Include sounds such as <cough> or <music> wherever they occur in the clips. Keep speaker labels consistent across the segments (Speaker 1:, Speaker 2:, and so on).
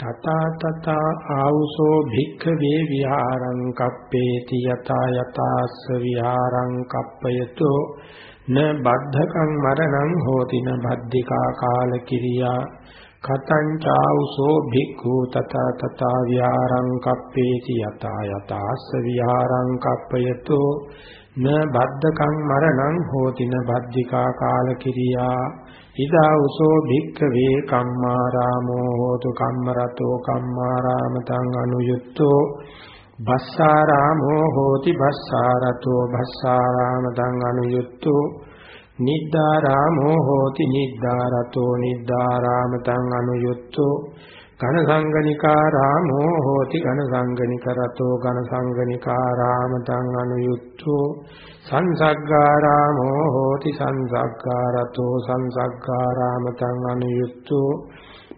Speaker 1: තතා තතා ආවුසෝ භික්ඛවේ විහාරං කප්පේති යතා යතාස්ස විහාරං කප්පයතෝ න බද්ධකං මරණං හෝති න බද්ධිකා කාල කිරියා කතං චාවුසෝ භික්ඛු තතා තතා විහාරං කප්පේති යතා යතාස්ස විහාරං කප්පයතෝ න බද්ධකං මරණං හෝති න බද්ධිකා කාල කිරියා ඉදා උසෝ භික්ඛවේ කම්මාරාමෝ හෝතු කම්මරතෝ කම්මාරාමතං අනුයුක්තෝ භස්සාරාමෝ හෝති භස්සාරතෝ භස්සාරාමතං අනුයුක්තෝ නිද්දාරාමෝ හෝති නිද්දාරතෝ නිද්දාරාමතං අනුයුක්තෝ ඝන සංගනිකා රාමෝ හෝති ඝන සංගනික රතෝ ඝන සංගනිකා රාම තං අනුයුක්තෝ සංසග්ගා රාමෝ හෝති සංසග්ගා රතෝ සංසග්ගා රාම තං අනුයුක්තෝ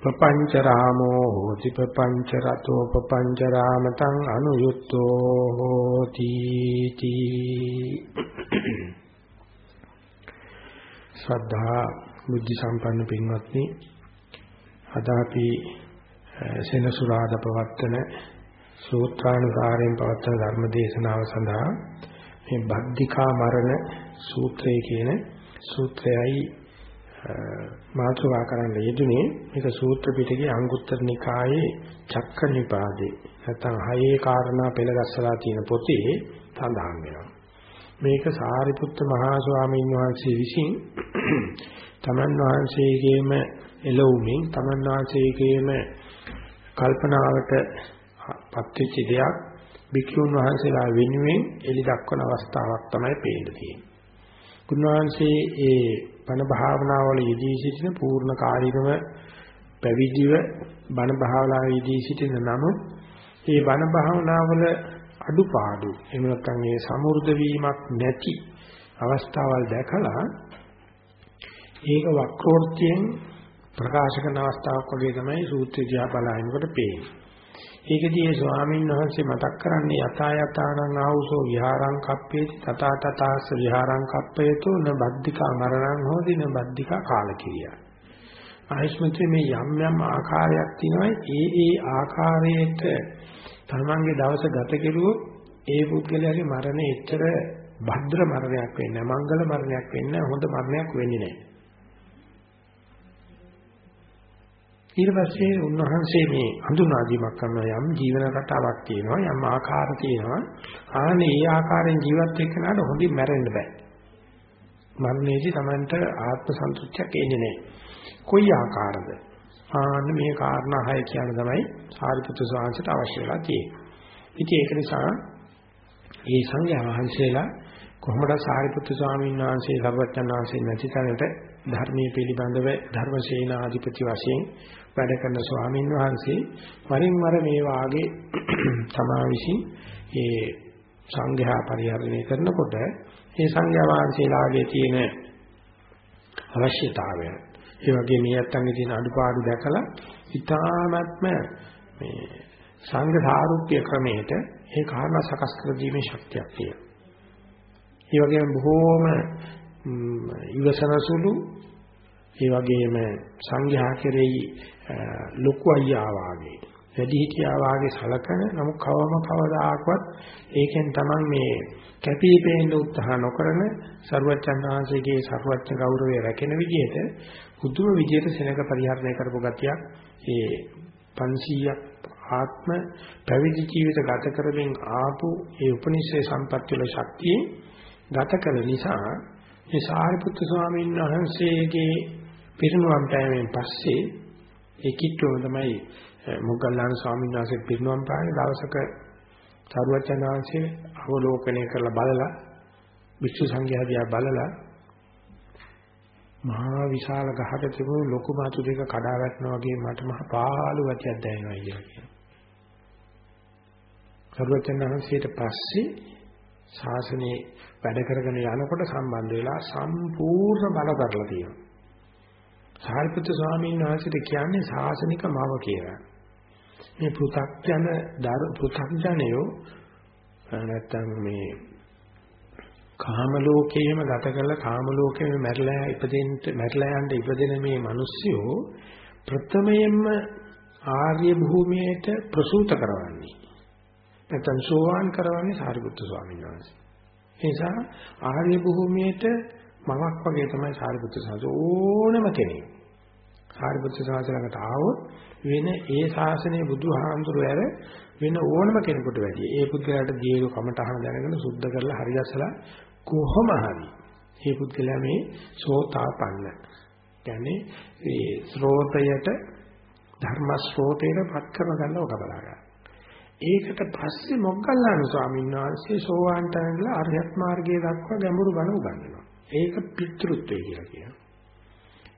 Speaker 1: පపంచ රාමෝ හෝති පపంచ රතෝ පపంచ රාම තං අනුයුක්තෝ හෝති තී ශ්‍රද්ධා බුද්ධ සම්පන්න පින්වත්නි අදාපි සෙනසුරාදා පවත්තන සූත්‍රානුසාරයෙන් පවත්තන ධර්ම දේශනාව සඳහා මේ බද්ධිකා මරණ සූත්‍රය කියන සූත්‍රයයි මාතෘකා කරන්න යෙදුනේ. මේක සූත්‍ර පිටකේ අංගුත්තර නිකායේ චක්ක නිපාදේ නැත්නම් හයේ කාරණා පෙළගස්සලා තියෙන පොතේ සඳහන් වෙනවා. මේක සාරිපුත්ත මහා ස්වාමීන් වහන්සේ විසින් <clears throat> තමන් වහන්සේගේම එළවුමින් තමන් වහන්සේගේම කල්පනාවට පත්වෙච්ච දෙයක් භික්ෂුන් වහන්සේලා වෙනුවෙන් එලි දක්වන අවස්ථාවක් තමයි පේන්න තියෙන්නේ. උන්වහන්සේ ඒ බණ භාවනාවල යෙදී සිටින පූර්ණ කාර්යම පැවිදිව බණ භාවනාව යෙදී සිටින නමුත් ඒ බණ භාවනාවල අඩුපාඩු එහෙම නැත්නම් ඒ සමෘද්ධ වීමක් නැති අවස්ථාවල් දැකලා ඒක වක්‍රෝත්යෙන් ප්‍රකාශ කරන අවස්ථාවක් වගේ තමයි සූත්‍රය දිහා බලනකොට පේන්නේ. ඒකදී ඒ ස්වාමීන් වහන්සේ මතක් කරන්නේ යථා යතානං ආවුසෝ විහාරං කප්පේති තථා තථාස්ස විහාරං කප්පේතෝ න බද්ධිකා මරණං හෝති න බද්ධිකා කාලකිරියා. ආයස්මතේ මේ යම් යම් ආකාරයක් තියෙනවා ඒ ඒ ආකාරයට තමන්ගේ දවස ගත කෙරුවොත් ඒ පුද්ගලයාගේ මරණය එච්චර භද්‍ර මරණයක් වෙන්නේ නැහැ මංගල මරණයක් වෙන්නේ නැහැ හොඳ මරණයක් වෙන්නේ නැහැ. ඊට පස්සේ උන්වහන්සේ මේ හඳුනා දීමක් කරන යම් ජීවන රටාවක් තියෙනවා යම් ආකාර තියෙනවා. ආනේ ඒ ආකාරයෙන් ජීවත් වෙන්නට හොඳින් මැරෙන්න බෑ. මරණයේදී Tamanට ආත්ම සන්තුෂ්ටියක් එන්නේ නැහැ කොයි ආකාරද? ආන්න මේ කාරණා හය කියන තමයි සාරිපුත්‍ර ස්වාමීන්ට අවශ්‍ය වෙලා තියෙන්නේ. ඉතින් ඒක නිසා මේ සංඝයා වහන්සේලා කොහොමද සාරිපුත්‍ර ස්වාමීන් වහන්සේ සර්වඥාන් වහන්සේ නැති තැනට ධර්මයේ පිළිබඳව ධර්මසේනාධිපති වශයෙන් වැඩ කරන ස්වාමීන් වහන්සේ වරින් වර මේ වාගේ <clears throat> තමා විසින් ඒ සංඝයා පරිහරණය කරනකොට ඒ සංඝයා වහන්සේලාගේ තියෙන අවශ්‍යතාවය ඒ වගේ මේ අත්ංගේ තියෙන අඩුපාඩු දැකලා ඊ타ත්ම මේ සංඝ සාරුප්‍ය ක්‍රමයට ඒ කාරණා සකස් කර දීමේ ශක්තියක් තියෙනවා. ඒ වගේම බොහෝම ඉවසනසුළු ඒ වගේම සංඝයා කෙරෙහි ලොකු අයියා වාගේ වැඩි හිටියා වාගේ සලකන නමුත් කවම කවදාකවත් ඒකෙන් තමයි මේ කැපී පෙනෙන්න උත්සාහ නොකරන ਸਰුවචනාංශයේ ਸਰුවචන ගෞරවය රැකෙන විදිහට පුදුම විදිහට සෙනඟ පරිහරණය කරපු ගතියක් ඒ 500ක් ආත්ම පැවිදි ජීවිත ගත කරමින් ආපු ඒ උපනිෂේ සම්පත් වල ශක්තිය ගත කළ නිසා මේ සාරිපුත්තු ස්වාමීන් වහන්සේගේ පිරිනුවම් පෑමෙන් පස්සේ ඒ කිට්ටුව තමයි මොග්ගල්ලාන ස්වාමීන් වහන්සේ පිරිනුවම් පාන්නේ දවසක සරුවචනාංශයේ අවලෝකනය කරලා බලලා වික්ෂු සංඝයා දිහා බලලා මහා විශාල ගහක තිබුණු ලොකු මාතු දෙක කඩා වැටෙනා වගේ මට මහ පාළු ගතියක් දැනෙනවා කියලා කියනවා. සරුවචනාංශයට පස්සේ ශාසනයේ වැඩ කරගෙන යනකොට සම්බන්ධ වෙලා සම්පූර්ණ බල කරලා තියෙනවා. සාරිපුත්‍ර ස්වාමීන් වහන්සේට කියන්නේ ශාසනික මව කියලා. මේ පෘථග්ජන දර පෘථග්ජනයෝ නැත්තම් මේ කාම ලෝකයේම ගත කරලා කාම ලෝකයේම මැරලා ඉපදෙන්න මැරලා යන්න ඉපදෙන මේ මිනිස්සුયો ප්‍රථමයෙන්ම ආර්ය භූමියට ප්‍රසූත කරවන්නේ නැත්නම් සෝවාන් කරවන්නේ සාරිපුත්තු ස්වාමීන් වහන්සේ. ඒ නිසා ආර්ය භූමියට මවක් වගේ තමයි සාරිපුත්තු සාසෝ ඕනම කෙනෙක්. සාරිපුත්තු සාසනකට ආවොත් වෙන ඒ ශාසනයේ බුදුහාමුදුරුවෝ ඇර වෙන ඕනම කෙනෙකුට වැඩිය. ඒ පුද්ගලයාට දීර්ඝ කමටහන දැනගෙන සුද්ධ කරලා හරි ගැසලා කොහොම හරි මේ පුද්ගලයා මේ සෝතාපන්න. කියන්නේ මේ ශ්‍රෝතයට ධර්ම ශ්‍රෝතයට පත් කරන ගන්න ඔක බලා ගන්න. ඒකට පස්සේ මොග්ගල්ලාන ස්වාමීන් වහන්සේ සෝවාන් තැනදලා අරියත් මාර්ගයේ දක්වා ගැඹුරු බණ උගන්වනවා. ඒක පිතෘත්වය කියලා කියනවා.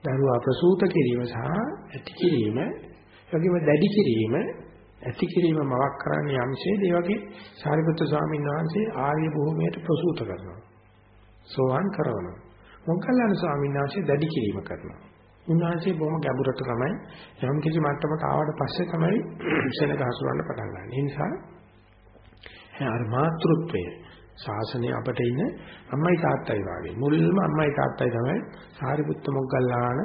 Speaker 1: දරුවා ප්‍රසූත කිරීම සහ ඇති කිරීම, එවැගේම දැඩි කිරීම, ඇති කිරීම මවක් කරන්නේ යම්සේ ඒ වගේ සාරිපුත්‍ර ස්වාමීන් වහන්සේ ආර්ය භූමියට ප්‍රසූත කරනවා. සෝවාන් කරනවා. මොග්ගල්ලාන ස්වාමීන් වහන්සේ දැඩි කිරීම කරනවා. උන්වහන්සේ බොහොම ගැඹුරට තමයි යම් කිසි මට්ටමක ආවට පස්සේ තමයි <clears throat> සෙනග හසුරවන්න පටන් ගන්න. ඒ නිසා අර මාතෘත්වය ශාසනය අපට ඉන්න අම්මයි තාත්තයි වාගේ මුල්ම අම්මයි තාත්තයි තමයි සාරිපුත්ත මොග්ගල්ලාන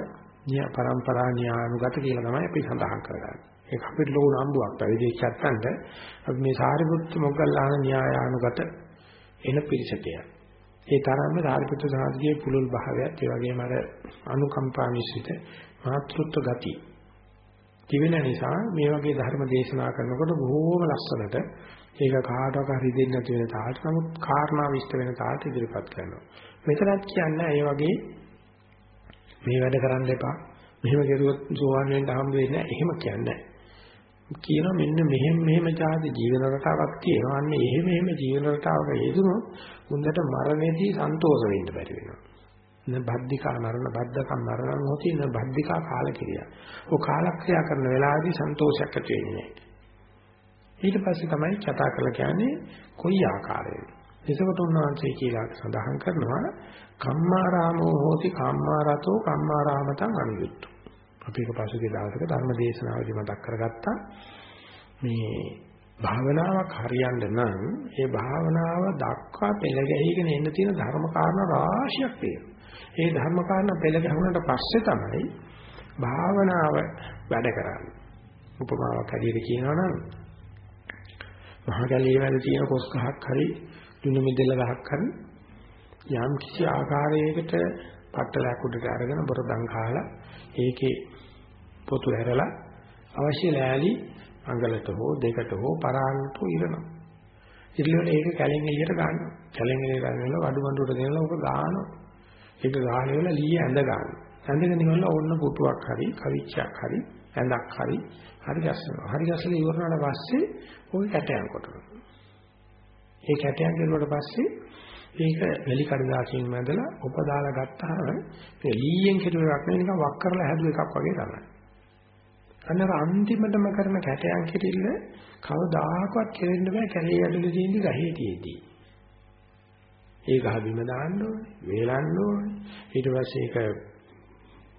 Speaker 1: න්‍යා පරම්පරා න්‍යානුගත කියලා තමයි අපි සඳහන් කරගන්නේ. ඒක අපිට ලෝක නම්බුවක් පැවිදිච්ච නැත්නම් අපි මේ සාරිපුත්ත මොග්ගල්ලාන න්‍යායානුගත එන පිරිසකයක්. ඒ තරම්ම සාරිපුත්‍ර සාධියේ පුලුල් භාවයත් ඒ වගේම අර අනුකම්පා මිශ්‍රිත මාතෘත්ව ගති තිබෙන නිසා මේ වගේ ධර්ම දේශනා කරනකොට බොහෝම ලස්සනට ඒක කාටවත් හරි දෙන්නේ නැති වෙන තාලට නමුත් කාරණා විශ්ත වෙන තාලට ඉදිරිපත් කරනවා. මෙතනත් කියන්නේ ඒ වගේ මේ වැඩ කරන්න එපා. මෙහෙම කරුවොත් සෝවන් වෙන්න හම්බ වෙන්නේ නැහැ. එහෙම කියන්නේ කියනවා මෙන්න මෙහෙම මෙහෙම જાති ජීවන රටාවක් තියෙනවා. අන්න එහෙම එහෙම ජීවන රටාවක යෙදුනොත් උන්දට මරණයේදී සන්තෝෂ වෙන්න බැරි වෙනවා. න බද්ධිකා මරණ බද්ධකම් මරණ මොහොතේ න බද්ධිකා කාල කිරියා. ඔය කාලක්‍රියා කරන වෙලාවේදී සන්තෝෂයක් ඇති වෙන්නේ නැහැ. ඊට පස්සේ තමයි කතා කරලා කියන්නේ කොයි ආකාරයෙන්ද. එසකොට උන්වහන්සේ කියලා සඳහන් කරනවා කම්මාරාමෝ හෝති කම්මාරතෝ කම්මාරාමතං අනියුක්තු. අපි එක පසුගිය දවසක ධර්ම දේශනාවදී මතක් කරගත්තා මේ භාවනාවක් හරියන්න නම් ඒ භාවනාව දක්වා පෙළ ගැහිගෙන එන්න තියෙන ධර්ම කාරණා රාශියක් තියෙනවා. ඒ ධර්ම කාරණා පෙළ ගැහුණට පස්සේ තමයි භාවනාව වැඩ කරන්නේ. උපමාවක් හැටියට කියනවා නම් මහා ගැලේ වල තියෙන කොස් ගහක් හරි දුනු මිදෙල ගහක් හරි යම් කිසි ආකාරයකට පටලයක් උඩට අරගෙන බොරදම් කාලා ඒකේ පොතු හැරලා අවශ්‍ය ලෑලි අඟලට හෝ දෙකට හෝ පරාලට ඉරනවා. ඉරලිවල ඒක කැලෙන් එළියට ගන්නවා. කැලෙන් එළියට ගන්නවල වඩු වඩුවට දෙනලා ඕක ගන්නවා. ඒක ගහන වෙලාව ලීය ඇඳ ගන්නවා. ඇඳගෙන ඉවරලා ඕන්න පුටුවක් හරි, කවිච්චයක් හරි, ඇඳක් හරි, හරි ගැස්සනවා. හරි ගැස්සලා ඉවරනාට පස්සේ ওই කැටයන් කොටනවා. ඒ කැටයන් කෙරුවට පස්සේ ඒක වෙලි කඩදාසියෙන් මැදලා උපදාලා ගත්තාම මේ ලීයෙන් කෙරුවක් නෙවෙයි නිකන් වක් කරලා හැදුව එකක් වගේ තමයි. අන්නර අන්තිමටම කරන කැටයන් කිරිල්ල කවදාකවත් කෙරෙන්න බෑ කැලේ ඇතුලේ තියෙන ගහේ තියෙද්දි. ඒ ගහ බිම දාන්න ඕනේ, වේලන්න ඕනේ. ඊට පස්සේ ඒක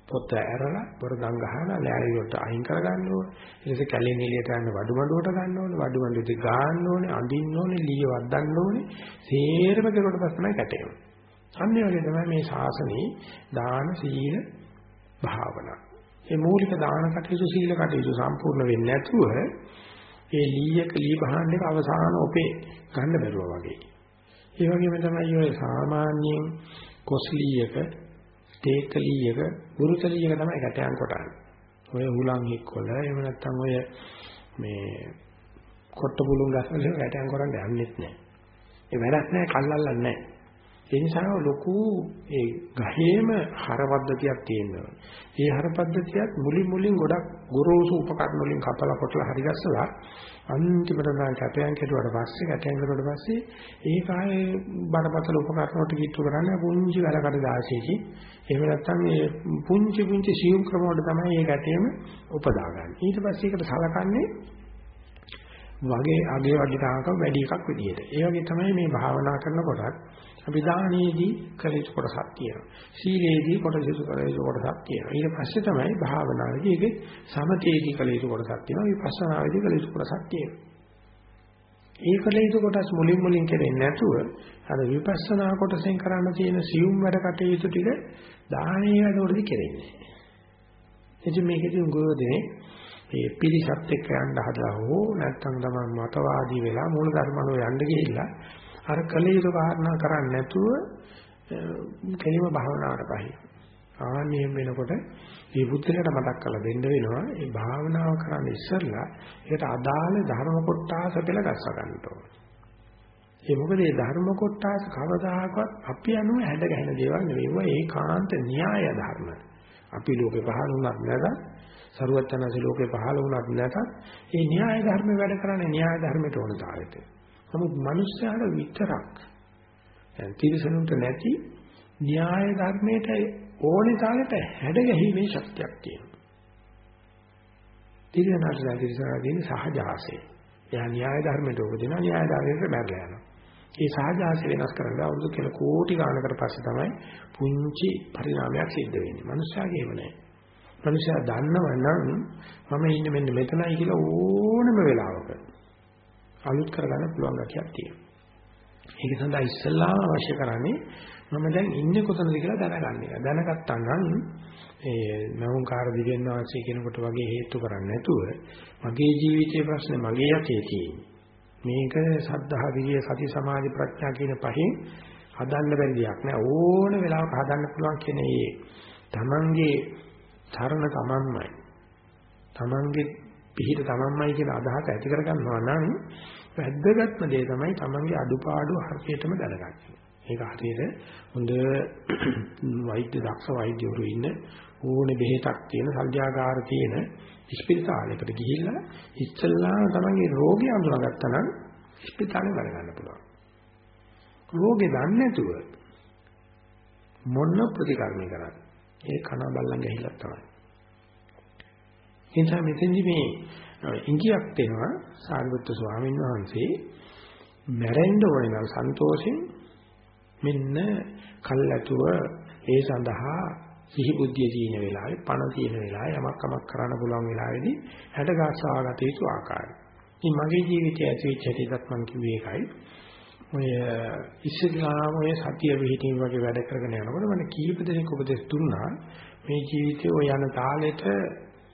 Speaker 1: පොත ඇරලා බොරදම් ගහලා ලෑලි වලට අයින් කර ගන්න ඕනේ. ඊට පස්සේ කැලෙන් එළියට යන වඩු මඩුවට ගන්න ඕනේ. වඩු මඩුවට ගාන්න ඕනේ, අඳින්න ඕනේ, ලීය වද්දන්න ඕනේ. සේරම කරුවට පස්සේ තමයි කැටෙන්නේ. අන්න ඒ වගේ තමයි මේ ශාසනයේ දාන සීල භාවනා මේ මූලික දාන කටයුතු සීල කටයුතු සම්පූර්ණ වෙන්නේ නැතුව ඒ ලීයක ලී බහන්න අවසාන ඔපේ ගන්න බැරුවා වගේ. ඒ වගේම තමයි ඔය සාමාන්‍යයෙන් කොස්ලීයක, තේකලීයක, ගුරුතලීයක තමයි ගැටයන් කොටන්නේ. ඔය හුලං එක්කොල එහෙම නැත්නම් ඔය මේ කොට්ට පුළුන් ගස්වල ගැටයන් කරන්න යන්නෙත් නැහැ. ඒ වැඩක් නැහැ කල්ලල්ලන්නේ නැහැ. ඒ නිසා ලොකු ඒ ගහේම හර පද්ධතියක් තියෙනවා. ඒ හර පද්ධතියත් මුලින් මුලින් ගොඩක් ගොරෝසු උපකරණ වලින් කපලා කොටලා හරි ගස්සලා අන්තිමට නම් කැපයන් කෙරුවට පස්සේ කැටයන් කෙරුවට පස්සේ ඒක ආයේ බඩපතල උපකරණ වලට කිට්ටු කරන්න පුංචි වැඩකට දාශේකි. එහෙම නැත්නම් මේ පුංචි පුංචි සියුම් ක්‍රම වල තමයි මේ කැටයම උපදාගන්නේ. ඊට පස්සේ ඒකට සලකන්නේ වගේ අගේ වටිනාකම වැඩි එකක් විදියට. ඒ වගේ තමයි මේ භාවනා කරනකොටත් අපි දානයේදී කළ යුතු කොටසක් තියෙනවා. සීලේදී කොටස යුතු කළ යුතු කොටසක් තියෙනවා. ඊට පස්සේ තමයි භාවනාවේදී ඒකේ සමතේදී කළ යුතු කොටසක් තියෙනවා. විපස්සනාවේදී කළ යුතු කොටසක් තියෙනවා. ඒ කළ යුතු කොටස් මුලින් මුලින් කෙරෙන්නේ නැතුව අර විපස්සනා කොටසෙන් කරන්න තියෙන සියුම් වැඩ කටයුතු ටික දානීය වැඩවලදී කෙරෙන්නේ. ඉතින් මේකදී උගෝදේ මේ පිළිසත් එක්ක යන්න හදලා හෝ නැත්නම් තමයි මතවාදී වෙලා මූල ධර්මවල යන්න ගිහිල්ලා අර කළ යුතු කාරණා කරන්නේ නැතුව කෙලිම භාවනාවට පහයි. ආනියෙන් වෙනකොට මේ බුද්ධලට මතක් කරලා දෙන්න වෙනවා මේ භාවනාව කරන්න ඉස්සෙල්ලා ඒකට අදාළ ධර්ම කොටස පෙළ ගස්ස ගන්න ඕනේ. ඒ මොකද මේ ධර්ම කොටස කවදාකවත් අපි අනුව හැඩ ගැහෙන දේවල් නෙවෙයි. ඒකාන්ත න්‍යාය ධර්ම. අපි ලෝකේ පහළ වුණත් නැත්නම් සරුවචනසේ ලෝකේ පහළ වුණත් නැත්නම් මේ න්‍යාය ධර්ම වැඩ කරන්නේ න්‍යාය ධර්මයට ඕන තාලෙට. නමුත් මිනිස්යාට විතරක් දැන් තිරසනුන්ට නැති න්‍යාය ධර්මයට ඕනේ තාලෙට හැඩ ගැහිමේ ශක්තියක් තියෙනවා. තිරසනාට තිරසනාදීන සහජාසය. එයා න්‍යාය ධර්මයට උපදින න්‍යාය ධර්මයට බැරලා යනවා. ඒ සහජාසය වෙනස් කරන්න අවුරුදු කියලා කෝටි ගානකට පස්සේ තමයි පුංචි පරිණාමයක් සිද්ධ වෙන්නේ. මනුෂ්‍යයාගේ එහෙම නැහැ. මනුෂ්‍යයා දන්නවනම් මම ඉන්නේ මෙන්න මෙතනයි කියලා ඕනම වෙලාවක අලුත් කරගන්න පුළුවන් ගැටියක් තියෙනවා. ඒක සඳහා ඉස්සල්ලාම අවශ්‍ය කරන්නේ මම දැන් ඉන්නේ කොතනද කියලා දැනගන්න එක. දැනගත්තා නම් ඒ නවුන්කාර දිවෙන් වාසී කෙනෙකුට වගේ හේතු කරන්නේ නැතුව මගේ ජීවිතයේ ප්‍රශ්නේ මගේ යතේ තියෙන්නේ. මේක සද්ධා විරිය සති සමාධි ප්‍රඥා කියන පහෙන් හදන්න බැරි දෙයක් නෑ ඕන වෙලාවක හදන්න පුළුවන් කියන ඒ තමන්ගේ තරණ තමන්මයි තමන්ගේ පිහිට තමන්මයි කියන අදහස ඇති කරගන්නවා නම් වැද්දගත්ම දේ තමයි තමන්ගේ අඩුපාඩු හරියටම දැනගන්න. ඒක හරියට හොඳ වෛද්‍ය දක්ෂ වෛද්‍යවරු ඉන්න ඕනේ බෙහෙතක් තියෙන සල්ජාගාර තියෙන ස්පිරිතාලයකට ගිහිල්ලා ඉස්සල්ලාම තමන්ගේ රෝගය අඳුනගත්තා නම් ස්පිරිතාලේ වැඩ ගන්න පුළුවන්. රෝගේ දන්නේ නැතුව මොන ප්‍රතිකර්මය කරන්නේ? ඒ කන බල්ලන් ගහිලා තමයි. එනිසා මෙතෙන්දි මේ ඉංගියක් දෙනවා සාරිපුත්තු ස්වාමීන් වහන්සේ මැරෙන්න ඕනේ නම් සන්තෝෂෙන් මෙන්න කල්ැතුව ඒ සඳහා සිහි බුද්ධිය තියෙන වෙලාවේ පණ තියෙන වෙලාවේ යමක් කමක් කරන්න පුළුවන් වෙලාවේදී හැඩ ගස්සාගත යුතු ආකාරය. ඉතින් මගේ ජීවිතයේ ඇති වෙච්ච හැටිත් මම කිව්වේ ඒකයි. ඔය ඉස්සෙල්ලාම ඔය සතිය විහිටින් වගේ වැඩ කරගෙන යනකොට මම කීප දෙනෙක් උපදෙස් දුන්නා මේ ජීවිතේ ඔය යන තාලෙට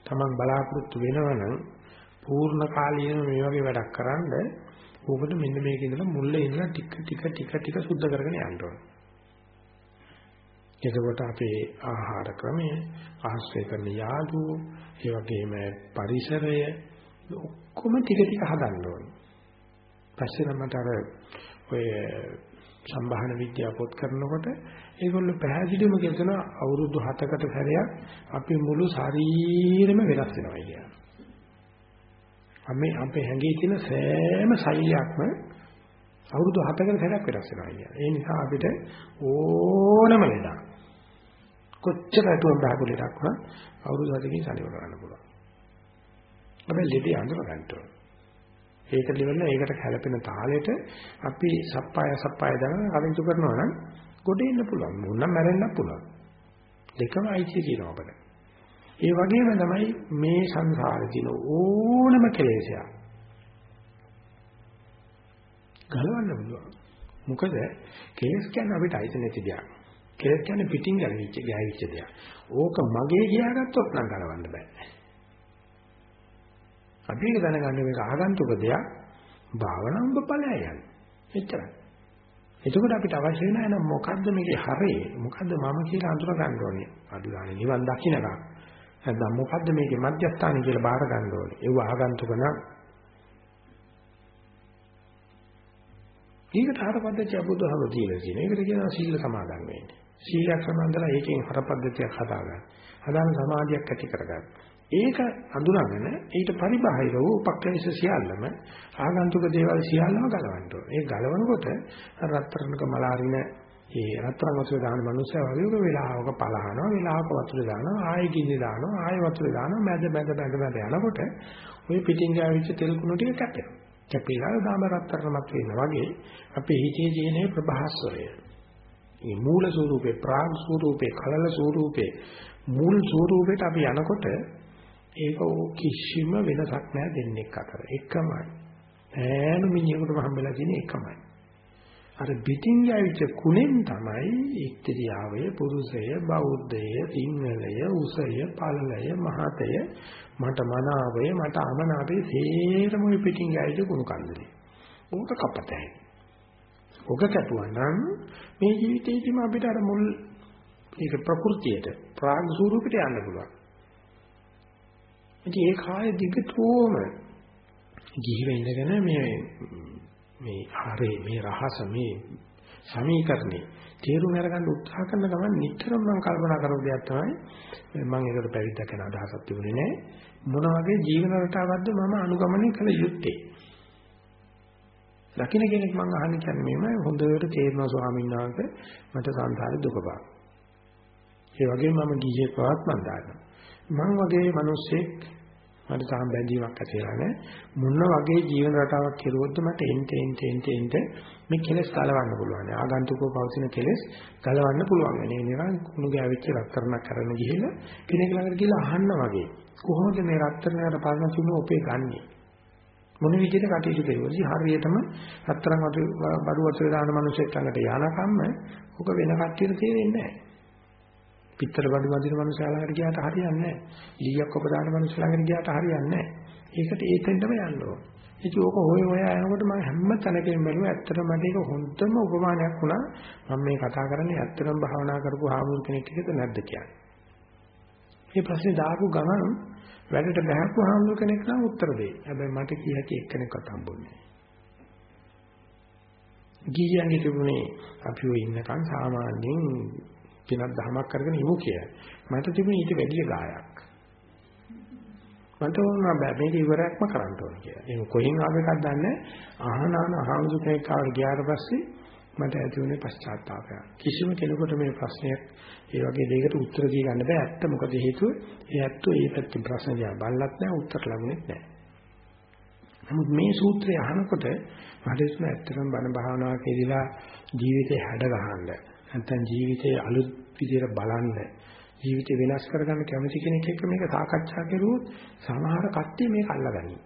Speaker 1: Taman බලාපොරොත්තු වෙනවනම් පූර්ණ කාලීනව මේ වගේ වැඩක් කරන්ඩ ඕකට මෙන්න මේක ඉඳලා මුල්ලේ ඉඳලා ටික ටික ටික ටික සුද්ධ කරගෙන යන්න ඕනේ. එතකොට අපේ ආහාර ක්‍රමය, ආශ්‍රය කරන යාළුවෝ, ඒ වගේම පරිසරය ඔක්කොම ටික ටික හදන්න ඕනේ. පස්සේ නම් මට අර ඔය සම්භාහන විද්‍යාව පොත් කරනකොට ඒගොල්ලෝ පැහැදිලිවම කියනවා අවුරුදු 7කට සැරයක් අපි මුළු ශරීරෙම වෙනස් වෙනවා කියලා. අපි අපේ හැඟේ තියෙන සෑම සෛලයක්ම අවුරුදු 7කට සැරයක් වෙනස් වෙනවා කියන්නේ. ඒ නිසා අපිට ඕනම ලෙඩක් කොච්චර අතුම් බහපු ලෙඩක් වුණත් අවුරුදු 7කින් සනීප කරන්න පුළුවන්. හැබැයි ලෙඩේ අඳුර ගන්න ඕනේ. ඒක liverල ඒකට කැළපෙන තාලෙට අපි සප්පාය සප්පාය දාන කටයුතු කරනවා නම් ගොඩ එන්න පුළුවන්. මොනනම් මැරෙන්න පුළුවන්. දෙකම අයිති කියනවා අපිට. ඒ වගේම තමයි මේ සංසාරේ තියෙන ඕනම කෙලෙසයක් ගලවන්න පුළුවන්. මොකද කෙලස් කියන්නේ අපිට අයිති නැති දෙයක්. කෙලස් කියන්නේ පිටින් ගැලවිච්ච ගෑවිච්ච දෙයක්. ඕක මගේ කියාගත්තොත් නම් ගලවන්න බෑ. අපි ඒක දැනගන්න මේක ආගන්තුක දෙයක් භාවනාව ඔබ ඵලයයි යන්නේ. එච්චරයි. එතකොට අපිට අවශ්‍ය වෙන එන මොකද්ද මේකේ හරේ මොකද්ද මම කියලා අඳුර ගන්න ඕනේ. අඩු ගානේ නිවන් දකින්නකම්. නැත්නම් මොකද්ද මේකේ මධ්‍යස්ථානය කියලා බාර ගන්න ඕනේ. ඒව ආගන්තුක නම් ඊකට හර පද්ධතිය බුදුහම දීලා තියෙන. ඒකට කියනවා සීල සමාදන් වෙන්නේ. සීලයක් සමාදන්ලා ඒකෙන් හර පද්ධතියක් හදාගන්න. හදාන සමාධියක් ඇති කරගන්න. ඒක අඳුරගෙන ඊට පරිබාහිර වූ උපක්ලේශ සියල්ලම ආගන්තුක දේවල් සියල්ලම ගලවන්න ඕනේ. ඒ ගලවනකොට රත්තරණක මලාරින ඒ රත්තරන් වතුර දාන මනුස්සයා වගේ වෙලාවක පලහනවා, වෙලාවක වතුර දානවා, ආයෙ ගිනි දානවා, ආයෙ වතුර දානවා, මැද මැද මැද මැද යනකොට ওই පිටින් ගාවිච්ච තෙල් කුණු ටික කැපෙනවා. කැපිලා දාම රත්තරන්මත් වෙනවා වගේ අපේ හිතේ තියෙන ප්‍රබහස්වරය. මේ මූල ස්වરૂපේ, ප්‍රාග් ස්වરૂපේ, කලල ස්වરૂපේ, මුල් ස්වરૂපේට අපි යනකොට ඒක කිසිම වෙනසක් නැහැ දෙන්නෙක් අතර. එකමයි. ඈන මිනිහෙකුටම හම්බෙලා තියෙන එකමයි. අර පිටින් යවිච්ච කුණෙන් තමයි ඉක්තිරියාවය පුරුෂය බෞද්ධය සිංහලය උසය පළලය මහතය මට මනාවය මට අමනාපේ සේරම ඔය පිටින් යවිච්ච කුණු කන්දලේ. ඕක කපතයි. ඕක කැපුවා නම් මේ ජීවිතේදීම අපිට අර මුල් ඒක ප්‍රകൃතියට ප්‍රාග් ස්වරූපයට යන්න පුළුවන්. ඉතින් ඒ කාය දිගටම ගිහිව ඉඳගෙන මේ මේ ආරේ මේ රහස මේ සමීකරණේ තේරුම් අරගන්න උත්සාහ කරන ගමන් නිතරම මම කල්පනා කරන දෙයක් තමයි මම ඒකට පැවිද්දක් යන අදහසක් තිබුණේ නැහැ මොන වගේ ජීවන රටාවක්ද මම අනුගමනය කළ යුත්තේ දකින්න කෙනෙක් මම අහන්නේ කියන්නේ මේමය හොඳට තේරෙනවා ස්වාමීන් වහන්සේ මට සංසාරේ දුක බව. ඒ වගේම මම ගියේ පවත් මම දන්නවා. මම වගේ මිනිස්සෙක් මට තාම බැඳීමක් ඇති වෙලා නැහැ. මොන වගේ ජීවන රටාවක් කෙරුවොත්ද මට එන්ට එන්ට එන්ට එන්ට මේ කෙලස් ගලවන්න පුළුවන්. ආගන්තුකව පවතින කෙලස් ගලවන්න පුළුවන්. එනේ නිකන් කුණු ගෑවිච්ච රත්තරණක් කරන්න ගිහිල්ලා කෙනෙක් ළඟට ගිහිල්ලා අහන්න වගේ. කොහොමද මේ රත්තරණයට පරණ තුන ඔපේ ගන්නෙ? මොන විදිහට කටයුතු කරුවද? හරියටම රත්තරන් බඩු වතුර දාන මිනිස්සෙක් ළඟට යනකම්ම ඔක වෙන කට්ටියට තේරෙන්නේ නැහැ. පිටර බඩු වදින මනුස්සයා ළඟට ගියාට හරියන්නේ නැහැ. ලීයක් ඔබ දාන මනුස්සයා ළඟට ගියාට හරියන්නේ නැහැ. ඒකට ඒතෙන්ටම යන්න ඕන. ඉතින් ඕක හොය හොය යනකොට මම හැම තැනකම බැලුවා ඇත්තටම මට ඒක හොඳම උපමානයක් වුණා. මම මේ කතා කරන්නේ ඇත්තටම භාවනා කරපු හාමුදුර කෙනෙක් එක්කද නැද්ද කියන්නේ. මේ ප්‍රශ්නේ දාපු ගමන් වැඩට බහැපු හාමුදුර කෙනෙක් නම් උත්තර දෙයි. හැබැයි මට කිය හැකි එක්කෙනෙක්වත් හම්බුනේ නැහැ. ගියන්ගේ තිබුණේ අපි ඔය ඉන්නකන් සාමාන්‍යයෙන් පිනක් දහමක් කරගෙන ඉමු කියලා. මට තිබුණේ ඊට වැඩිය ගායක්. මට ඕන බෑ මේක ඉවරයක්ම කරන්න ඕන කියලා. ඒක කොහෙන් ආව එකක් දන්නේ අහනාන අහමුදු කෙනෙක් ආවට ගියාට පස්සේ මට ඇති වුණේ පශ්චාත්තාපය. කිසිම කෙනෙකුට මේ ප්‍රශ්නයක් ඒ වගේ දෙයකට උත්තර දී ගන්න බෑ. ඇත්ත මොකද හේතුව? ඒ ඇත්තෝ ඒ පැත්තේ ප්‍රශ්න දිහා බලලත් නෑ උත්තර ලැබුණෙත් නෑ. නමුත් මේ සූත්‍රය අහනකොට මට ඉස්සෙල්ලා ඇත්තටම බණ භාවනාව කෙරෙලා ජීවිතේ හැඩ ගහන්න නැත්නම් ජීවිතයේ අලුත් විදියට බලන්න ජීවිතය වෙනස් කරගන්න කැමති කෙනෙක් එක්ක මේක සාකච්ඡා කරුවොත් සමහර කට්ටිය මේක අල්ලගනි.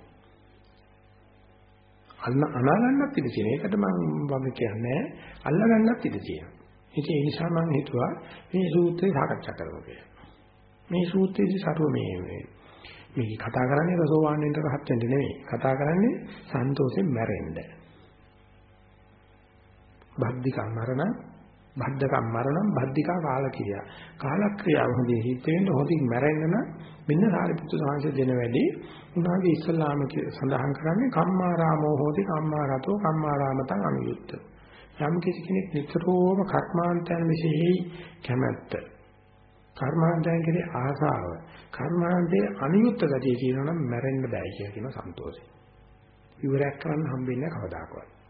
Speaker 1: අල්ල අනාගන්නත් ඉඩ තියෙන. ඒකට මම වගේ කියන්නේ අල්ලගන්නත් ඉඩ තියෙනවා. ඉතින් ඒ නිසා මම හිතුවා මේ සූත්‍රය සාකච්ඡා කරමු කියලා. මේ සූත්‍රයේදී සරුව මේ මේ කතා කරන්නේ රසෝවාන් වෙන්න රහත් වෙන්න නෙවෙයි. කතා කරන්නේ සන්තෝෂයෙන් මැරෙන්න. බද්ධිකා මරණ බද්ධකම් මරණම් බද්ධිකා කාලක්‍රියා. කාලක්‍රියාව හොඳින් හිත වෙන්න හොඳින් මැරෙන්න නම් මෙන්න සාරිපුත්‍ර සාංශ දෙන වැඩි උනාගේ ඉස්ලාම සඳහන් කරන්නේ කම්මාරාමෝ හෝති කම්මාරතෝ කම්මාරාමතං අනුයුක්ත. යම් කිසි කෙනෙක් නිතරම කර්මාන්තයන් විශේෂයි කැමැත්ත. කර්මාන්තයන් කෙරේ ආසාව. කර්මාන්තයේ අනුයුක්ත ගතිය කියනවා නම් මැරෙන්න බෑ කියලා කියන සන්තෝෂය. ඉවරයක් කරන්න හම්බෙන්නේ කවදාකවත්.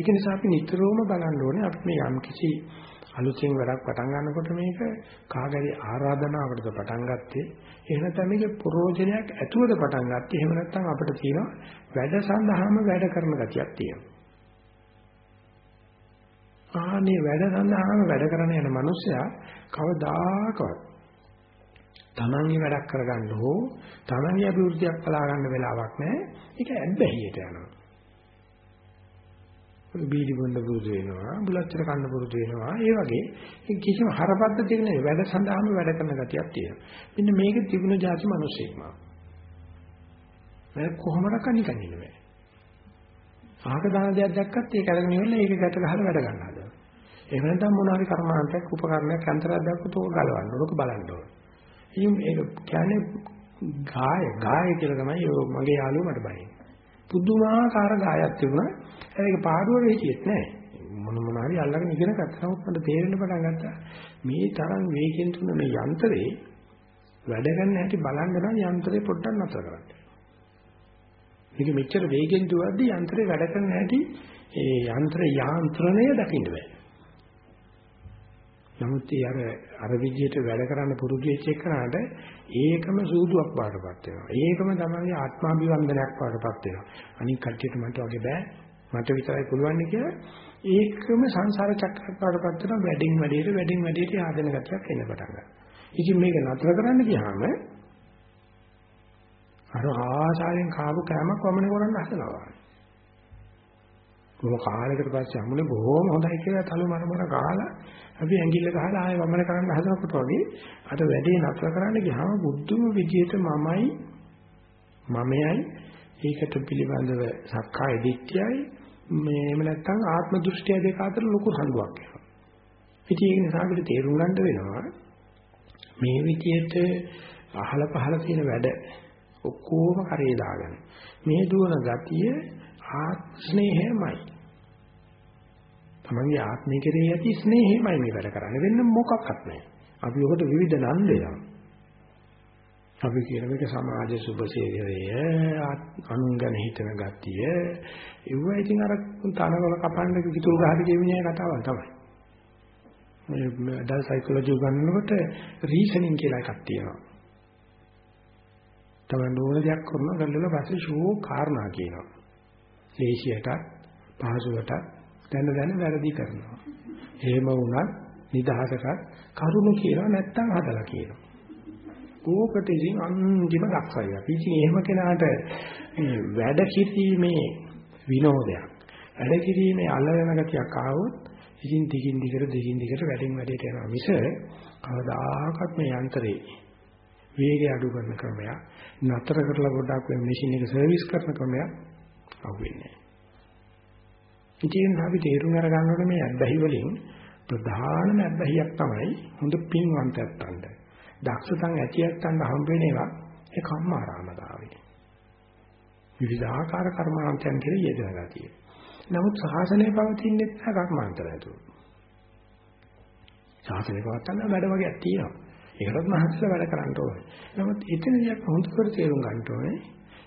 Speaker 1: ඒක නිසා අපි නිතරම බලන්න ඕනේ අපි මේ යම් කිසි අලුතෙන් වැඩක් පටන් ගන්නකොට මේක කාගරි ආරාධනාවකටද පටන් ගත්තේ? එහෙම නැත්නම් මේක ප්‍රෝජනයක් ඇතුවද පටන් ගත්තේ? එහෙම නැත්නම් අපිට තියෙනවා වැඩ සඳහාම වැඩ කරන ගතියක් තියෙනවා. ආනේ වැඩ සඳහාම වැඩ කරන යන මිනිස්සයා කවදාකවත් තමන්ගේ වැඩක් කරගන්න හෝ තමන්ගේ අභිවෘද්ධියක් බලා ගන්න වෙලාවක් නැහැ. ඒක ඇබ්බැහියට යනවා. බීඩි බොන්න පුරුදු වෙනවා, බුලච්චර කන්න පුරුදු වෙනවා. ඒ වගේ කිසිම හරපද්ධතියක නෙවෙයි වැඩ සඳහාම වැඩ කරන ගතියක් තියෙනවා. මෙන්න මේක තිබුණ જાති මිනිස්සෙක් මම. මම කොහොමද කණිකන් ඉන්නේ? ආක දාන දෙයක් දැක්කත් ඒක අරගෙන ඉවරලා ඒක ගැට ගහලා වැඩ ගන්න හදනවා. එහෙම නැත්නම් මොනවා හරි කර්මාන්තයක් උපකරණයක් අන්තරයක් දැක්කොත් ඕක ගලවන්න ඕක බලන්න ඕන. ඉතින් ඒක කියන්නේ ගාය ගාය කියලා තමයි මගේ යාළුවා මට බයින්නේ. පුදුමාකාර ගායක් තිබුණා. ඒක පාඩුවට හිටියෙත් නෑ. මොන මොන හරි අල්ලගෙන ඉගෙන ගත්තා. නමුත් මට තේරෙන්න පටන් ගත්තා මේ තරම් වේගෙන් තුන මේ යන්ත්‍රේ වැඩ ගන්න හැටි බලන්න නම් යන්ත්‍රේ පොඩ්ඩක් නතර කරන්න. මේක මෙච්චර වේගෙන් දුවද්දි යන්ත්‍රේ වැඩ කරන හැටි ඒ යන්ත්‍ර යාන්ත්‍රණය දකින්න බෑ. නමුත් ඒ අර අර විදියට වැඩ කරන්න පුරුදු වෙච්ච එකනට ඒකම සූදුවක් වඩපත් වෙනවා. ඒකම තමයි ආත්මාභිවන්දනයක් වඩපත් වෙනවා. අනික කට්ටියට මට වගේ බෑ. මට විතරයි පුළුවන් කියලා ඒකම සංසාර චක්‍රයක් වඩපත් වෙනවා. වැඩින් වැඩියට වැඩින් වැඩියට ආදෙන ගතියක් එන්න පටන් ගන්නවා. ඉතින් මේක නතර කරන්න ගියාම අර ආසාවෙන් කාපු කෑමක් වමනේ කරන්න හදනවා. කොහොම කාලයකට පස්සේ අමුනේ බොහොම හොඳයි කියලා තලු මරමර කාලා අපි ඇඟිල්ල ගහලා ආයෙ වමන කරන්න හදනකොට වගේ අර වැඩේ නතර කරන්න ගියාම බුද්ධම විදියට මමයි මමයි ඒකට පිළිබඳව සක්කාය දිට්ඨියයි මේව නැත්තම් ආත්ම දෘෂ්ටිය දෙක අතර ලොකු හඳුවක් වෙනවා. ඉතින් ඒක නිසා අපිට තේරුම් ගන්න වෙනවා මේ විදියට අහල පහල තියෙන වැඩ ඔක්කොම කරේ දාගෙන මේ දුවන ගතිය ආත්මේහමයි. තමන්ගේ ආත්මය කෙරෙහි ඇති ස්නේහයමයි මේ වැඩ කරන්නේ වෙන මොකක්වත් නැහැ. අපි ඔකට විවිධ නම් දෙනවා. අපි කියන මේක සමාජ සුභසේවය අනුංගන හිතන ගතිය ඒව ඉතින් අර තනවල කපන්න කිතුල් ගහට කියවිනේ කතාවක් තමයි. මේ ඩල් සයිකොලොජි උගන්වනකොට රීසනින් කියලා එකක් තියෙනවා. තමයි නෝන දෙයක් කරනවා ගල්ලලා පස්සේ ෂෝ කාරණා කියනවා. ලේසියට පහසුවට දැන දැන වැරදි කරනවා. එහෙම වුණත් නිදහසට කරුණු කියනවා නැත්තම් හදලා කියනවා. ඕකට ඉතින් අන්තිම දක්ෂයි. අපි ඉතින් එහෙම කෙනාට මේ වැඩ කිරීමේ විනෝදයක්. වැඩ කිරීමේ අලවන ගතියක් ආවොත් ඉතින් දිගින් දිගට දිගින් දිගට වැඩින් වැඩිට යනවා මිස කවදාකවත් මේ යන්ත්‍රේ වේගය අඩු කරන ක්‍රමයක් නතර කරලා පොඩ්ඩක් මේ මැෂින් එක සර්විස් කරන ක්‍රමයක් අහුවෙන්නේ නැහැ. ඉතින් අපි තේරුම් අරගන්න ඕනේ මේ අත්දැහි වලින් ප්‍රධානම අත්දැහියක් තමයි හොඳ පින්වන්තයන්ට. දක්ෂතන් ඇතියන්ට හම්බ වෙන එක ඒ කම්මාරාමතාවය. විවිධාකාර කර්මාන්තයන් කියලා යෙදෙන ගතිය. නමුත් ශාසනය පවතින්නේ නැහැ කර්මාන්තර ඇතුළු. ශාසනය පවත්තන්න වැඩ වගේක් තියෙනවා. ඒකටත් මහන්සිලා වැඩ කරන්න ඕනේ. නමුත් එතනදී අපි හොඳ කර තේරුම් ගන්න ඕනේ.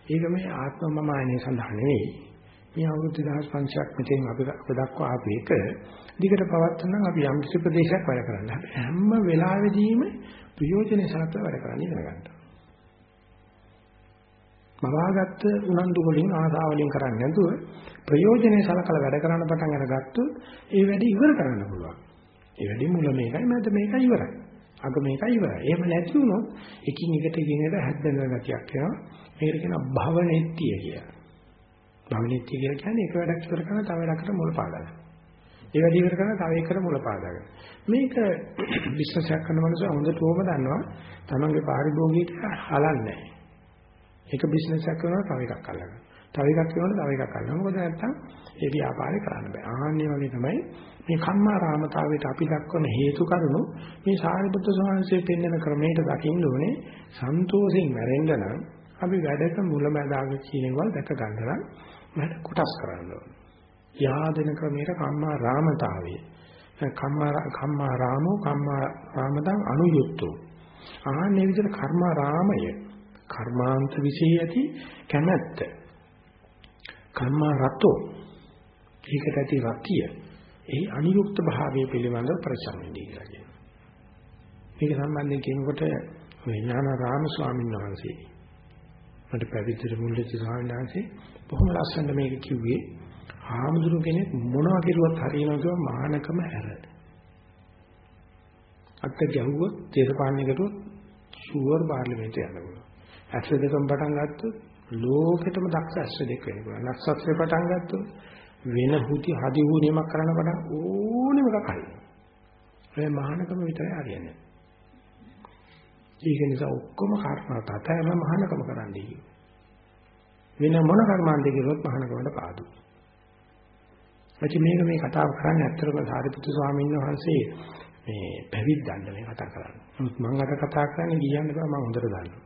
Speaker 1: ඒක මේ ආත්ම මමයනේ සඳහා නෙවෙයි. මේ අවුරුදු 2500ක් මෙතෙන් අපි දක්වා ආපු එක දිගට පවත්වන්න අපි යම් කිසි ප්‍රදේශයක් වැඩ කරන්න. හැම වෙලාවෙදීම ප්‍රයෝජනෙ සලකලා වැඩ කරන්න ඉගෙන ගන්න. මවාගත්ත උනන්දු වලින් ආසාවලින් කරන්නේ නැතුව ප්‍රයෝජනෙ සලකලා වැඩ කරන්න පටන් අරගත්තොත් ඒ වැඩේ ඉවර කරන්න පුළුවන්. ඒ වැඩේ මුල මේකයි මැද මේකයි ඉවරයි. අග මේකයි ඉවරයි. එහෙම නැති වුණොත් එකින් එකට එකින් එකට හැදෙන ගතියක් වෙනවා. මේකට කියනවා භවනෙත්තිය කියලා. භවනෙත්තිය කියලා කියන්නේ එක වැඩක් ඉවර කරන තව වැඩකට මුල පාදගන්න. ඒ වැඩ ඉවර කරන තව එකකට මුල පාදගන්න. මේක <clears throat> බිස්නස් එකක් කරන මනුස්සය හොඳටම දන්නවා. තමන්ගේ පාරිභෝගික හලන්නේ නැහැ. එක බිස්නස් එකක් කරනවා තව එකක් අල්ලගන්න. තව එකක් කරනවා තව එකක් අල්ලගන්න. මොකද නැත්තම් ඒ ව්‍යාපාරේ කරන්න බෑ. ආන්නේ වගේ තමයි මේ කම්මාරාමතාවයට අපි දක්වන හේතු කරුණු මේ සාරිපුත්‍ර ස්වාමීන්සේ පෙන්වන ක්‍රමයට දකින්න ඕනේ සන්තෝෂයෙන් මැරෙන්න නම් අපි වැඩක මුලැමැදාග කියනවල් දැක ගන්න නම් වැඩ කොටස් කරන්න ඕනේ. යාදෙන ක්‍රමයට කම්මාරාමතාවය. කම්මා කම්මා රාමෝ කම්මා රාමදං අනුයුක්තෝ. ආන්නේ විදිහට කර්මාරාමය කර්මාන්ත විශේෂ ඇති කැමැත්ත. කම්මා රතෝ ඒකට ඇති රතිය ඒ අනියුක්ත භාවයේ පිළිබඳව ප්‍රචාරණය කියලා කියනවා. මේක සම්බන්ධයෙන් කියනකොට මේ ඥානාරාම ස්වාමීන් වහන්සේ මට පැවිදිට මුල්ලෙච්ච ස්වාමීන් වහන්සේ බොහොම ලස්සනට මේක කිව්වේ ආමුදුරු කෙනෙක් මොනවා කෙරුවත් හරියනවා කියව මහානකම හැර. අත්ත ගැහුවොත් දේශපාලනයකට ෂුවර් පාර්ලිමේන්තේ යන්න පුළුවන්. ඇස් දෙකම පටන් ගත්තොත් ලෝකෙටම දක්ෂ ඇස් දෙක වෙන්න පුළුවන්. නක්ෂත්‍රේ පටන් ගත්තොත් වෙන හුති හදි හුනියමක් කරන්න පටන් ඕනෙම එකක් හරි. ඒ මහානකම විතරයි හරියන්නේ. ඒක නිසා ඔක්කොම කර්ම තතයම මහානකම කරන්නේ. වෙන මොන කර්මාන්තේ කිව්වොත් මහානකමට පාදු. එච්ච මේක මේ කතාව කරන්නේ ඇත්තටම සාරිපුත්තු ස්වාමීන් වහන්සේ මේ පැවිද්දන්න මේ කතා කරන්නේ. නමුත් මම අද කතා කරන්නේ කියන්න බෑ මම හොඳට දන්නවා.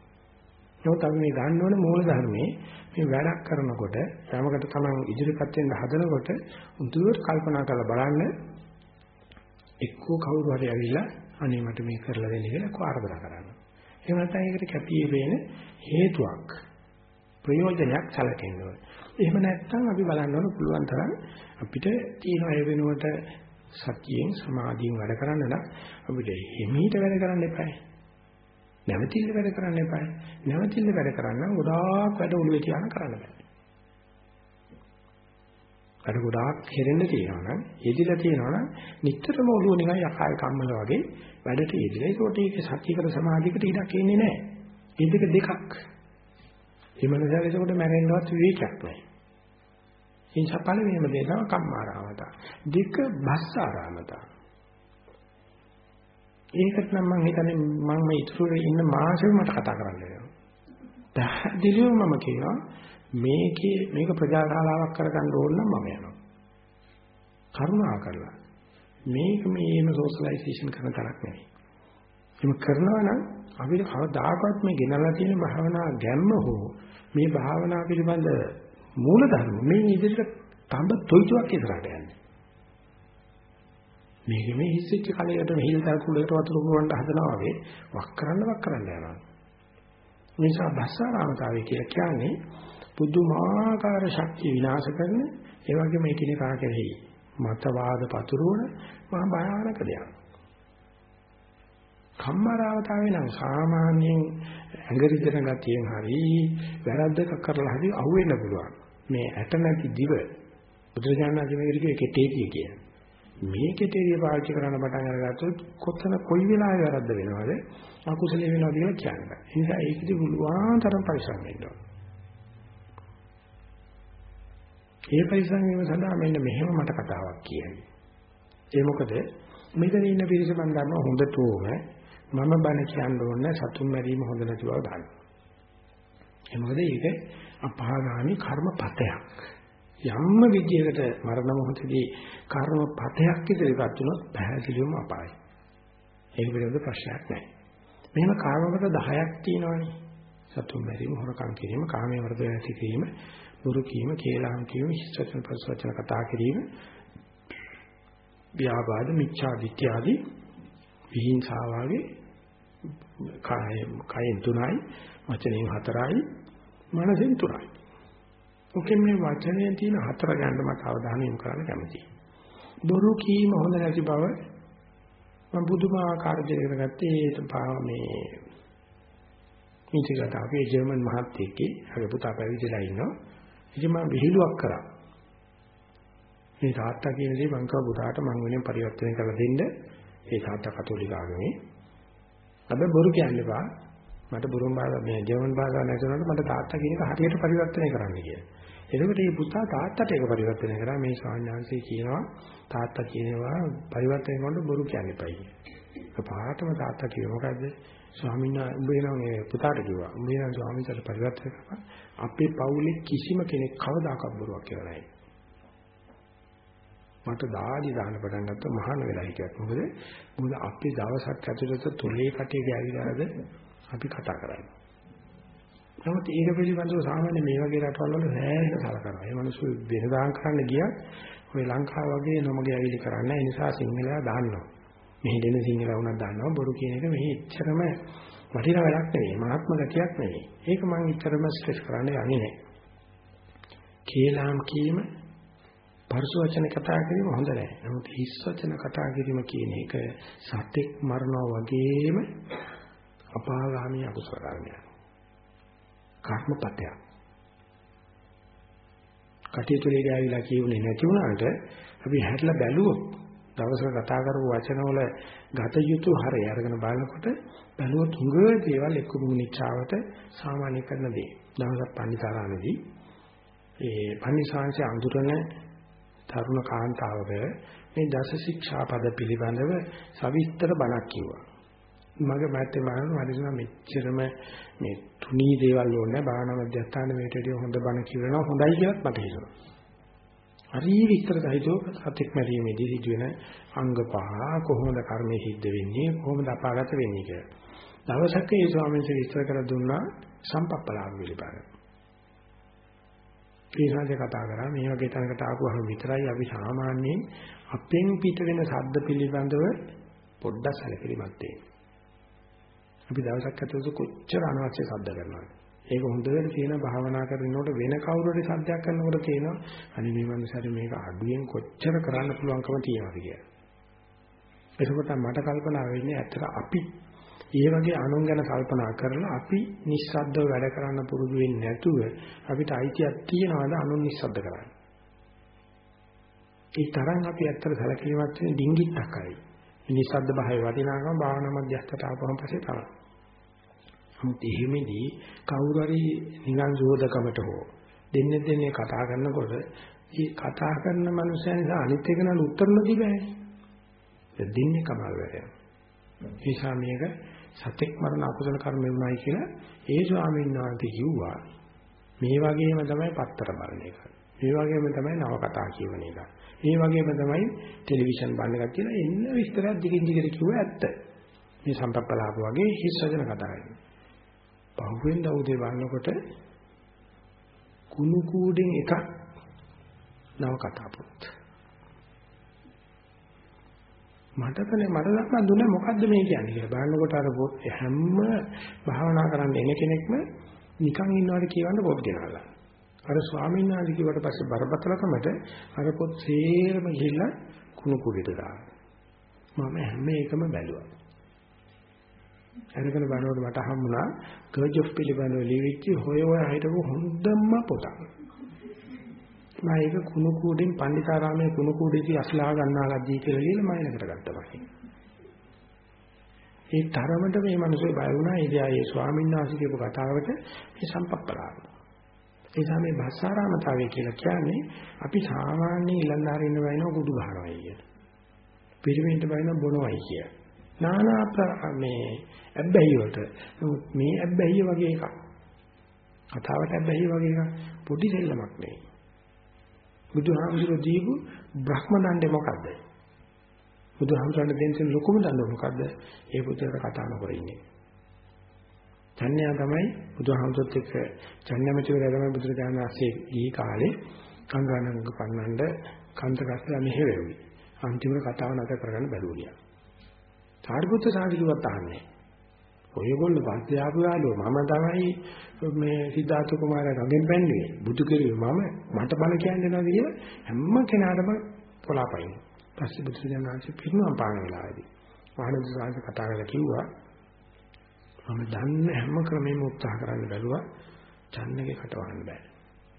Speaker 1: නමුත් අපි මේ ගන්න ඕනේ මූල ධර්මයේ මේ වැඩක් කරනකොට යමකට තමන් ඉදිරිපත් වෙන්න හදනකොට උදුවට කල්පනා කරලා බලන්න එක්කෝ කවුරු හරි ඇවිල්ලා අනේ මට මේ කරලා දෙන්න කියලා ආරාධනා කරනවා. එහෙම නැත්නම් ඒකට කැපී වෙන හේතුවක් ප්‍රයෝජනයක් සැලකෙන්න ඕනේ. එහෙම නැත්නම් අපි බලන්න ඕන පුළුවන් තරම් අපිට තියෙන අය වෙනුවට සතියෙන් සමාධියෙන් වැඩ කරන්න නම් අපිට හිමීට වැඩ කරන්න එපායි. නැවතිල්ල වැඩ කරන්න එපායි. නැවතිල්ල වැඩ කරන්න ගොඩාක් වැඩ ඔළුවේ තියාන කරන්න බෑ. වැඩ ගොඩාක් කෙරෙන්න තියෙනවා නම් යෙදිලා තියෙනවා නම් නිතරම ඔළුව නිකන් යකාය කම්මල වගේ වැඩට යෙදිලා ඒකට ඒක සතියකට සමාධියකට ඉඩක් එන්නේ නැහැ. ඒ දෙක දෙකක්. මේ මනසට ඒකට මැරෙන්නවත් විවේචයක් නැහැ. ඒ නිසා පළවෙනිම දේ තමයි කම්මාරාමතා. දෙක බස්සාරාමතා. ඒකට නම් මම හිතන්නේ මම මේ ඉතුරු ඉන්න මාසෙම මට කතා කරන්න වෙනවා. පැහැදිලිව මම කියනවා මේකේ මේක ප්‍රජාශාලාවක් කරගන්න ඕන නම් මම යනවා. කරුණා කරලා මේක මේම සෝෂලයිසේෂන් කරන තරක් නෙවෙයි. එහෙම කරනවා නම් අපිට කවදාකවත් මේ ගෙනල්ලා තියෙන භාවනා ගැම්ම හෝ මේ භාවනා පිළිබඳ මූල ධර්ම මේ ඉදිරියට තඹ තොයිතුවක් ඉදරට යන්නේ. මේක මේ හිස්සෙච්ච කලයට මෙහිල් තරකුලකට වතුර පුරවන්න හදනවා වගේ වක් කරන්න වක් කරන්න යනවා. නිසා භස්සාරාමතාවය කියලා කියන්නේ පුදුමාකාර ශක්තිය විනාශ කරන ඒ වගේම එකිනෙකා කෙරෙහි මතවාද පතුරවන මහා භයානක දෙයක්. කම්මාරාවතාවේ නම් සාමාන්‍යයෙන් ඇඟරිදෙන ගතියෙන් හරි වැරද්දක කරලා හරි අහුවෙන්න පුළුවන්. මේ ඇට නැති දිව බුදුරජාණන් වහන්සේ මේකට කිව්වේ කෙටේතිය කියලා. මේ කෙටේතිය පාවිච්චි කරන්න පටන් අරගත්තොත් කොතන කොයි වෙලාවෙ වැරද්ද වෙනවද අකුසලයේ වෙනවද කියලා කියන්න බෑ. ඒ නිසා ඒකෙදි පුළුවන් තරම් පරිස්සම් වෙන්න ඕන. ඒ පරිස්සම් වීම සඳහා මෙන්න මෙහෙම මට කතාවක් කියන්නේ. ඒ මොකද මෙතන ඉන්න පිරිස මම දන්නවා හොඳටම මම බණ කියන්න ඕනේ සතුන් මැරීම හොඳ නැති බව දන්නවා. ඒ මොකද ඒක අපාගාමි කර්මපතයක්. යම්ම විදියකට මරණ මොහොතදී කර්මපතයක් ඉදිරියට වුණොත් පැහැදිලිවම අපායයි. ඒක පිළිබඳ ප්‍රශ්නයක් නැහැ. මෙහෙම කාමවල 10ක් තියෙනවානේ. සතුන් මැරීම, හොරකම් කිරීම, කාමයේ වර්ධ ඇති කිරීම, දුරු කීම, කේලම් කීම, හිස්සචන ප්‍රසවචන කතා කිරීම, ව්‍යාපාද, මිච්ඡා දිට්ඨි ආදී විහිංසාවාගේ කාය කයෙන් තුනයි, වචනයෙන් හතරයි, මනසෙන් තුනයි. ඔකෙන් මේ වචනයෙන් තියෙන හතර ගන්න මට අවධානය යොමු කරන්න කැමතියි. බොරු කීම හොඳ නැති බව මම බුදුමාකාර දෙයකට ගත්තේ ඒ මේ ඉතිගත අපේ ජර්මන් මහත්තයෙක්ගේ අර පුතා පැවිදිලා ඉන්නවා. ඉතින් මම විහිළුවක් කරා. මේ තාත්තා කියන දේ මං කව පුතාට මං වෙනින් පරිවර්තනය කරලා දෙන්න. ඒ තාත්තා කතෝලික ආගමේ. අද බොරු කියන්න එපා. මට බුරුම් භාෂාව මේ ජර්මන් භාෂාව නැතුනට මට තාත්තා කියන එක හරියට පරිවර්තනය කරන්න කියලා. එතකොට මේ පුතා තාත්තට ඒක පරිවර්තනය කරා මේ ස්වාමීන් කියනවා තාත්තා කියනවා පරිවර්තනය කරනකොට බොරු කියන්න එපා කියලා. පාටම තාත්තා කිව්ව මොකද්ද? ස්වාමීන් වහන්සේ උඹේ නම් මේ පුතාට කිව්වා. උඹේ නම් ස්වාමීන් වහන්සේට පරිවර්තනය කරපන්. අපේ පවුලේ කිසිම කෙනෙක් කවදාකවත් බොරුවක් කියලා නැහැ. මට දාඩි දාන්න පටන් ගත්තා මහාන වෙලා හිටියත් මොකද මොකද අපි දවසක් ඇතුළත තොලේ කටේ ගෑවිලාද අපි කතා කරන්නේ. නමුත් ඒක පිළිබඳව සාමාන්‍ය මේ වගේ රටවල් වල සෑහෙන සලකනවා. ඒ මිනිස්සු වෙනදාන් කරන්න ගියත් ඔය ලංකාව වගේ නොමගේ ඇවිලි කරන්නේ. ඒ නිසා සිංහලයා දාන්නවා. මෙහි දෙන සිංහලා වුණත් දාන්නවා. බොරු කියන එක මෙහි එච්චරම වටිනා වැඩක් නෙවෙයි. මහත්ම ගතියක් නෙවෙයි. ඒක මම එච්චරම ස්ට්‍රෙස් කරන්නේ යන්නේ නැහැ. කේලාම් කීම පරස වචන කතා කිරීම හොඳ නැහැ. නමුත් හිස් වචන කතා කිරීම කියන එක සතෙක් මරනවා වගේම අපාගාමී අකුසල කර්මයක්. කර්මපතයක්. කටයුතු වල ගෑවිලා කියුනේ නැති වුණාට අපි හැట్లా බැලුවොත් දවසක කතා කරපු වචනවල ගත යුතු හරය අරගෙන බලනකොට බැලුවොත් හුඟ දේවල් එක්ක මුනිච්චාවට සාමාන්‍ය කරන දේ. දවසක් පන්සිාරාමේදී ඒ පන්සිාංශය අඳුරන තරුණ කාන්තාවක මේ දස ශික්ෂා පද පිළිබඳව සවිස්තර බණක් කිව්වා. මගේ මෑතේ මාන වරිණ මෙච්චරම මේ තුනී දේවල් ඕනේ භාවනා මධ්‍යස්ථාන මේට වඩා හොඳ බණ කියනවා හොඳයි කියලාත් මට හිතුණා. හරි විස්තර සහිතව සත්‍යක් මැරීමේදී සිදුවෙන අංග පහ කොහොමද කර්මයේ සිද්ධ වෙන්නේ කොහොමද අපාගත වෙන්නේ කියලා. දවසක ඒ ස්වාමීන් වහන්සේ විස්තර කර දුන්නා සම්පප්පලාව පිළිබඳව. ඊළඟට කතා කරා මේ වගේ තැනකට ආපුවම විතරයි අපි සාමාන්‍යයෙන් අපෙන් පිට වෙන ශබ්ද පිළිබඳව පොඩ්ඩක් සැලකිලිමත් වෙන්නේ. අපි දවසක් ඇතුළත කොච්චර අනවශ්‍ය ශබ්ද කරනවද? ඒක හොඳට තියෙන භාවනා කරනකොට වෙන කවුරු හරි සද්දයක් කරනකොට තේනවා අනේ මේ මනුස්සයාට මේක අඩුවෙන් කොච්චර කරන්න පුළුවන්කම තියෙනවද කියලා. එතකොට මට කල්පනා වෙන්නේ ඇත්තට අපි ඒ වගේ අනුන් ගැන කල්පනා කරලා අපි නිස්සද්දව වැඩ කරන්න පුරුදු වෙන්නේ නැතුව අපිට අයිතියක් තියනවාද අනුන් නිස්සද්ද කරන්න. ඒ තරම් අපි ඇත්තට සැලකීමක් වෙන ඩිංගිත්තක් අයි. නිස්සද්ද භාවයේ වටිනාකම භාවනා මධ්‍යස්ථට ආපුවම පස්සේ තමයි. නමුත් එහෙමදී කවුරු හරි නිකන් සෝදකමට හෝ දෙන්නේ දෙන්නේ කතා කරනකොට මේ කතා කරන මනුස්සයා නිසා අනිත් එක නල උත්තර නොදී බෑනේ. දෙන්නේ කමල් වැඩ. ඒ නිසා මේක සතෙක් මරණ අකුසල කර්ම වෙනවායි කියලා ඒ ස්වාමීන් වහන්සේ කිව්වා. මේ වගේම තමයි පත්තර බලන එක. මේ වගේම තමයි නවකතා කියවන එක. මේ වගේම තමයි ටෙලිවිෂන් බලන එක කියලා එන්න විස්තරයක් දිගින් දිගට කිව්වා ඇත්ත. මේ සම්පප්පලාප වගේ හිස් වචන කතා කරන්නේ. පහුවෙන් දවුදේ බලනකොට කුණු කූඩෙන් එකක් නවකතා පොත්. මට කනේ මට ලක්ම දුන්නේ මොකද්ද මේ කියන්නේ කියලා බලනකොට අර පොත් හැම භාවනා කරන්න එන කෙනෙක්ම නිකන් ඉන්නවට කියවන්න පොත් ගෙනල්ලා. අර ස්වාමීන් වහන්සේ කිව්වට පස්සේ බරපතලකමට අර පොත් සේරම ගිහිල්ලා කුණු කුඩේට දානවා. මම හැම එකම බැලුවා. අරගෙන බලනකොට මට හම්බුණා ගර්ජ් ඔෆ් පිළිබඳව ලියවිච්ච හොය හොය හිටපු හොඳම පොතක්. මම ඒක කුණු කූඩෙන් පණ්ඩිතාරාමයේ කුණු කූඩේදී අස්ලා ගන්නා ලද්දී කියලා ලියලා මම එකට ගත්තා පස්සේ. ඒ තරමට මේ මිනිස්සු බය වුණා ඒ දිහා ඒ ස්වාමීන් වහන්සේ කියපු කතාවට මේ සම්පප්පලාව. ඒ නිසා මේ භස්සාරාමතාවය කියලා කියන්නේ අපි සාමාන්‍ය ඉලන්දාරින්න වයින් කුඩු ගහනවා කියන. පිරිමින්ට වයින් බොනවයි කිය. නානා මේ ඇබ්බැහි වලට මේ ඇබ්බැහිය වගේ එකක්. කතාවට ඇබ්බැහිය වගේ එකක් පොඩි දෙල්ලමක් නෙවෙයි. බුදුහාමුදුරුවෝ දීපු බ්‍රහ්ම දණ්ඩේ මොකද්ද? බුදුහාමුදුරන් දෙන්න ලොකුම දඬුවම මොකද්ද? ඒ පුතේට කතා නොකර ඉන්නේ. චන්‍යා තමයි බුදුහාමුදුරුත් එක්ක චන්‍යමැති වෙලා තමයි බුදුරජාණන් වහන්සේ ගිහි කාලේ කංගානංග පන්නන්න කන්තකස්ලා මෙහෙවෙවි. අන්තිමට කතාව නැත කරගන්න බැරුවියා. සාරිපුත්‍ර සාරිපුත්‍ර අහන්නේ. ඔයගොල්ලෝ පස්සේ ආපු යාළුවෝ මම තමයි මේ සිද්ධාර්ථ කුමාරයා ගඟෙන් බැන්නේ බුදු කෙරුවේ මම මට බල කියන්නේ නැද්ද කියලා හැම කෙනාටම පොළාපයින්. පස්සේ බුදු දඥාන්සේ පිරුණම් පාන වෙලාවේදී ආනන්ද සාහිත්‍ය කතා කරලා කිව්වා මම දන්න හැම ක්‍රමෙම උත්සාහ කරන්න බැලුවා චන්නගේ කටවන්න බෑ.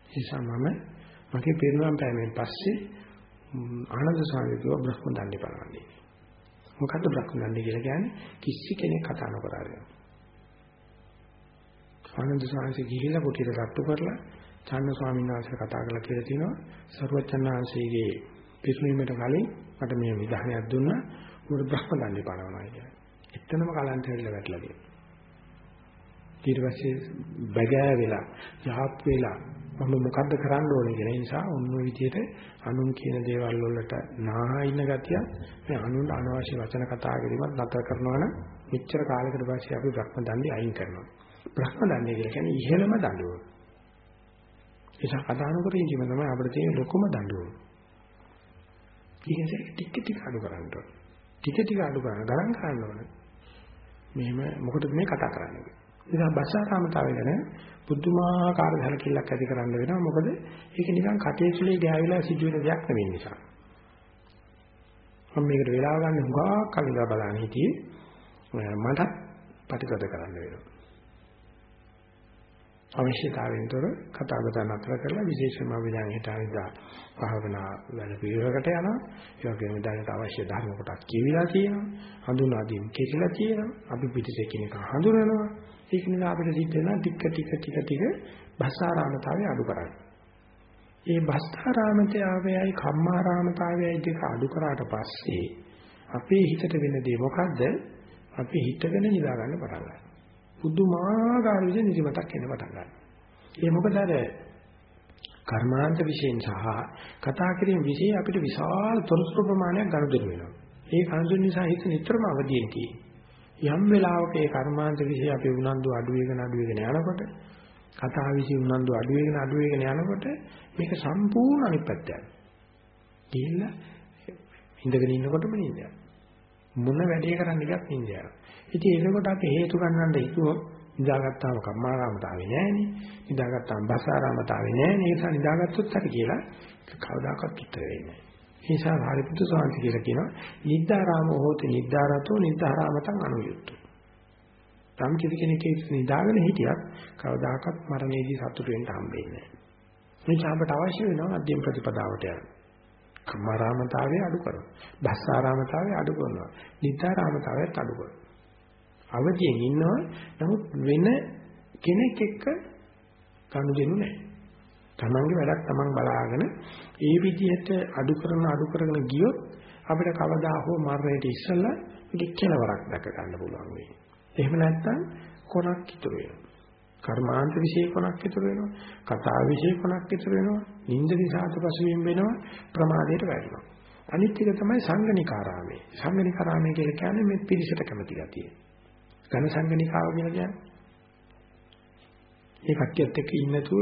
Speaker 1: ඒ නිසා මම මගේ පිරුණම් පෑමෙන් පස්සේ ආනන්ද සාහිත්‍ය බ්‍රහ්ම දන්නේ බලන්නේ. මොකද්ද බ්‍රහ්ම දන්නේ කියලා කියන්නේ කිසි කෙනෙක් කතා නොකර ආරගෙන. ආනන්ද සාංශේ ගිහිල්ලා කුටියට රට්ටු කරලා චන්න ස්වාමීන් වහන්සේ කතා කරලා කියලා තිනවා සර්වචන් වහන්සේගේ පිරිනීමට කලින් මට මේ විධානයක් දුන්නා උඹ බ්‍රහ්ම දන්නේ පනවනවා කියලා. එතනම කලන්ත හැරිලා වැටලා තියෙනවා. ඊට පස්සේ බගෑ වෙලා යහප් වෙලා මම මොකද්ද කරන්න ඕනේ කියලා. ඒ නිසා ඔන්න ඔය විදිහට අනුන් කියන දේවල් වලට නාහා ඉන්න ගතිය මේ අනුන් අනවශ්‍ය වචන කතා කිරීමත් නතර කරනවා නම් මෙච්චර කාලයකට පස්සේ අපි බ්‍රහ්ම දන්නේ අයින් කරනවා. බ්‍රහ්ම දන්නේ කියලා කියන්නේ ඉහෙළම දඬුවම. ඒසක් අදානකර ඉඳීම තමයි අපිට තියෙන ලොකුම දඬුවම. ඊගෙන් ටික ටික අඩු කරන්න ඕන. ටික ටික අඩු කරන ගණන් කරන්න ඕන. මෙහෙම මොකටද මේ කතා කරන්නේ? ඉතින් බස්සාරාමතාවය ගැන පුදුමාකාර හැලකිල්ලක් ඇති කරන්න වෙනවා. මොකද ඒක නිකන් කටේ සුලේ ගෑවිලා සිදුවෙන දෙයක් නෙවෙයි නිසා. මම මේකට වෙලාව ගන්න හුඟා කලිලා බලන්න හිටියේ මටත් ප්‍රතිගත කරන්න වෙනවා. අවශ්‍යතාවයෙන් තොර කතා බහ නතර කරලා විශේෂයෙන්ම විඥාන හිතාවිදා භාවනා වැඩ පිළිවෙලකට යනවා. ඒ වගේම දැනට අවශ්‍ය ධර්ම කොටස් කියවිලා තියෙනවා. හඳුනා දීම කෙරෙලා තියෙනවා. අපි පිටිසේ කෙනෙක් හඳුනනවා. ඒක නිසා අපිට සිද්ධ වෙනවා ටික ටික ටික ටික භස්සාරාමතාවය අඩු කරන්න. ඒ භස්සාරාමතාවයයි කම්මාරාමතාවයයි දෙක අඩු කරාට පස්සේ අපේ හිතට වෙන දේ මොකද්ද? අපි හිතගෙන නිදා ගන්න පටන් ගන්නවා. පුදුමාකාර විදිහේ නිදිමතක් එන්න පටන් ගන්නවා. ඒ මොකද අර කර්මාන්ත විශේෂ සහ කතා කිරීම විශේෂ අපිට විශාල තොරතුරු ප්‍රමාණයක් ගනුදෙනු වෙනවා. ඒ කනුදෙනු නිසා හිත නිතරම අවදියෙන් තියෙන්නේ. යම් වෙලාවක ඒ කර්මාන්ත විශේෂ අපි උනන්දු අඩු වෙගෙන අඩු වෙගෙන යනකොට කතා විශේෂ උනන්දු අඩු වෙගෙන අඩු වෙගෙන යනකොට මේක සම්පූර්ණ අනිත් පැත්තට. ගිහිල්ලා ඉඳගෙන ඉන්නකොටම නින්ද මොන වැඩේ කරන්න ගියත් නින්ද යනවා. ඉතින් ඒකකොට අපි හේතු ගන්නන්න හිතුවොත් නිදාගත්තාම කම්මාරාමතාවේ නෑනේ. නිදාගත්තාම බසාරාමතාවේ නෑනේ. ඒ නිසා නිදාගත්තොත් හරි කියලා කවදාකවත් උත්තර වෙන්නේ නෑ. නිසා සාරිපුත්‍ර සාන්ති කියලා කියනවා නිද්දාරාමෝ හෝති නිද්දාරතෝ නිද්දාරාමතං අනුයුක්තෝ. තම් කිසි කෙනෙක් නිදාගෙන හිටියත් කවදාකවත් මරණයේදී සතුට වෙන්න හම්බෙන්නේ නැහැ. නිසා අපට අවශ්‍ය වෙනවා මධ්‍යම ප්‍රතිපදාවට යන්න. කම්මාරාමතාවය අඩු කරනවා. බස්සාරාමතාවය අඩු කරනවා. නිද්දාරාමතාවයත් අඩු කරනවා. අවදියෙන් ඉන්නවා නමුත් වෙන කෙනෙක් එක්ක කනුදෙනු නැහැ. තමන්ගේ වැඩක් තමන් බලාගෙන ඒ විදිහට අඩු කරන අඩු කරගෙන ගියොත් අපිට කවදා හෝ මරණයට ඉස්සෙල්ලා මේක කෙලවරක් දැක ගන්න පුළුවන් වෙයි. එහෙම නැත්නම් කොනක් ඉතුරු වෙනවා. කර්මාන්ත විශේෂ කොනක් ඉතුරු වෙනවා. කතා විශේෂ කොනක් ඉතුරු වෙනවා. නිින්ද නිසාත පසුවීම වෙනවා. ප්‍රමාදයට වැටෙනවා. අනිත් එක තමයි සංගණිකාරාමේ. සංගණිකාරාමේ කියලා කියන්නේ මේ පිරිසට කැමති ගතිය. ඝන සංගණිකාව කියලා කියන්නේ. ඒ කට්ටියත් එක්ක ඉන්නතුව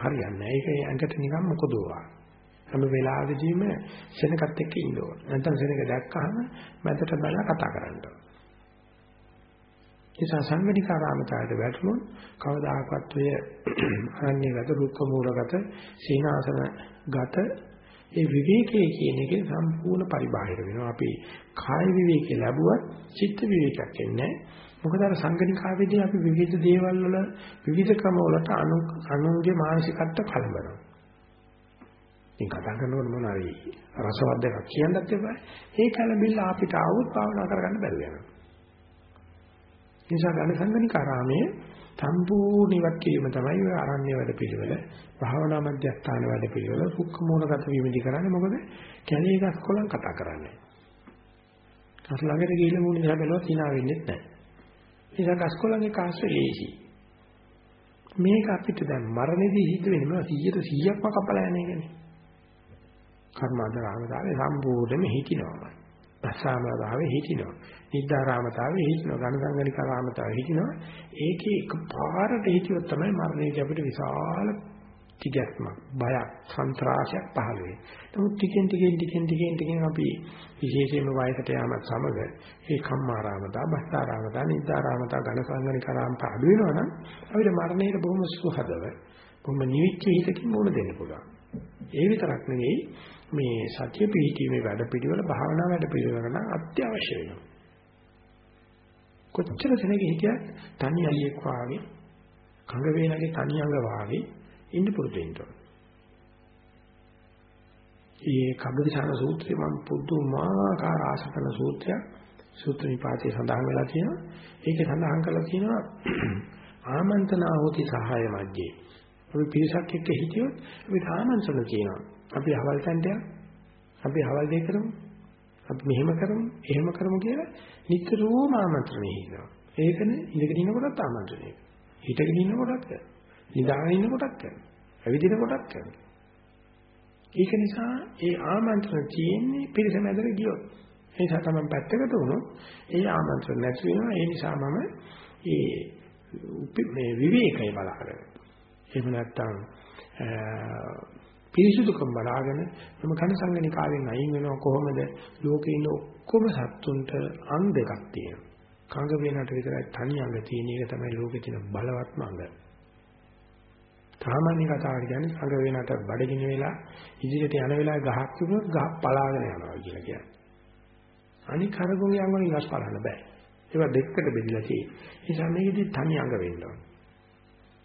Speaker 1: හරියන්නේ නැහැ. ඒක ඇඟට නිකන් මොකදෝවා. හැම වෙලාවෙදීම සෙනගත් එක්ක ඉන්න ඕන. නැත්නම් සෙනග දැක්කහම මැදට බලලා කතා කරන්න ඕන. නිසා සංගණිකාරාමතාවයට වැටුණොත් කවදාකවත් ඔය අරණ්‍යගත රුක්ක මූලගත සීනාසන ගත ඒ විවේකයේ කියන එකේ සම්පූර්ණ පරිබාහිර වෙනවා. අපි කාය විවේකේ ලැබුවත් චිත්ත විවේකයක් එන්නේ මොකද අර සංගණිකාවේදී අපි විවිධ දේවල් වල විවිධ ක්‍රම වලට අනු අනුන්ගේ මානසිකත්ව කලබනවා. ඉතින් කතා කරනකොට මොනවාරි රසවත් දෙයක් කියන්නත් එපා. ඒ කලබිල්ල අපිට ආවොත් භාවනා කරගන්න බැරි වෙනවා. නිසා ගණ සංගණිකාරාමයේ සම්පූර්ණ ඉවත් කිරීම තමයි ඔය ආරණ්‍ය වැඩ පිළිවෙල භාවනා මධ්‍යස්ථාන වැඩ පිළිවෙල සුක්ඛ මූලගත වීමදී කරන්නේ මොකද කැලේ ගස් කොළන් කතා කරන්නේ අර ළඟට ගිහිල්ලා මූණ දිහා බැලුවත් hina වෙන්නේ නැහැ නිසා ගස් කොළන්ගේ කාස්සේ ලේසි මේක අපිට දැන් මරණයේදී සිද්ධ වෙන්නේ 100%ක්ම කපලා යන එකනේ කර්මාන්තරාමතාවේ සම්පූර්ණයෙන්ම හිතිනවා පස්සාමතාවේ හිතිනවා. නිද්දාරාමතාවේ හිතිනවා. ඝනසංගනිකාරාමතාවේ හිතිනවා. ඒකේ එකපාරට හිතියොත් තමයි මරණයේදී අපිට විශාල තිගැස්මක්, බයක්, සන්ත්‍රාසයක් පහළ වෙන්නේ. නමුත් ටිකෙන් ටිකෙන් ටිකෙන් ටිකෙන් ටිකෙන් අපි විශේෂයෙන්ම වයසට යාමත් සමග ඒ කම්මාරාමතා, බස්සාරාමතා, නිද්දාරාමතා, ඝනසංගනිකාරාමතා අඩු වෙනවා නම් අපිට මරණයට බොහොම සුහදව, බොහොම නිවිච්ච හිතකින් මුණ දෙන්න පුළුවන්. ඒ විතරක් නෙවෙයි මේ සතිය පිහිටීමේ වැඩ පිළිවෙල භාවනා වැඩ පිළිවෙල නම් අත්‍යවශ්‍ය වෙනවා. කොච්චර දෙනෙක් හිටියත් තනි අලියෙක් වාගේ කඟ වේලගේ තනි අඟ වාගේ ඉන්න පුරුදු වෙන්න ඕන. මේ කබ්බිසාන සූත්‍රය මම පුදුමාකාර ආසකන සූත්‍රයක් සූත්‍ර නිපාතේ සඳහන් වෙලා තියෙනවා. ඒකේ සඳහන් කරලා තියෙනවා <clears throat> ආමන්ත්‍රණ හොති සහාය මැජේ. අපි පිරිසක් එක්ක හිටියොත් අපි ආමන්ත්‍රණ කියනවා. අපි අවල් තැන්ට අපි අවල් දෙය කරමු. අපි මෙහෙම කරමු, එහෙම කරමු කියලා නිතරම ආමන්ත්‍රණය හිනවා. ඒකනේ ඉඳගෙන ඉන්න කොටත් ආමන්ත්‍රණය. හිටගෙන ඉන්න කොටත් කරනවා. නිදාගෙන ඉන්න කොටත් කරනවා. ඇවිදින කොටත් කරනවා. ඒක නිසා ඒ ආමන්ත්‍රණ තියෙන්නේ පිරිස මැදට ගියොත්. ඒ නිසා තමයි පැත්තකට වුණොත් ඒ ආමන්ත්‍රණ නැති වෙනවා. ඒ නිසා මම ඒ මේ විවේකය බලාගෙන. එහෙම නැත්නම් පිරිසුදුකම් බලාගෙන මම කන සංගණිකාවෙන් අයින් වෙනවා කොහොමද ලෝකේ ඉන්න ඔක්කොම සත්තුන්ට අංග දෙකක් තියෙනවා. කංග වේනට විතරයි තනි අංග තියෙන එක තමයි ලෝකේ තියෙන බලවත්ම අංග. සාමාන්‍ය කතාවට කියන්නේ කංග වේනට බඩගිනි වෙලා ඉදිරියට යන වෙලාවේ ගහක් තිබුණොත් ගහ පලාගෙන යනවා කියලා කියන්නේ. අනික කරගොගේ අංග වලින් ගස් පලන්න බෑ. ඒවා දෙකකට බෙදලා තියෙන්නේ. ඒ නිසා මේකෙදි තනි අංග වෙන්න ඕන.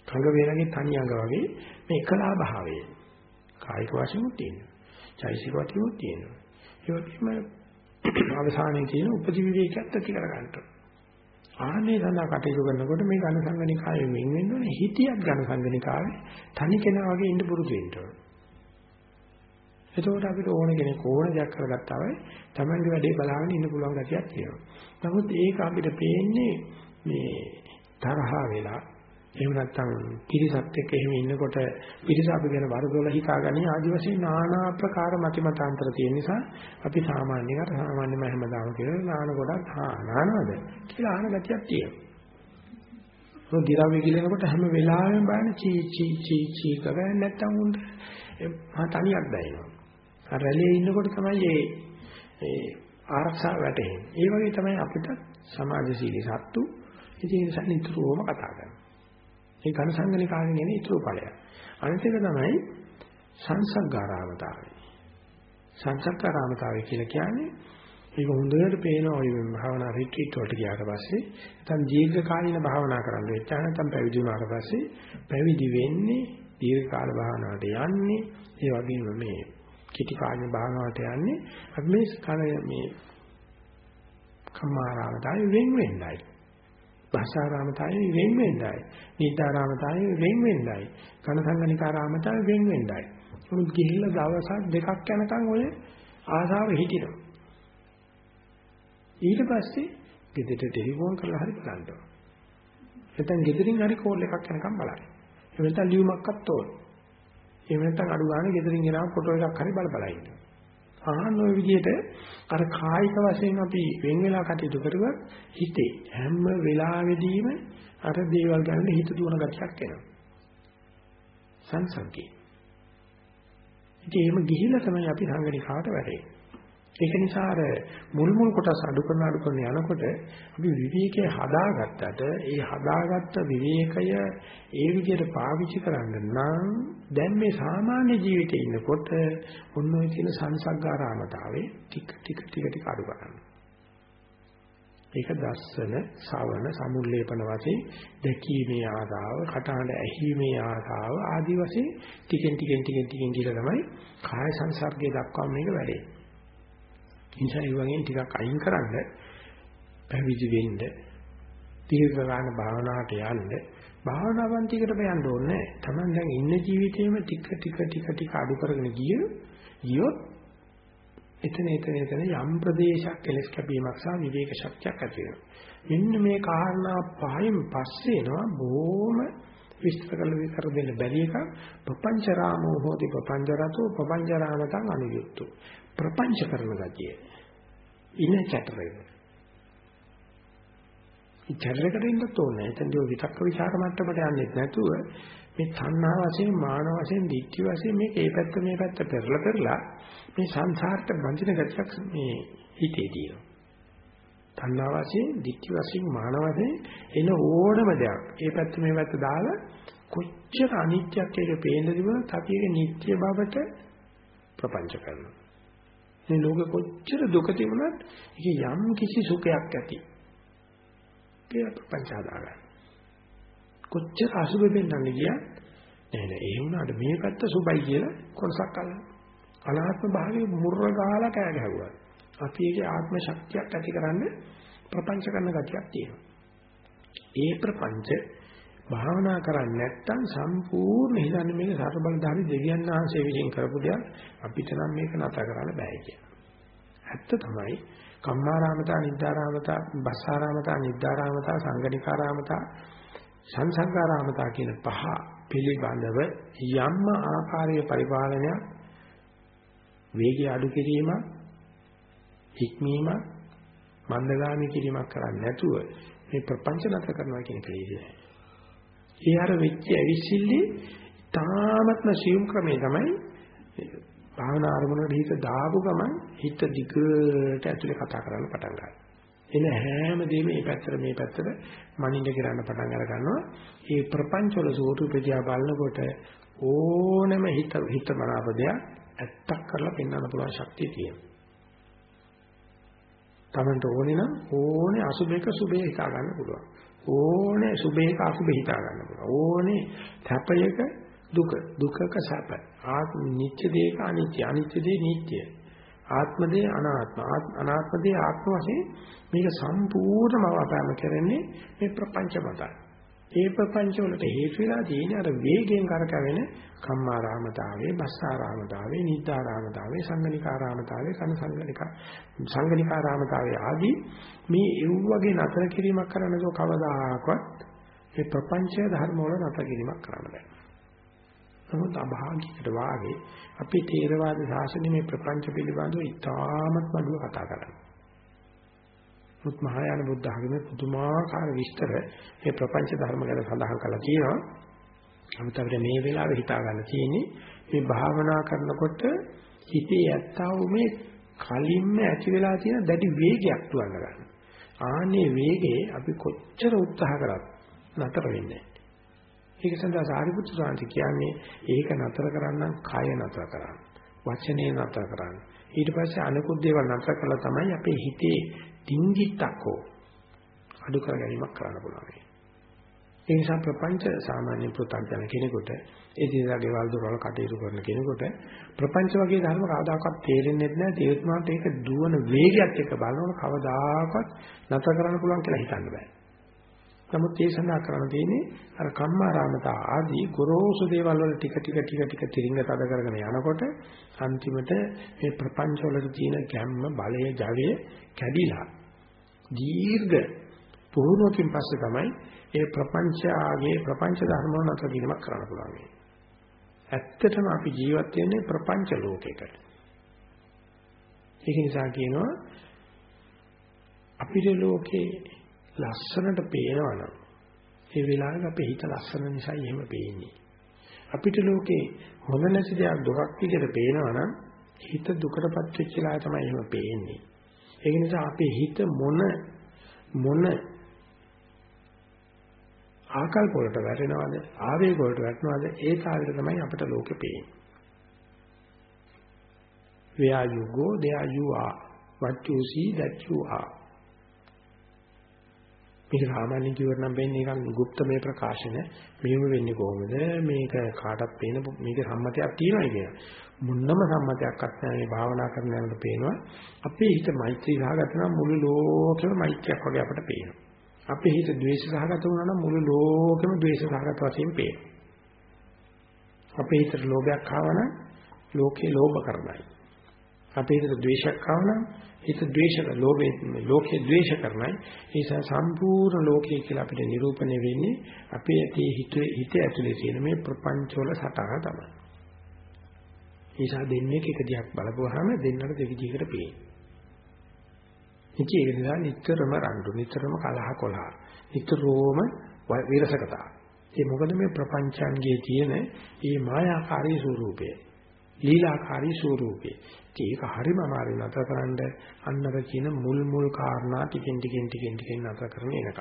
Speaker 1: කංග වේනගේ තනි අංග වගේ මේ එකලා භාවයේ කායික වශයෙන්ුත් තියෙනවා. චෛසික වශයෙන්ුත් තියෙනවා. ඒ වගේම අවසානයේ තියෙන උපදි විවේකයක් ඇති කර ගන්නට. ආන්නේ සඳහා කටයුතු කරනකොට මේ ඝන සංගණිකාවෙන් වෙන් වෙන්න ඕනේ හිතියක් ඝන සංගණිකාවේ තනි කෙනා වගේ ඉන්න පුරුදු වෙන්න ඕනේ. එතකොට අපිට ඕන කෙනෙක් ඕන දෙයක් කරගත්තා වෙයි Tamange වැඩේ බලාගෙන ඉන්න පුළුවන් ගතියක් තියෙනවා. නමුත් ඒක අපිට පේන්නේ මේ තරහා වෙලා එහෙම නැත්නම් පිරිසත් එක්ක එහෙම ඉන්නකොට පිරිස අපි ගැන වරදොල හිතාගන්නේ ආදි වශයෙන් নানা ආකාර මතිමතාන්තර තියෙන නිසා අපි සාමාන්‍යකට සාමාන්‍යම හැමදාම කියලා නාන කොටක් හා නානවද කියලා අහන ගැටියක් තියෙනවා. ඔය දිරාවේ ගිලනකොට හැම වෙලාවෙම බලන්න චී චී චී චී කරන්නේ නැත්නම් උන්ට මහා තනියක් දැනෙනවා. අර රැළියේ ඉන්නකොට තමයි ඒ ආරක්ෂාව වැටෙන්නේ. ඒ වගේ තමයි අපිට සමාජශීලී සත්තු ඉතින් ඒ නිසා නිතරම කතා කරන්නේ. ඒ ඝන සංගණිකාවෙන් එන ඊතුරු ඵලය. අනිත් එක තමයි සංසග්ගාරාමතාවය. සංසක්කාරාමතාවය කියලා කියන්නේ ඒක හොඳට පේනවා ඔය භාවනා රිට්‍රීට් වලට ගියාට පස්සේ නැත්නම් දීර්ඝ කාලින භාවනා කරන්න වෙච්චා නැත්නම් පැවිදි වුණාට පස්සේ පැවිදි වෙන්නේ දීර්ඝ කාල භාවනාවට යන්නේ ඒ වගේම මේ කිටි කාලින භාවනාවට යන්නේ අපි මේ කල මේ කම්මාරාමතාවය වෙන් වෙන්නයි භාෂාරාමතාවය වෙන් වෙන්නයි නිද්දාරාමතාවය වෙන් වෙන්නයි කනසංගනිකාරාමතාවය වෙන් වෙන්නයි මුත් ගිහිල්ලා දවස් දෙකක් යනකම් ඔය ආසාව හිටිනවා ඊට පස්සේ ගෙදරට ටෙලිෆෝන් කරලා හරි බලන්න ඕන. නැත්නම් ගෙදරින් හරි කෝල් එකක් යනකම් බලන්න. එහෙම නැත්නම් ලියුමක්වත් ඕන. එහෙම නැත්නම් අඩු ගන්න ගෙදරින් ගෙනාව ෆොටෝ එකක් හරි බල බල ඉන්න. ආහන ඔය විදිහට අර කායික වශයෙන් අපි වෙන් වෙලා කටයුතු කරුවත් හිතේ හැම වෙලාවෙදීම අර දේවල් ගැන හිත දුවන ගතියක් එනවා. සංසංකේ. ඉතින් එහෙම ගිහිල්ලා තමයි අපි සංගණිකාවට වැඩේ. ඒක නිසා අර මුල් මුල් කොටස් අඩු කරන අඩු කරන යනකොට අපි විවේකයේ හදාගත්තට ඒ හදාගත්ත විවේකය ඒ විදිහට පාවිච්චි කරන්න නම් දැන් මේ සාමාන්‍ය ජීවිතේ ඉන්නකොට ඔන්න ඔය කියන සංසග්ගාරාමතාවේ ටික ටික ටික ටික අඩු කරන්න. ඒක දස්සන, ශවන, සමුල්ලේපන වශයෙන් දැකීමේ ආදාව, කටහඬ ඇහිීමේ ආදාව ආදී වශයෙන් ටිකෙන් ටිකෙන් ටිකෙන් ටිකෙන් කියලා තමයි කාය සංසර්ගයේ දක්වා මේක වැඩේ. නිසා ඒ වගේ ටිකක් අයින් කරන්න පැවිදි වෙන්න දීර්ඝ කාල භාවනාවට යන්න භාවනාවන්තිකට බයන්න ඕනේ නැහැ. Taman දැන් ඉන්න ජීවිතේම ටික ටික ටික ටික අඩු කරගෙන ගිය ගියොත් එතන එතන එතන යම් ප්‍රදේශයක් කෙලස් කැපීමක් සහ විවේක ශක්තියක් ඇති වෙනවා. මෙන්න මේ කාරණා පහෙන් පස්සේ එනවා බොහොම විස්තර කරලා විතර දෙන්න බැරි එක ප්‍රපංච රාමෝ හෝති ප්‍රපංච රතෝ ප්‍රපංච රාමතං අනුයුක්තෝ ප්‍රපංච කරන ගතිය. ඉන චැටරේ. ඒ චැටරේකට ඉන්න තෝරන්නේ. එතෙන්දී ඔය විතක්ක ਵਿਚාර මට්ටමට යන්නේ නැතුව මේ තණ්හා වශයෙන් මාන වශයෙන් දික්ටි වශයෙන් මේක ඒ පැත්ත මේ පැත්ත පෙරලා පෙරලා මේ සංසාරට බඳින ගතියක් මේ හිතේ තියෙනවා. තණ්හා වශයෙන් දික්ටි වශයෙන් මාන වශයෙන් එන ඕනම දෙයක් ඒ පැත්ත මේ පැත්ත දාලා කොච්චර අනිත්‍යයක් ඒක පේන්න දිවුණත් අපි ඒක නිට්ටය බවට ප්‍රපංච කරනවා. මේ ලෝකෙ කොච්චර දුක තිබුණත් ඒක යම් කිසි සුඛයක් ඇති. ඒක ප්‍රපංච හදාගන්න. කොච්චර අසුබ වෙන්නන්නේ කිය නෑ නෑ ඒ වුණාට මේ පැත්ත සුබයි කියලා කොටසක් අල්ල. අනාත්ම භාවයේ මුර්ර ගහලා කෑ ගැහුවා. අපි ඒකේ ආත්ම ශක්තියක් ඇති කරන්න ප්‍රපංච කරන ගතියක් තියෙනවා. ඒ ප්‍රපංච භාවනා කරන්නේ නැත්නම් සම්පූර්ණ හිතන්නේ මේක සර්බලධාරී දෙවියන් වහන්සේ විසින් කරපු දෙයක් අපිට නම් මේක නතර කරන්න බෑ කියලා. ඇත්ත තමයි කම්මාරාමතා නිද්දාරාමතා බස්සාරාමතා නිද්දාරාමතා සංගණිකාරාමතා සංසංගාරාමතා කියන පහ පිළිබඳව යම්ම ආකාරයේ පරිපාලනය වේගය අඩු කිරීම හික්මීම මන්දගාමී කිරීමක් කරන්නේ නැතුව මේ ප්‍රපංච නතර කරනවා කියන එක ලේසියි. ඒ අර වෙච්ච ඇවිසිල්ලේ තාමත්ම සියුම් ක්‍රමේ තමයි භාවනා අරමුණට හිත දාපු ගමන් හිත දිගට ඇතුලේ කතා කරන්න පටන් ගන්නවා. එන හැමදේම මේ පැත්තට මේ පැත්තට මනින්න කරන්න පටන් අර ගන්නවා. මේ ප්‍රපංච වල සෝතුපදියා බලනකොට ඕනම හිත හිත මනාප දෙයක් ඇත්තක් කරලා පෙන්වන්න පුළුවන් ශක්තිය තියෙනවා. Tamanට ඕනේ නම් ඕනේ අසුබේක සුබේ හිතා ගන්න පුළුවන්. ඕනේ සුභේක අසුභ හිතා ගන්න පුළුවන්. ඕනේ සැපයක දුක, දුකක සැප. ආත්ම නිත්‍ය දේක අනිත්‍ය, අනිත්‍ය දේ නිත්‍ය. ආත්ම දේ අනාත්ම, අනාත්ම දේ ආත්ම වශයෙන් මේක සම්පූර්ණම අවබෝධ කරන්නේ මේ ප්‍රපංච මතයි. ඒ ප්‍රපංච වලට හේතු වෙලා තියෙන අර වේගයෙන් කරකැවෙන කම්මාරාමතාවේ, බස්සාරාමතාවේ, නිද්දාරාමතාවේ, සංගනිකාරාමතාවේ, කන සංගනිකා සංගනිකාරාමතාවේ ආදී මේ ඒ වගේ නතර කිරීමක් කරන්නකෝ කවදාකවත් මේ ප්‍රපංච ධර්ම වල නතර කිරීමක් කරන්න බෑ. නමුත් අභාගිකට වාගේ අපි තේරවාද ශාසනයේ මේ ප්‍රපංච පිළිබඳව ඉතාමත් බඩුව කතා කරන්නේ. මුත් මහායාන බුද්ධ ආගමේ පුදුමාකාර විස්තර මේ ප්‍රපංච ධර්ම ගැන සඳහන් කරලා තියෙනවා. නමුත් අපිට මේ වෙලාවේ හිතා ගන්න තියෙන්නේ මේ භාවනා කරනකොට හිතේ ඇත්තා වූ මේ කලින්ම ඇති වෙලා තියෙන දැඩි වේගයක් තුවන්න ගන්න. ආනේ වේගේ අපි කොච්චර උත්සාහ කරත් නතර වෙන්නේ නැහැ. ඒක සඳහා සාරිපුත්‍ර සාන්ති කියන්නේ ඒක නතර කරන්න කය නතර කරන්න. වචනේ නතර කරන්න. ඊට පස්සේ අනිකුත් දේවල් නතර කළා තමයි අපේ හිතේ ඩිංගිත්තක් හෝ අඩු කර ගැනීමක් කරන්න පුළුවන්. ඒ නිසා ප්‍රපංච සාමාන්‍ය පුතග්ජන කෙනෙකුට ඒ දිනදා ගෙවල් දොරවල් කටයුතු කරන කෙනෙකුට ප්‍රපංච වගේ ධර්ම කවදාකවත් තේරෙන්නේ නැහැ. තේරුමාට ඒක දුවන වේගයත් එක්ක බලනකොට කවදාකවත් නතර කරන්න පුළුවන් කියලා හිතන්න බෑ. නමුත් ඒ සඳහා කරන්න තියෙන්නේ අර කම්මාරාමතා ආදී ගොරෝසු දේවල් වල ටික ටික ටික ටික තිරින්ග තද කරගෙන යනකොට අන්තිමට මේ ප්‍රපංච වල තියෙන ගැම්ම බලය ජවය කැඩිලා දීර්ඝ පුහුණුවකින් පස්සේ තමයි ඒ ප්‍රපංචාගේ ප්‍රපංච ධර්ම වල නතර කිරීමක් කරන්න පුළුවන්. ඇත්තටම අපි ජීවත් වෙන්නේ ප්‍රපංච ලෝකයක. ඒක නිසා කියනවා අපිට ලෝකේ ලස්සනට පේනවනම් ඒ වෙලාවේ අපේ හිත ලස්සන නිසා එහෙම පේන්නේ. අපිට ලෝකේ හොඳ නැති දෙයක් දුකක් විදිහට පේනවනම් හිත දුකටපත් වෙච්ච වෙලාව තමයි එහෙම පේන්නේ. ඒක නිසා අපේ හිත මොන මොන ආකල්ප වලට වැටෙනවද ආවේග වලට වැටෙනවද ඒ තාලෙට තමයි අපිට ලෝකෙ පේන්නේ. where you go there you are what you see that you are මේක සාමාන්‍යයෙන් කිව්වට නම් වෙන්නේ නිකන් গুপ্ত මේ ප්‍රකාශන මෙහෙම වෙන්නේ කොහොමද මේක කාටත් පේන මේක සම්මතයක් තියෙනවා කියන මුන්නම සම්මතයක්වත් නැහැ මේ භාවනා කරන යනකොට පේනවා අපේ හිත මෛත්‍රී සහගත නම් මුළු ලෝකෙම මෛත්‍රියක් වගේ අපට පේනවා අපේ හිත ද්වේෂ සහගත වුණා නම් මුළු ලෝකෙම ද්වේෂ සහගත වශයෙන් පේනවා අපේ හිතට ලෝභයක් ආවනම් ලෝකේ ලෝභ කරනයි අපේ හිතට ද්වේෂයක් ආවනම් හිත ද්වේෂ ලෝභේ ලෝකේ ද්වේෂ කරනයි ඒ නිසා සම්පූර්ණ ලෝකේ කියලා අපිට නිරූපණය වෙන්නේ අපේ ඇති හිතේ හිත ඇතුලේ තියෙන මේ ප්‍රපංච වල සටහන තමයි. ඒ නිසා දෙන්නේ එක දිහක් බලපුවාම දෙන්නට දෙවිදිහකට පේනවා. ඉතින් ඒක නිසා නිතරම රණ්ඩු නිතරම කලහ කොලහ නිතරම විරසකතා. ඒ මොකද මේ ප්‍රපංචයන්ගේ තියෙන මේ මායාකාරී ස්වરૂපය. ලීලාකාරී ස්වરૂපේ. ඒක හරිම අමාරුයි නතර කරන්න අන්නර කියන මුල් මුල් කාරණා ටිකෙන් ටිකෙන් ටිකෙන් ටිකෙන් නතර කරන එකක්.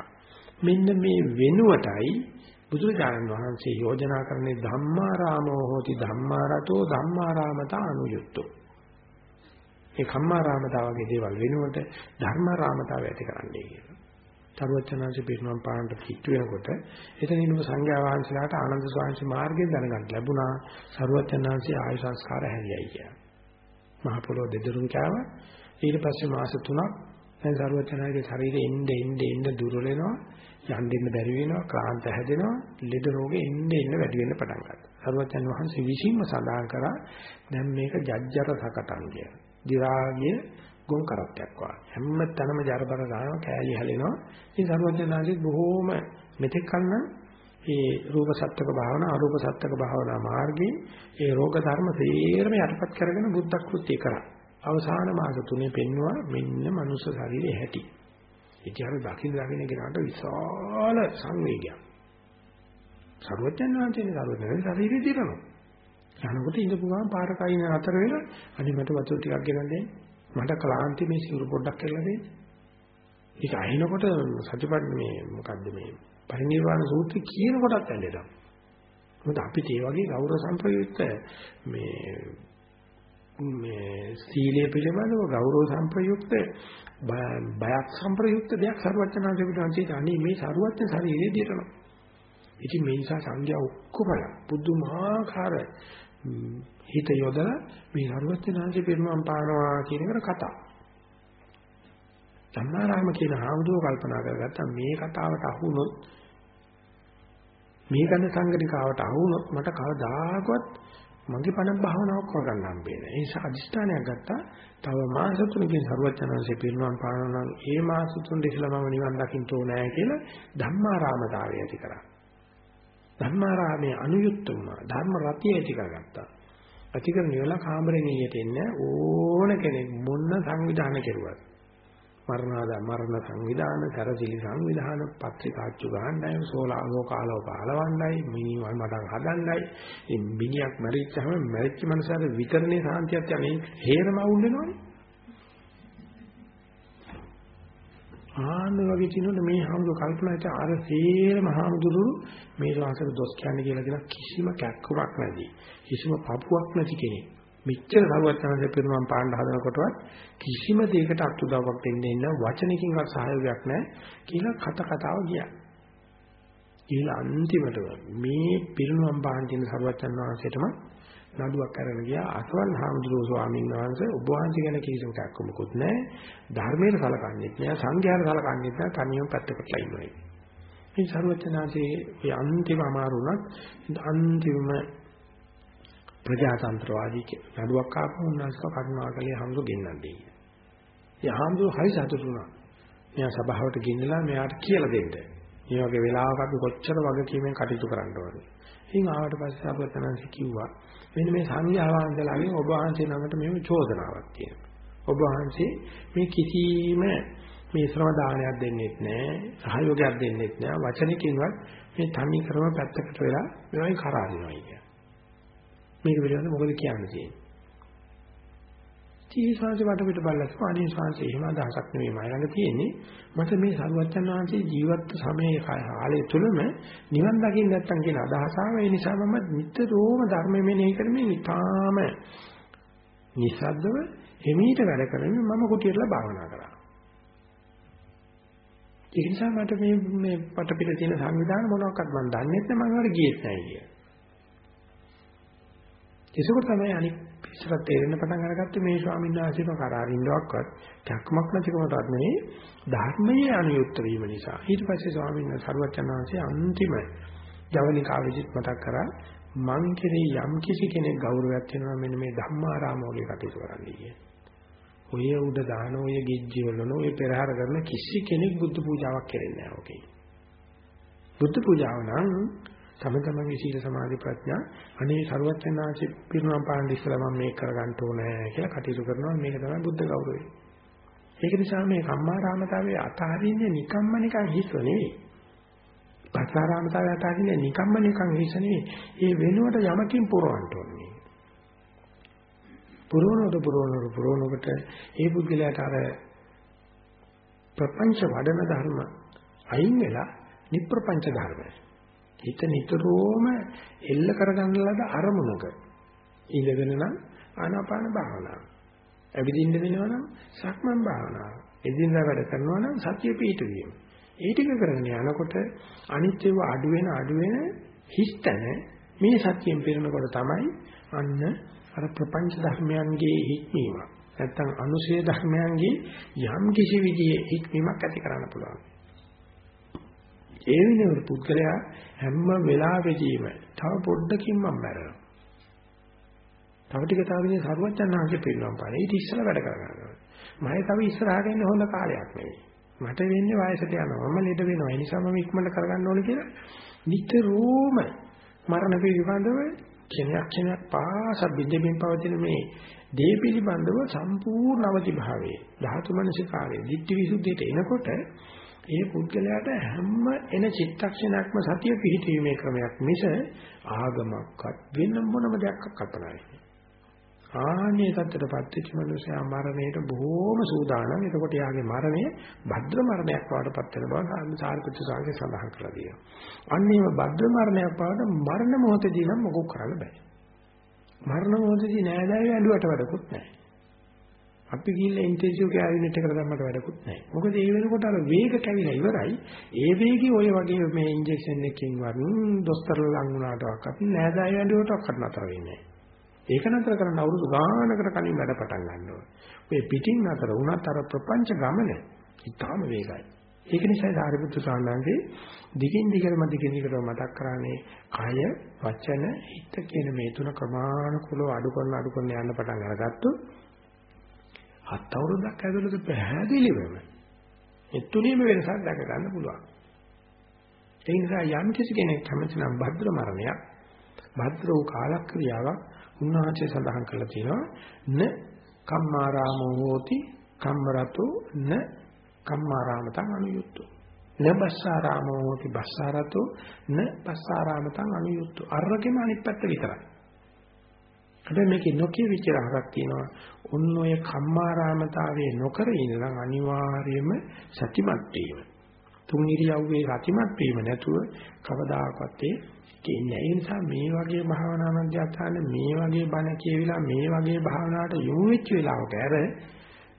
Speaker 1: මෙන්න මේ වෙනුවටයි බුදුරජාණන් වහන්සේ යෝජනා කරන්නේ ධම්මාරාමෝ හෝති ධම්මාරතෝ ධම්මාරාමතා අනුයුක්තෝ. ඒ කම්මාරාමතා වගේ දේවල් වෙනුවට ධර්මාරාමතාව ඇති කරන්නයි කියලා. තරුවචනාංශ පිරිනමන පාරන්ට පිට වෙනකොට එතන ඉන්න සංඝයා වහන්සේලාට ආනන්ද ස්වාමීන් මාර්ගයෙන් දැනගන්න ලැබුණා සරුවචනාංශයේ ආයු සංස්කාර හැදියයි කියලා. මහ පොළොව දෙදරුම් කෑව ඊට පස්සේ මාස 3ක් දැන් සරුවචනාංශයේ ශරීරෙ එන්න එන්න එන්න දුර්වල වෙනවා යන්න දෙන්න බැරි වෙනවා ක්ලාන්ත හැදෙනවා ලෙඩ රෝගෙ එන්න එන්න වැඩි වෙන්න පටන් ගන්නවා. සරුවචන් වහන්සේ විසින්ම සඳහන් කරා දැන් මේක ජජ්ජර සකටන් කිය. දි รา ගිය ගොන් කරත්තයක් වගේ. හැම තැනම ජරබර ගන්නවා කෑලි හැලෙනවා. ඉතින් සරුවචනාංශයේ බොහෝම මෙතෙක් කල නම් ඒ රූප සත්‍යක භාවනා අරූප සත්‍යක භාවනා මාර්ගයේ ඒ රෝග ධර්ම තේරම යටපත් කරගෙන බුද්ධ කෘත්‍ය කරා. අවසාන මාර්ග තුනේ පෙන්වුවා මෙන්න මනුෂ්‍ය ශරීරයේ හැටි. ඉතින් දකින්න දකින්න කෙනාට විශාල සංවේගයක්. සර්වඥාන්තයේ සර්වඥාන්සේ ශරීරය දිරනවා. යනකොට ඉඳපු ගමන් පාරක අයින අතර වෙලා අනේ මට වතුර ටිකක් ගෙනත් දෙන්න. මට ක්ලාන්ති මේ සිවුරු පොඩ්ඩක් කරලා දෙන්න. ඒක අහිනකොට සතිපත් මේ මොකද්ද මේ පරිනිර්වාණ සූත්‍රය කියන කොටත් ඇඳෙනවා. මොකද අපිට ඒ වගේ ගෞරව සම්ප්‍රයුක්ත මේ මේ සීලය පිළිබඳව ගෞරව සම්ප්‍රයුක්ත බයක් සම්ප්‍රයුක්ත දෙයක් සරුවචනාංශ පිටාන්තිට අනේ මේ සරුවචන ශරීරයේ දිරනවා. ඉතින් මේ නිසා සංඥා ඔක්කොම පුදුමාකාර හිත යොදලා මේ සරුවචනාංශ පිරුණම් පානවා කියන එකට කතා. ධම්මාරාම කියන හාමුදුරුවෝ කල්පනා කරගත්තා මේ කතාවට අහුනොත් මේ ගන්න සංගණිකාවට අහුනොත් මට කවදාකවත් මගේ පණ භාවනාවක් කරගන්න හම්බෙන්නේ. ඒ නිසා අදිෂ්ඨානයක් ගත්තා. තව මාස තුනකින් සරුවචනanse පිරිනවන් පානවා නම් ඒ මාස තුන දෙකලා මම නිවන් දකින්න ඕනෑ කියලා ධම්මාරාමතාවය ඇති කරා. ධම්මාරාමයේ අනුයුක්ත වුණා. ධර්ම රතිය ඇති කරගත්තා. ඇති කරගෙන ඉවලා කාමරෙන් එළියට එන්න ඕන කෙනෙක් මොන සංවිධානය කෙරුවත් මරණාද මරණ සංවිධාන, සරසිලි සංවිධාන, පත්‍රිකාච්චු ගහන්නයි, සෝලාලෝ කාලෝ පාලවන්නයි, මිනිවල් මඩම් හදන්නයි. ඉතින් මිනිහක් මැරිච්චාම මැරිච්ච මනසට විතරනේ සාන්තියක් යන්නේ. හේරම අවුල් වෙනවනේ. ආන්න වගේ තිනුන මේ හාමුදුර කල්පනාට අර සේරම හාමුදුරු මේ වාසක දොස් කියන්නේ කියලා කියන කිසිම කැක්කුමක් නැති කිසිම පපුවක් නැති කෙනෙක් මෙච්චර සරුවචනන්සේ පිරුණම් පාණ්ඩ හදනකොටවත් කිසිම දෙයකට අත්උදව්වක් දෙන්නේ නැහැ වචනකින්වත් සහයෝගයක් නැහැ කියලා කත කතාව ගියා. ඊළඟ අන්තිමට මේ පිරුණම් පාණ්ඩ කියන සරුවචන වහන්සේටම නඩුවක් අරගෙන ගියා අසවල් හාමුදුරුවෝ ස්වාමීන් වහන්සේ ඔබ වහන්සේ ගැන කිසිම කැක්ක මොකුත් නැහැ ධර්මයට සලකන්නේත් නැහැ සංඝයාට සලකන්නේත් නැහැ තනියම පැත්තකටලා ඉන්නවා. මේ සරුවචනාංශයේ ඒ අන්තිම අමාරු උනත් අන්තිම ප්‍රජාතන්ත්‍රවාදී නඩුවක් ආපහු උන්වහන්සේ කරුණාකරලා හම්දු ගෙන්නන්නේ. ඒ හම්දු හරි සතුටු වුණා. මෙයා සභාවට ගෙන්නලා මෙයාට කියලා දෙන්න. මේ වගේ වෙලාවක අපි කොච්චර වගකීමෙන් කටයුතු කරන්න ඕනේ. ඉතින් ආවට පස්සේ අපතනන්සි කිව්වා මෙන්න මේ සංඝයා වහන්සේලාගෙන් ඔබ වහන්සේ නමට මෙහෙම චෝදනාවක් තියෙනවා. ඔබ වහන්සේ මේ කිසිම මේ ශ්‍රම දානයක් දෙන්නෙත් නැහැ, සහයෝගයක් දෙන්නෙත් නැහැ, වචනකින්වත් මේ තනි කරම පැත්තකට වෙලා මේවයි කරාරිනවා කියන්නේ. මේක පිළිබඳව මොකද කියන්න තියෙන්නේ? තී ශාංශ වට පිට බලලා අනේ ශාංශ එහෙම අදහසක් නෙමෙයි මම ළඟ තියෙන්නේ මට මේ සරුවච්චන් වහන්සේ ජීවත් සමයේ කාලය තුලම නිවන් දකින්න නැත්තම් කියන අදහස ආව ඒ නිසා මම නිතරම ධර්ම මෙනෙහි කරමින් ඉතාම නිසද්දව එමීට වැඩ කරමින් මම කුටියටලා භාවනා කරා ඒ නිසා මට මේ මේ පට පිට තියෙන සංවිධාන මොනවාක්වත් මම දන්නේ නැහැ මම වල ගියෙත් නැහැ කිය. ඒකෝ තමයි අනිත් ඉස්සරහ තේරෙන්න පටන් අරගත්තේ මේ ස්වාමීන් වහන්සේම කරාරින්නවක්වත් චක්මක් නැතිකමටත් මේ ධර්මයේ අනුයුක්ත වීම නිසා ඊට පස්සේ ස්වාමීන් වහන්සේ සරුවචන වහන්සේ අන්තිම ජවනිකාවෙදිත් මතක් කරා මං කෙරේ යම් කිසි කෙනෙක් ගෞරවයක් වෙනවා මෙන්න මේ ධම්මාරාමෝලේ කටයුතු කරන්නේ කිය. ඔය උඩ දාන ඔය ගිජ්ජි වලන ඔය පෙරහැර කරන කිසි කෙනෙක් බුද්ධ පූජාවක් කරන්නේ නැහැ ඔකේ. බුද්ධ පූජාව නම් තම තමන්ගේ සීල සමාධි ප්‍රඥා අනේ සරුවචනාංශි පිරුණම් පාන්න ඉස්සලා මම මේක කරගන්න ඕනේ කියලා කටයුතු කරනවා මේක තමයි බුද්ධ ගෞරවය. ඒක නිසා මේ කම්මාරාමතාවයේ අතහරින්නේ නිකම්ම නිකන් හිස්ව නෙවෙයි. පස්සාරාමතාවයේ අතහරින්නේ නිකම්ම නිකන් හිස්ව නෙවෙයි. ඒ වෙනුවට යමකින් පුරවන්න ඕනේ. පුරවනකොට පුරවනකොට පුරවනකොට ඒ පුද්ගලයාට අර ප්‍රපංච වඩන ධර්ම අයින් වෙලා නිප්‍රපංච ධර්මයි. හිත නිතරම එල්ල කරගන්න ලද අරමුණක ඉඳගෙන නම් ආනාපාන භාවනාව. ඇවිදින්න වෙනවා නම් සක්මන් භාවනාව. එදිනදා වැඩ කරනවා නම් සතිය පිහිටවීම. ඒ ටික කරගෙන යනකොට අනිත්‍යව අඩු වෙන අඩු වෙන හිස්තන මේ සතියෙන් පිරෙනකොට තමයි අන්න අර ප්‍රපංච ධර්මයන්ගේ හික්මීම. නැත්තම් අනුශේ ධර්මයන්ගේ යම් කිසි විදිහේ හික්මීමක් ඇති කරන්න පුළුවන්. ඒ වෙනුවට පුද්ගලයා හැම වෙලාවෙදීම තව පොඩ්ඩකින් මම මැරෙනවා. තව ටික තව ඉන්නේ සරුවචනාංශේ පිළිනම් පාන. ඊට ඉස්සෙල්ලා වැඩ කරගන්නවා. මම තව ඉස්සරහට එන්න හොඳ කාලයක් නෙවෙයි. මට වෙන්නේ වයසට යනවා. මම ලෙඩ වෙනවා. ඒ නිසා මම ඉක්මනට කරගන්න ඕනේ කියලා නිතරම මරණ පිළිබඳව කෙනෙක් කෙනෙක් පාස බින්දෙමින් පවතින මේ දේ පිළිබඳව සම්පූර්ණ අවදි භාවයේ ධාතු මනසිකාරයේ ditthi visuddhයට එනකොට ඒ පුද්ගලයාට හැම එන චිත්තක්ෂණයක්ම සතිය පිහිටීමේ ක්‍රමයක් මිස ආගමක්වත් වෙන මොනම දෙයක් කල්පනා වෙන්නේ. ආන්නේ தත්තරපත් වෙච්ච මිනිසයා මරණයට බොහෝම සූදානම්. එතකොට යාගේ මරණය භද්‍ර මරණයක් වඩපත් වෙන බව සාරිපුත්‍ර සාංගේ සඳහන් කරලා තියෙනවා. අන්නේම භද්‍ර මරණයක් වඩ මරණ මොහොතදී නම් මොකක් කරන්න බෑ. මරණ මොහොතදී නෑදෑයෝ ඇඬුවට වැඩකුත් නෑ. අපි ගිහිල්ලා ඉන්ටෙන්සිව් කෙයාර් යුනිට් එකට දැම්මට වැඩකුත් නැහැ. මොකද ඒ වෙනකොට අර වේග කැවිලා ඉවරයි. ඒ වේගي ඔය වගේ මේ ඉන්ජෙක්ෂන් එකකින් වරුන් දොස්තර ලඟ වුණාටවත් අපි නෑදෑය ඇඬුවටවත් නතර වෙන්නේ නැහැ. ඒක නතර කරන්න අවුරුදු ගානකට කලින් වැඩ පටන් ගන්න ඕනේ. මේ පිටින් නතර වුණත් අර ප්‍රපංච ගමන ඉතාම වේගයි. ඒක නිසා සාරිපුත්තු සාන්දාංගේ දිගින් දිගටම දිගින් දිගටම මතක් කරන්නේ කය වචන හිත කියන මේ තුන ක්‍රමානුකූලව අඩු කරන අඩු කරන යන්න පටන් අරගත්තොත් හත් අවුරුද්දක් ඇතුළත පැහැදිලිවම ඒ තුනේම වෙනසක් දැක ගන්න පුළුවන්. ඒ නිසා යම් කිසි කෙනෙක් කැමති නම් භද්‍ර මරණයක් භද්‍ර වූ කාලක්‍රියාවක් උන්වහන්සේ සඳහන් කරලා තියෙනවා. න කම්මාරාමෝ හෝති කම්මරතෝ න කම්මාරාමතං අනුයුක්තෝ න බස්සාරාමෝ හෝති බස්සාරතෝ න බස්සාරාමතං අනුයුක්තෝ අරගෙම අනිත් පැත්ත විතරයි. හැබැයි මේකේ නොකිය විචාරයක් තියෙනවා. ඔන්න ඔය කම්මාරාමතාවයේ නොකර ඉඳලා අනිවාර්යයෙන්ම සතිමත් වීම. තුන් ඉරියව්වේ සතිමත් වීම නැතුව කවදාකවත් ඒ කියන්නේ ඒ නිසා මේ වගේ භාවනා මධ්‍යස්ථාන මේ වගේ බණ කියවිලා මේ වගේ භාවනාවට යොමු වෙච්ච වෙලාවක අර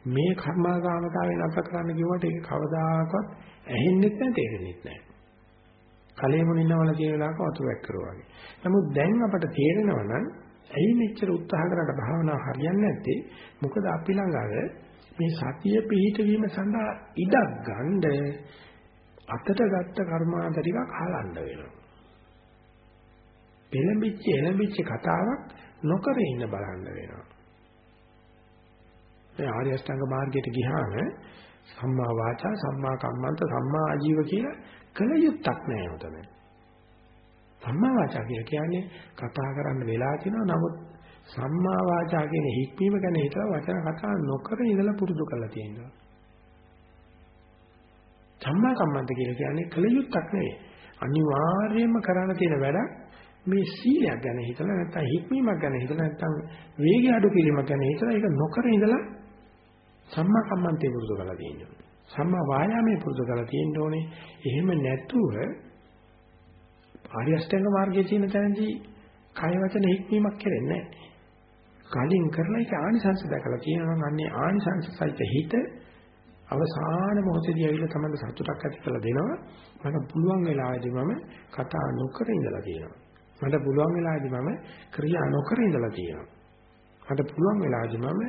Speaker 1: මේ කර්මාගාමතාවේ නැත කරන්න කිව්වට ඒක කවදාකවත් ඇහෙන්නෙත් නැහැ තේරෙන්නෙත් නැහැ. කලෙමුනින්නවල කියන වෙලාවක වතුරක් කරුවා වගේ. නමුත් දැන් අපට තේරෙනවා නම් ඇයි මෙච්චර උත්සාහ කරලා භාවනාව හරියන්නේ නැත්තේ? මොකද අපි ළඟ අර මේ සතිය පිහිටවීම සඳහා ඉඩක් ගන්න අතට ගත්ත කර්මාන්ත ටිකක් හලන්න වෙනවා. එළඹිච්ච එළඹිච්ච කතාවක් නොකර ඉන්න බලන්න වෙනවා. මේ ආර්ය අෂ්ටාංග මාර්ගයට ගියාම සම්මා වාචා සම්මා කම්මන්ත සම්මා ආජීව කියලා කල යුත්තක් නෑ උතන. සම්මා වාචා කියලා කියන්නේ කතා කරන්න වෙලා තියෙනවා නමුත් සම්මා වාචා කියන හික්මීම ගැන හිතලා වචන කතා නොකර ඉඳලා පුරුදු කරලා තියෙනවා. සම්මා කම්මන්ත කියලා කියන්නේ කල යුත්තක් නෙවෙයි. අනිවාර්යයෙන්ම කරන්න තියෙන වැඩ මේ සීලයක් ගැන හිතලා නැත්නම් හික්මීමක් ගැන හිතලා නැත්නම් වේගය අඩු කිරීමක් ගැන හිතලා ඒක නොකර ඉඳලා සම්මා කම්මන්තේ පුරුදු කරලා තියෙනවා. සම්මා වායාමයේ පුරුදු කරලා තියෙන්න ඕනේ. එහෙම නැතුව ආර්ය අෂ්ටාංග මාර්ගයේ තියෙන තැනදී කය වචන හික්මීමක් කරන්නේ නැහැ. කලින් කරලා ඒක ආනිසංස දැකලා තියෙනවා නම් අන්නේ ආනිසංස සහිත හිත අවසාන මොහොතේදී ඇවිල්ලා තමයි සතුටක් ඇති කරලා දෙනවා. මට පුළුවන් වෙලාවදී මම කතා නොකර ඉඳලා තියෙනවා. මට පුළුවන් වෙලාවදී මම ක්‍රියා නොකර ඉඳලා තියෙනවා. මට පුළුවන් වෙලාවදී මම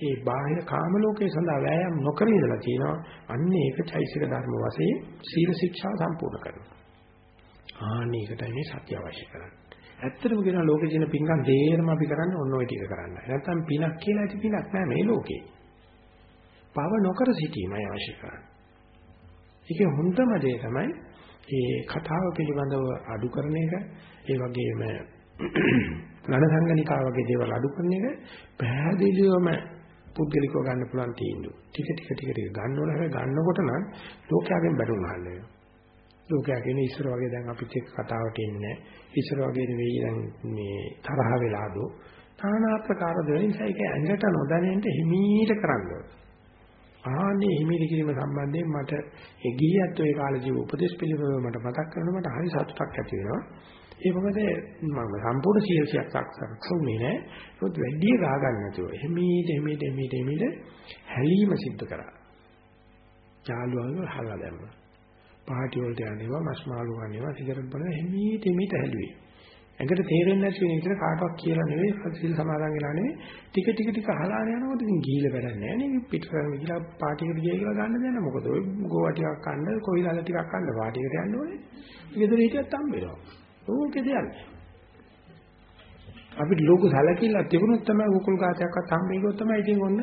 Speaker 1: ඒ බාහිර කාම ලෝකයේ සඳහා වෑයම් නොකර ඉඳලා තියෙනවා. අන්න ඒක චෛසික ධර්ම වශයෙන් සීල ශික්ෂා සම්පූර්ණ කරනවා. ආන්නේ ඒකටයි මේ සත්‍ය අවශ්‍ය කරන්නේ. ඇත්තටම කියන ලෝකේ තියෙන පින්කම් දෙයරම අපි කරන්නේ ඔන්න ඔය ටික කරන්නයි. නැත්තම් පිනක් කියලා ඇති පිනක් නෑ මේ ලෝකේ. පව නොකර සිටීමයි අවශ්‍ය කරන්නේ. ඒකේ හොඳම දේ තමයි මේ කතාව පිළිබඳව අඩු කරන එක. ඒ වගේම <clears throat> ඝන සංගණිකා වගේ දේවල් අඩු කරන එක පැහැදිලිවම පුද්ගලිකව ගන්න පුළුවන් තීන්දුව. ටික ටික ටික ටික ගන්න ඕන හැබැයි ගන්නකොට නම් ලෝකයෙන් බැටුම් අහන්න වෙනවා. ලෝකයා කියන්නේ ඉස්සර වගේ දැන් අපිත් එක්ක කතාවට එන්නේ ඉස්සර වගේ නෙවෙයි දැන් මේ තරහ වෙලාදෝ নানা ආකාර දෙයින්සයි ඒක ඇඟට නොදැනෙන්න හිමීට කරන්න ආන්නේ හිමීට කිරීම සම්බන්ධයෙන් මට ඒ ගියත් ඔය කාලේ ජීව උපදේශ පිළිවෙල මට මතක් කරනවා මට හරි සතුටක් ඇති වෙනවා. ඒ මොකද මම සම්පූර්ණ සියල්සියක් සක්සුනේ නෑ ඒත් වැඩි ගා ගන්න නැතුව හිමීට හිමීට හිමීට හිමීට හැලීම සිද්ධ කරා. චාලුවව හල්ලා දැම්මා. පාටි වලට යන්නේවා මස් මාළු ගන්නේවා සිගරට් බොන හිමීට හිමීට හැලුවේ. ඇඟට තේරෙන්නේ නැති වෙන විදිහට කාටවත් කියලා නෙවෙයි සිල් සමාදන් වෙලා නෙවෙයි ටික ටික ටික අහලාන යනකොට ඉතින් ගිහිල්ලා වැඩක් නැහැ නේ පිටරම ගිහිලා පාටියකට ගියා කියලා ගන්න දෙන්න මොකද ඔය ගෝවා ටිකක් කන්න කොයිලාල ටිකක් කන්න පාටියකට යන්න ඕනේ. ගෙදර හිටියත් හම්බෙනවා. ඕකේ දෙයක්. අපිට ලෝක සැලකිල්ල තිබුණොත් තමයි කුකුල් කාටයක්වත් හම්බෙන්නේ තමයි ඉතින් ඔන්න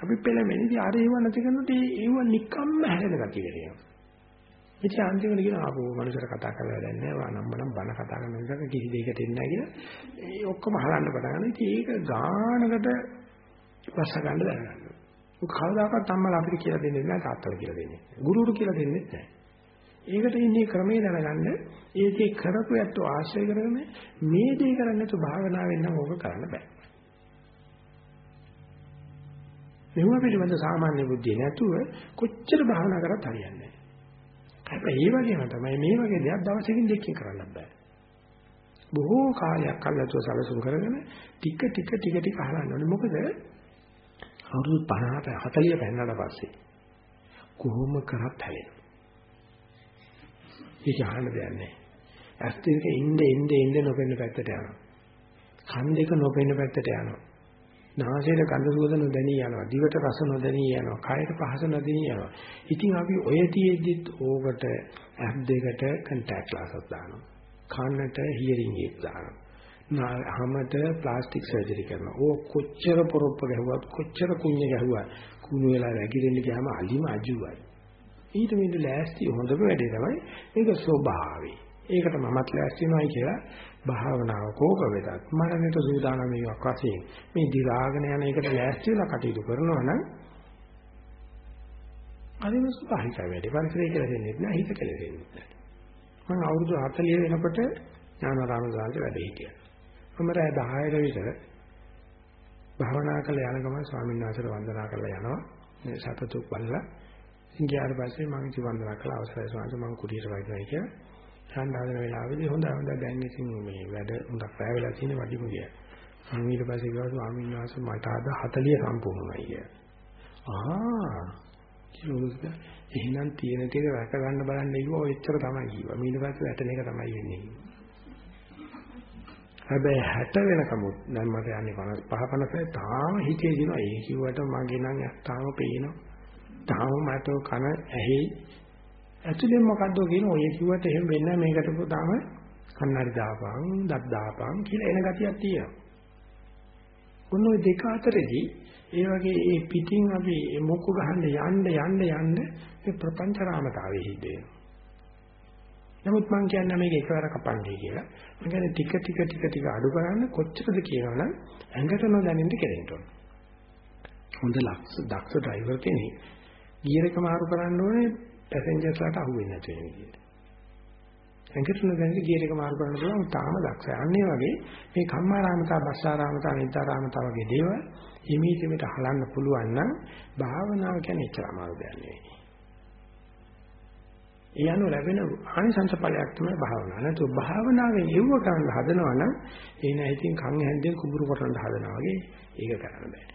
Speaker 1: අපි පෙළමෙන ඉතින් අර ඒව නැති කරනකොට ඒව නිකම්ම හැරෙන ගතිය වෙනවා. ඉතින් අන්තිමට කියන ආපෝ මනුස්සර කතා කරලා වැඩක් නැහැ. වා නම් මනම් බන කතා කරන නිසා කිසි දෙයකට එන්නේ නැහැ කියලා. ඒ ඔක්කොම හලන්න පටන් ගන්න. ඉතින් ඒක ගානකට වස්ස ගන්න දැනගන්න. ඔක කවදාකවත් අම්මලා අපිට කියලා දෙන්නේ නැහැ තාත්තලා කියලා දෙන්නේ. ගුරුවරු කියලා දෙන්නේ නැහැ. ඒකට ඉන්නේ ක්‍රමේ දැනගන්න ඒකේ කරපු ඇත්ත ආශ්‍රය කරගෙන මේ දේ කරන්නේ නැතු භාවනාවෙන් නම් ඕක කරන්න බෑ. මෙව පිළිබඳ සාමාන්‍ය බුද්ධිය නැතුව කොච්චර භාවනා කරත් හරියන්නේ නැහැ. හැබැයි ඒ වගේම තමයි මේ වගේ දෙයක් දවසකින් දෙකකින් කරන්න බෑ. බොහෝ කාලයක් අල්ලතුව සැලසුම් කරගෙන ටික ටික ටික ටික අහලන්න ඕනේ. මොකද අවුරුදු 50 40 පෙන්නට පස්සේ කොහොම කරත් හැලෙනවා. ඒක අහන්න දෙයක් නැහැ. ඇස් දෙක ඉන්න ඉන්න ඉන්න නොපෙන්න පැත්තට යනවා. කන් දෙක නොපෙන්න පැත්තට යනවා. නාසයට ගඳ සුවඳ නොදැනී යනවා. දිවට රස නොදැනී යනවා. කයට පහස නොදැනී යනවා. ඉතින් අපි ඔය තියෙද්දිත් ඕකට ඇප් දෙකට කන්ටැක්ට් ග්ලාසස් දානවා. කනට හියරින් එකක් දානවා. හමට ප්ලාස්ටික් සර්ජරි කරනවා. ඕ කොච්චර පොරොප්ප ගැහුවත් කොච්චර කුණ්‍ය ගැහුවත් කුණු වෙලා වැగిරෙන්න ගියාම අලිම අජුවයි. ඊට මෙන්න ලෑස්ති හොඳම වැඩේ තමයි මේක ස්වභාවය. ඒකට මමත් ලෑස්ති වෙනවයි කියලා භාවනාව කෝක වෙතත් මරණයට සූදානම් වීමක් වශයෙන් මේ දි รา ගෙන යන එකට ලෑස්ති වෙලා කටයුතු කරනවා නම් අනිම සුභාහිතයි වැඩි. පරිසරය කියලා දෙන්නේ නැහැ හිත කියලා දෙන්නේ නැහැ මම අවුරුදු 40 වෙනකොට ඥානාරාම ගාල්ට වැඩ හිටියා. මම රෑ 10ට විතර භාවනා කරලා යන ගමන් ස්වාමීන් වහන්සේට වන්දනා කරලා යනවා. මේ සතතු බලලා. ඉංගියාට පස්සේ මම ඉති වන්දනා කළා. අවසරයි ස්වාමීන් වහන්සේ මම කුටියට වයින්නවා කියලා. යන්න හදන වෙලාවේදී හොඳයි හොඳයි දැන් ඉතින් මේ වැඩ හොඳක් රැ වෙලා තියෙන වඩිම ගියා. මම ඊට පස්සේ ගියා ස්වාමීන් වහන්සේ මට අද 40 සම්පූර්ණයි කියලා. ආ කිව්වොත් එහෙනම් තියෙන ටික රැක ගන්න බලන්න ඉුවා ඔය එච්චර තමයි කිව්වා. ඊට පස්සේ වැටෙන එක තමයි වෙන්නේ. හැබැයි 60 වෙනකමුත් දැන් මට යන්නේ 55 50 තාම හිතේ දිනවා ඒ කිව්වට මගේ නම් තාම පේනවා. තාම මට කන ඇහි ඇතුලෙන් මොකද්ද කියන ඔය කිව්වට එහෙම වෙන්නේ මේකට තාම කන්නඩි දාපන්, දත් දාපන් කියලා එන ගතියක් තියෙනවා. ඔන්න ඔය දෙක අතරේදී ඒ වගේ ඒ පිටින් අපි මොකු ගහන්න යන්න යන්න යන්න මේ ප්‍රපංච රාමතාවේ හිතේනවා. නමුත් මම කියන්නේ මේක එකවර කපන්නේ කියලා. මම කියන්නේ ටික ටික ටික ටික අඩු කරන්න කොච්චරද කියනවනම් ඇඟට නොදැනෙන්න කෙරෙන්න ඕන. හොඳ ලක්ෂ දක්ෂ ඩ්‍රයිවර් කෙනෙක් ගියර් එක මාරු කරන්න ඕනේ පැසෙන්ජර්ස්ලාට අහු වෙන්නේ නැති වෙන විදිහට. ඇඟට නොදැනෙන්න ගියර් එක මාරු කරන්න පුළුවන් තාම දක්ෂයි. අන්න ඒ වගේ මේ කම්මාරාමතා, බස්සාරාමතා, නිතරාමතා වගේ දේවල් හිමීතෙමිට හලන්න පුළුවන් නම් භාවනාව කියන්නේ එච්චර අමාරු දෙයක් නෙවෙයි. ඒ අනුව ලැබෙන ආනිසංස ඵලයක් තමයි භාවනාව. නැත්නම් භාවනාවෙන් යොව කරන්න හදනවා නම් ඒ නෑ ඉතින් කන් හැන්දෙන් කුඹුරු කොටන්න හදනවා වගේ ඒක කරන්න බෑ.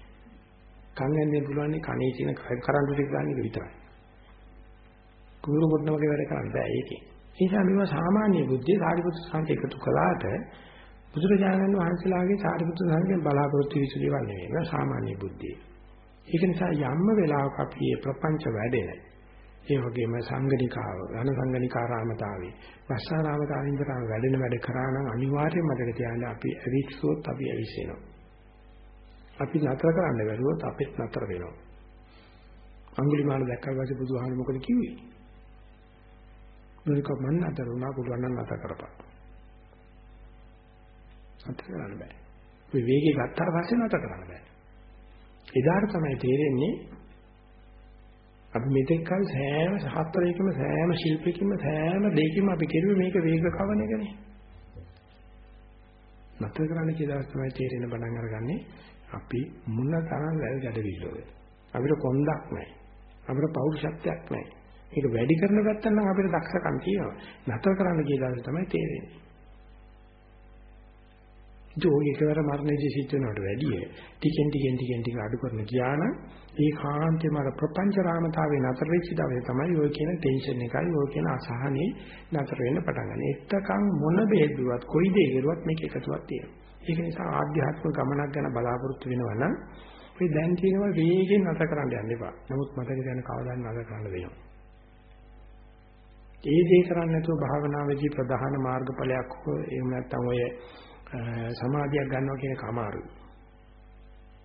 Speaker 1: කන් හැන්දෙන් පුළුවන් කනේ තියෙන කරන්ට් ටික ගන්න එක විතරයි. කුඹුරු කොටන වගේ වැඩ කරන්න බෑ ඒකේ. ඒ නිසා මේවා සාමාන්‍ය බුද්ධිය සාරිපුත්‍ර සංඝ එකතු කළාට බුදුරජාණන් වහන්සේලාගේ සාරිපුත්‍ර සංඝයෙන් බලාපොරොත්තු විසු දේවල් නෙවෙයි. ඒක සාමාන්‍ය බුද්ධිය. ඒක නිසා යම්ම වෙලාවක අපි මේ ප්‍රපංච වැඩේ ඒ වගේම සංගණිකාව ඝන සංගණිකාරාමතාවේ වස්සාරාමතාවින් කරා වැඩෙන වැඩ කරා නම් අනිවාර්යයෙන්ම මතක තියාගන්න අපි ඇවිස්සුවොත් අපි ඇවිස්සෙනවා. අපි නතර කරන්න බැරුවොත් අපිත් නතර වෙනවා. අඟුලිමාල දැක්කම පස්සේ බුදුහාම මොකද කිව්වේ? මේක මන් නතර වුණා පුළුවන් නම් නතර කරපන්. නතර කරන්න බෑ. මේ වේගය ගත්තාට පස්සේ නතර කරන්න බෑ. එදාට තමයි තේරෙන්නේ අපි මෙතෙක් කල සෑම සහත්‍රයකම සෑම ශිල්පිකෙම සෑම දෙයකින්ම අපි කෙරුවේ මේක වේග කවන එකනේ. නතර කරන්න කියලා තමයි තේරෙන බණන් අරගන්නේ අපි මුල තරම් වැල් ගැඩවිල්ලෝද. අපිට කොන්දක් නැහැ. අපිට පෞරුෂත්වයක් නැහැ. මේක වැඩි කරන ගත්තා නම් අපිට දක්ෂකම් තියෙනවා. නතර කරන්න කියලා තමයි තේරෙන්නේ. ඒක එකවර මරණයේදී සිද්ධ වෙනවට වැඩිය ටිකෙන් ටිකෙන් ටිකෙන් ටික අඩු කරන ගියානම් ඒ කාන්තේම අර ප්‍රපංච රාමතාවේ නතර වෙච්ච දවසේ තමයි ඔය කියන ටෙන්ෂන් එකයි ඔය කියන අසහනේ නතර වෙන්න පටන් ගන්න. එත්තකන් මොන බෙහෙදුවත් කොයි දේ කරුවත් මේක එකතුවක් තියෙනවා. ඒක නිසා ආධ්‍යාත්මික ගමනක් ගැන බලාපොරොත්තු වෙනවා නම් මේ දැන් තියෙනවා වේගෙන් නතර කරන්න යන්න එපා. නමුත් මතක තියාගන්න කවදාවත් නතර කරන්න වෙනවා. ඒ දේ කරන්නේ නැතුව භාවනාවේදී ප්‍රධාන මාර්ගඵලයක් හෝ එහෙම නැත්නම් ඔය සමාධියක් ගන්නවා කියන එක අමාරුයි.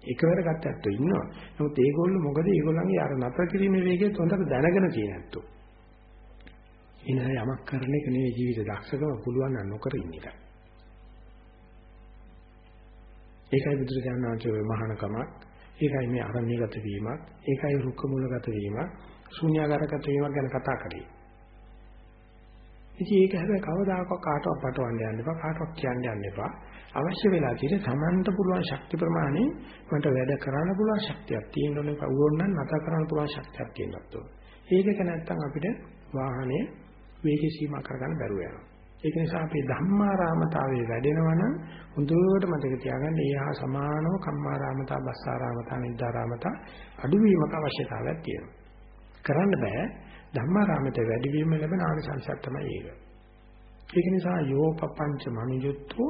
Speaker 1: එකවර ගත්තත් ඉන්නවා. නමුත් ඒගොල්ලෝ මොකද ඒගොල්ලන්ගේ අර නතර කිරීමේ වේගය හොඳට දැනගෙන තියෙන ඇත්තෝ. ඉන යමක් කරන එක නෙවෙයි ජීවිත දක්ෂකම පුළුවන් නම් නොකර ඉන්න එකයි. ඒකයි බුදුරජාණන් වහන්සේ මහානකමක්. ඒකයි මේ අරණ්‍යගත වීමක්. ඒකයි රුක්ක මූලගත වීමක්. ශූන්‍යාකාරගත වීමක් ගැන කතා කරේ. ඉතින් ඒක හැබැයි කවදාකවත් කාටවත් පටවන්න යන්න එපා කාටවත් කියන්න යන්න එපා. අවශ්‍ය වෙලා තියෙන තමන්ට පුළුවන් ශක්ති ප්‍රමාණය මට වැඩ කරන්න පුළුවන් ශක්තියක් තියෙන්න ඕනේ. කවුරුන් නම් නැත කරන්න පුළුවන් ශක්තියක් තියෙන්නත් ඕනේ. ඒකක නැත්තම් අපිට වාහනය වේගය සීමා කරගන්න බැරුව යනවා. ඒක නිසා අපේ ධම්මාරාමතාවයේ වැඩෙනවා නම් හොඳට මතක තියාගන්න ඒ හා සමානව කම්මාරාමතා, බස්සාරාමතා, නිද්දාරාමතා අඩුවීමක අවශ්‍යතාවයක් තියෙනවා. කරන්න බෑ ධම්මාරාමයට වැඩිවීම ලැබෙන ආනිසංසයක් තමයි ඒක. ඒක නිසා යෝ පపంచ මනුජුත්තු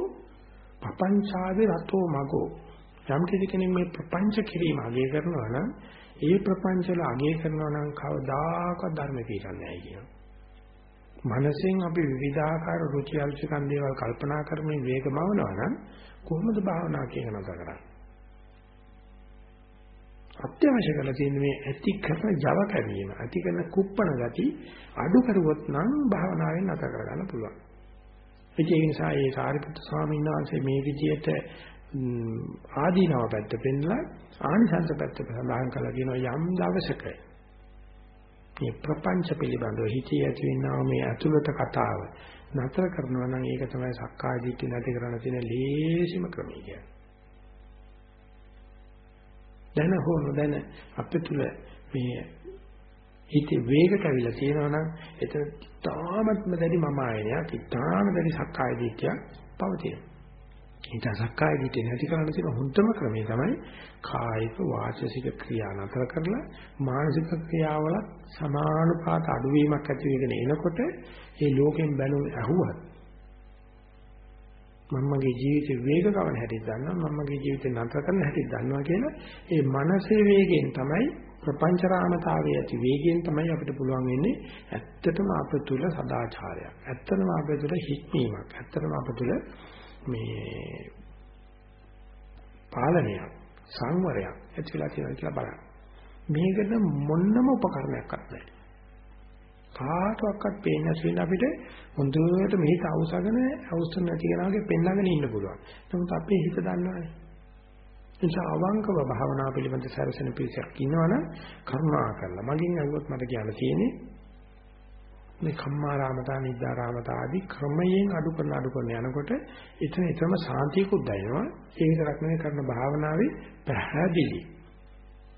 Speaker 1: පపంచාවේ රතෝ මගෝ යම් කෙනෙක් මේ ප්‍රපංච කිරීම අගය කරනවා නම් ඒ ප්‍රපංචල අගය කරනවා නම් කවදාකවත් ධර්ම පීඩන්නේ නැහැ කියනවා. මනසෙන් අපි විවිධාකාර රුචි අරුචිකන් දේවල් කල්පනා කරමින් වේගමවනවා නම් කොහොමද භාවනා කියන කරන්නේ? අත්‍යවශ්‍ය කරලා තියෙන මේ ඇති කරන Java කැවීම, ඇති කරන කුප්පණ ගති අඩු කරුවොත් නම් භාවනාවෙන් නැත කරගන්න පුළුවන්. ඒ නිසා ඒ සාරිපුත්‍ර ස්වාමීන් වහන්සේ මේ විදිහට ආදීනව පැත්ත පෙන්නලා ආනිසංස පැත්ත සඳහන් කළා කියනවා යම් දවසක මේ ප්‍රපංච පිළිබඳව හිතේ ඇතිවෙනා මේ අතුලත කතාව නතර කරනවා නම් ඒක තමයි සක්කාය දිට්ඨිය නැති කරන්න තියෙන ලේසිම ක්‍රමය කියන්නේ. දැන හෝ නොදැන අපේ තුල මේ හිතේ වේග කැවිලා තියෙනවා නම් එතන තාමත්ම දැඩි මම ආයනයක්, තාම දැඩි සක්කාය දිට්ඨියක් පවතිනවා. හිත සක්කාය දිට්ඨිය නැති කරන්න තියෙන හොඳම ක්‍රමය තමයි කායික වාචසික ක්‍රියා නතර කරලා මානසික ක්‍රියාවල සමානුපාත අඩුවීමක් ඇති වෙගෙන එනකොට ඒ ලෝකෙන් බැලුම් ඇහුවත් මම්මගේ ජීවිතේ වේග ගමන හැටි දන්නවා මම්මගේ ජීවිතේ නතර කරන හැටි දන්නවා කියලා ඒ මනසේ වේගයෙන් තමයි ප්‍රපංචරාමතාවයේ ඇති වේගයෙන් තමයි අපිට පුළුවන් වෙන්නේ ඇත්තටම අප තුල සදාචාරයක් ඇත්තටම අප තුල හික්මීමක් ඇත්තටම අප තුල මේ පාලනයක් සංවරයක් ඇතිලා තියෙනවා කියලා බලන්න. මේකට මොන්නම උපකරණයක්වත් නැහැ. කාටවත් පේන්නේ නැති අපිට හොඳට මෙහිත අවසගෙන අවසන් නැති කෙනාගේ පෙන්ලාගෙන ඉන්න පුළුවන්. නමුත් අපේ හිත දන්නවනේ. නිසා අවංකව භාවනා පිළිබඳ සැරසෙන පිරිසක් ඉන්නවනම් කරුණා කරලා මගෙන් අහුවොත් මට කියන්න තියෙන්නේ මේ කම්මාරාමතා නිද්දාරාමතා ආදී ක්‍රමයෙන් අඩු කරන අඩු කරන යනකොට එතන එතම සාන්තියකුත් දැනෙනවා ඒ විතරක් නෙවෙයි කරන භාවනාවේ පැහැදිලි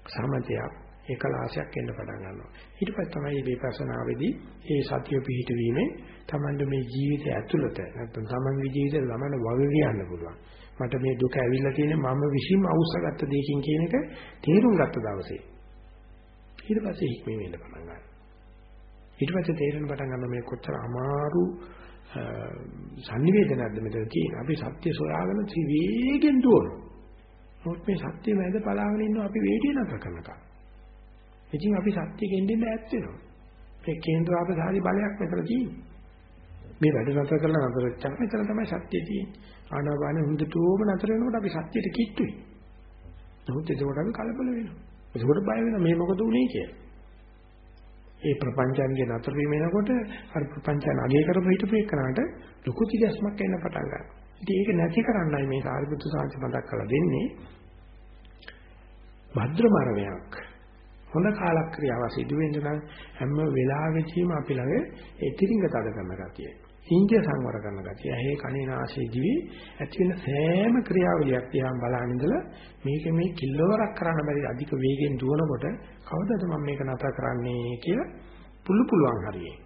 Speaker 1: සමතයක් ඒකලාශයක් එන්න පටන් ගන්නවා. ඊට පස්සේ තමයි මේ විපස්සනාවේදී මේ සතිය පිහිටවීමේ තමන්ගේ මේ ජීවිතය ඇතුළත නැත්නම් තමන්ගේ ජීවිතේ ළමන වග කියන්න පුළුවන්. මට මේ දුක ඇවිල්ලා තියෙන්නේ මම විශ්ීම අවශ්‍යගත දෙයකින් කියන එක තේරුම් ගත්ත දවසේ. ඊට පස්සේ හික්මීම වෙන්න පටන් ගන්නවා. ඊට පස්සේ තේරෙන පටන් ගන්න මේ කොච්චර අමාරු සංනිවේදනයක්ද මෙතන තියෙන. අපි සත්‍ය සොයාගෙන ත්‍රිවේගෙන් දුවනවා. මොකද මේ සත්‍ය මැද පලාගෙන ඉන්නවා අපි වේඩිය නතර කරනකම්. ඉතින් අපි සත්‍යයෙන් දෙන්න ඈත් වෙනවා. මේ කේන්ද්‍රාපසාරි බලයක් මෙතන තියෙන්නේ. මේ වැඩ නතර කරලා නතර වෙච්චා මෙතන තමයි සත්‍ය තියෙන්නේ. ආනාපාන හොඳටම නතර වෙනකොට අපි සත්‍යයට කිට්ටුයි. නමුත් ඒකට අපි කලබල වෙනවා. ඒකට බය වෙනවා මේ මොකද උනේ කියලා. ඒ ප්‍රපංචයන්ගේ නතර වීම වෙනකොට අර ප්‍රපංචයන් අගය කරපු හිටපු එකනට ලොකු තිගැස්මක් එන්න පටන් ගන්නවා. ඉතින් ඒක නැති කරන්නයි මේ සාරිපුත්තු සාංශ මතක් කරලා දෙන්නේ. භද්‍ර මරණයක් හොඳ කාලක්‍රියාව සිදු වෙන්න නම් හැම වෙලාවෙදීම අපි ළඟ ඒ තිරිංග තද කරන ගතිය. ඉන්දිය සංවර කරන ගතිය. ඇහි කනේ නාසයේ දිවි ඇති වෙන සෑම ක්‍රියාවලියක් දිහා බලන ඉඳලා මේක මේ කිල්ලවරක් කරන්න බැරි අධික වේගෙන් දුවනකොට කවදාද මම මේක නතර කරන්නේ කියලා පුළු පුළුවන් හරියේ.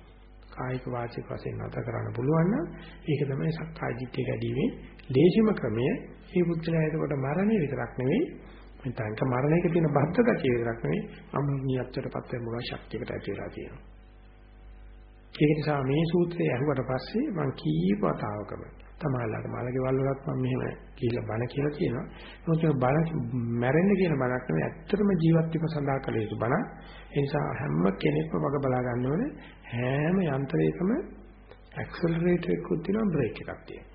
Speaker 1: කායික වාචික වශයෙන් නතර කරන්න පුළුවන් නම් ඒක තමයි සක්කාය දිට්ඨිය ගැදීමේ ලේසිම ක්‍රමය. මේ බුද්ධලා එතකොට මරණය විතරක් නෙවෙයි මේ තංක මරණයක තියෙන බද්ධ ගතිය විතරක් නෙවෙයි අමුඤ්ඤයත්වයටපත් වෙන මොන ශක්තියකට ඇති වෙලා තියෙනවා. ඒක නිසා මේ සූත්‍රය අහුවට පස්සේ මම කීප වතාවකම තමයිලාට මාළගේ වලවත් මම මෙහෙම කියලා බණ කියලා කියනවා. මොකද බණ මැරෙන්න කියන බණක් නෙවෙයි ඇත්තටම ජීවත් වීම සඳහා කළ යුතු බණ. ඒ නිසා හැම කෙනෙක්ම වග බලා ගන්න ඕනේ හැම යන්ත්‍රයකම ඇක්සලරේටර් එකකුත් තියෙනවා බ්‍රේක් එකක් තියෙනවා.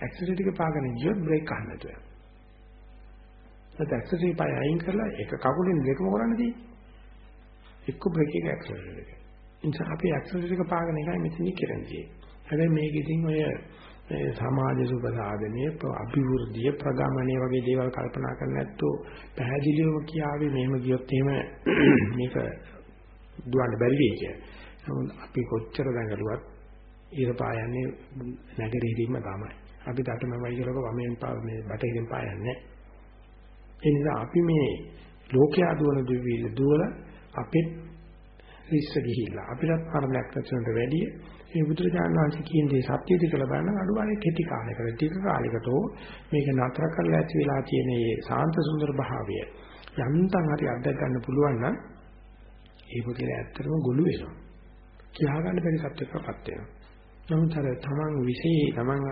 Speaker 1: ඇක්සලරේටර් එක පාගන ගියොත් බ්‍රේක් අහන්න නැතුව. නැත්නම් ඇක්සලරේටර් පය අයින් කරලා එක කකුලෙන් දෙකම කරන්න තියෙන්නේ. එක්ක බ්‍රේක් එක ඇක්සලරේටර් එක. ඉතින් අපි ඇක්සලරේටර් එක පාගන එකයි මෙතන කරන්නේ. හැබැයි මේක ඉතින් ඔය සමාජ සුබ සාධනයේ අභිවෘද්ධිය ප්‍රගමණය වගේ දේවල් කල්පනා කරන්නේ නැත්තෝ පැහැදිලිවම කියාවේ මෙහෙම ගියොත් එහෙම <clears throat> මේක දුවන්න බැරි වෙයි කිය. නමුත් අපි කොච්චර දඟලුවත් ඊර පායන්නේ නැගරෙහිදීම තමයි. අපි දඩම වයි කියලාක වමෙන් පා මේ බටහිරින් පායන්නේ. ඒ නිසා අපි මේ ලෝකයා දුවන දුවිල දුවලා අපිත් ඉස්ස ගිහිල්ලා අපිටත් මරණයක් නැතුනට වැඩිය මේ බුදුරජාණන් වහන්සේ කියන දේ සත්‍යද කියලා බලන අඩුවනේ කෙටි කාලයකට ටික කාලයකට මේක නතර කරලා ඇති වෙලා තියෙන මේ සාන්ත සුන්දර භාවය යන්තම් හරි අත්දැක ගන්න පුළුවන් නම් ඒ පුතේ ඇත්තටම ගොළු වෙනවා. කියා ගන්න බැරි සත්‍යයකපත් වෙනවා නමුත් අර තමන් විශේෂ තමන්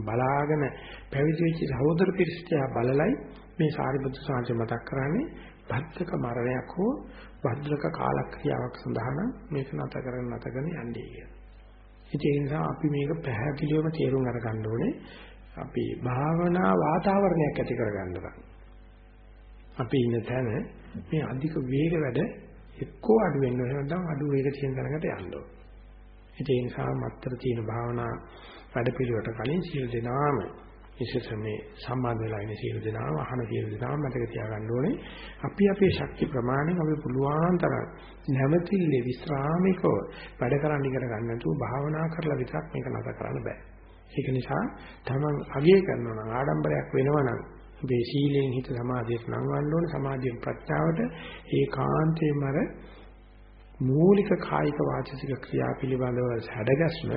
Speaker 1: බලාගෙන පැවිදි වෙච්ච සහෝදර පිරිසියා බලලයි මේ සාරිපුත්‍ර සාංශ මතක් කරන්නේ භක්තක මරණයක් හෝ භද්‍රක කාලක්‍රියාවක් සඳහා නම් මේක නැත කරගෙන නැත කරගෙන යන්නේ කියලා. ඒ නිසා අපි මේක පැහැදිලිවම තේරුම් අරගන්න ඕනේ. අපි භාවනා වාතාවරණයක් ඇති කරගන්න ඕන. අපි ඉන්න තැන මේ අධික වේග වැඩ එක්කෝ අඩු වෙන්න ඕන නැත්නම් අඩු වේග තියෙන තැනකට යන්න ඕන. ඒ නිසා මත්තර තියෙන භාවනා වැඩ පිළිවෙලට කලින් සියලු දෙනාම විශේෂයෙන් මේ සම්බන්ධ වෙලා ඉන්න සියලු දෙනාම අහන සියලු දෙනාම මතක තියාගන්න ඕනේ. අපි අපේ ශක්ති ප්‍රමාණයෙන් අපි පුළුවන් තරම් නැවතිල්ලේ විස්රාමිකව වැඩ කරන්න ඉගෙන ගන්න නැතුව භාවනා කරලා විතරක් මේක නැත කරන්න බෑ. ඒක නිසා තමන් අගය කරනවා නම් ආඩම්බරයක් වෙනවා නම් මේ සීලෙන් හිත සමාධියට නංවන්න ඕනේ. සමාධියෙන් ප්‍රඥාවට ඒකාන්තයෙන්ම අර මූලික කායික වාචික ක්‍රියා පිළිබඳව හැඩගැස්ම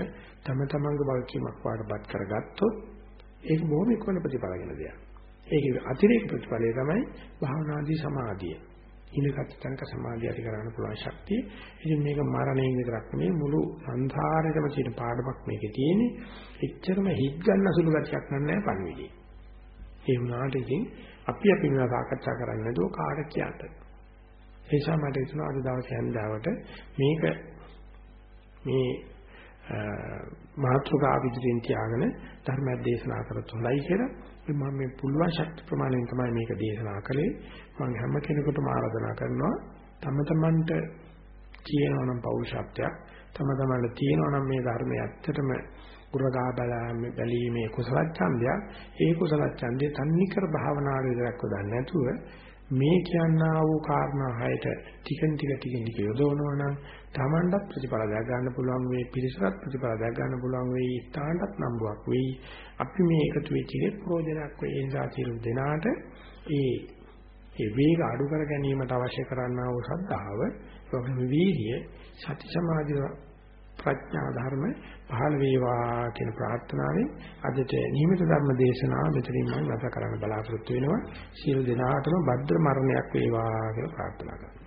Speaker 1: තම තමන්ගේ වගකීමක් වාටපත් කරගත්තොත් ඒක බොහොම ඉක්මන ප්‍රතිඵලගෙන දෙයක්. ඒකේ අතිරේක ප්‍රතිඵලය තමයි භාවනාදී සමාධිය. ඉනකට තනක සමාධිය ඇති කරගන්න පුළුවන් ශක්තිය. ඉතින් මේක මරණයෙන් විතරක් නෙමෙයි මුළු සංසාරෙටම තියෙන පාඩමක් මේකේ තියෙන්නේ. එච්චරම හිත් ගන්න සුළු ගැටයක් නැහැ පණවිඩි. ඒ වුණාට ඉතින් අපි අපි මේවා සාකච්ඡා කරන්නේ නැතුව කාට කියන්නද? ඒ නිසා මට හිතුණා අද දවසේ හන්දාවට මේක මේ මාත්‍රකා විදිහින් තියාගෙන ධර්මයක් දේශනා කරත් හොඳයි කියලා. මම මේ පුළුවන් ශක්ති ප්‍රමාණයෙන් තමයි මේක දේශනා කළේ. මම හැම කෙනෙකුටම ආරාධනා කරනවා තම තමන්ට කියනවා නම් පෞරුෂත්වයක් තම තමන්ට තියෙනවා නම් මේ ධර්මය ඇත්තටම ගුරගා බැලීමේ කුසල ඡන්දයක් ඒ කුසල ඡන්දේ තන්නිකර භාවනාවේ විතරක් වදන්නේ නැතුව මේ කියනා වූ කාරණා හයට ටිකෙන් ටික ටිකෙන් ටික යොදවනවා නම් Tamanටත් ප්‍රතිඵල දැක් ගන්න පුළුවන් වෙයි පිරිසට ප්‍රතිඵල දැක් ගන්න පුළුවන් වෙයි ස්ථානටත් නම්බුවක් වෙයි. අපි මේ එකතු වෙච්ච එකේ ප්‍රයෝජනක් වෙයි. ඒ නිසා සියලු දෙනාට ඒ ඒ වේග අඩු කර ගැනීමට අවශ්‍ය කරන්නා වූ ශ්‍රද්ධාව වගේම වීර්ය සති සමාධි ප්‍රඥා ධර්ම පහළ වේවා කියන ප්‍රාර්ථනාවෙන් අදට නියමිත ධර්ම දේශනාව මෙතනින් මම නැවත කරන්න බලාපොරොත්තු වෙනවා. සියලු දෙනාටම භද්‍ර මරණයක් වේවා කියලා ප්‍රාර්ථනා කරනවා.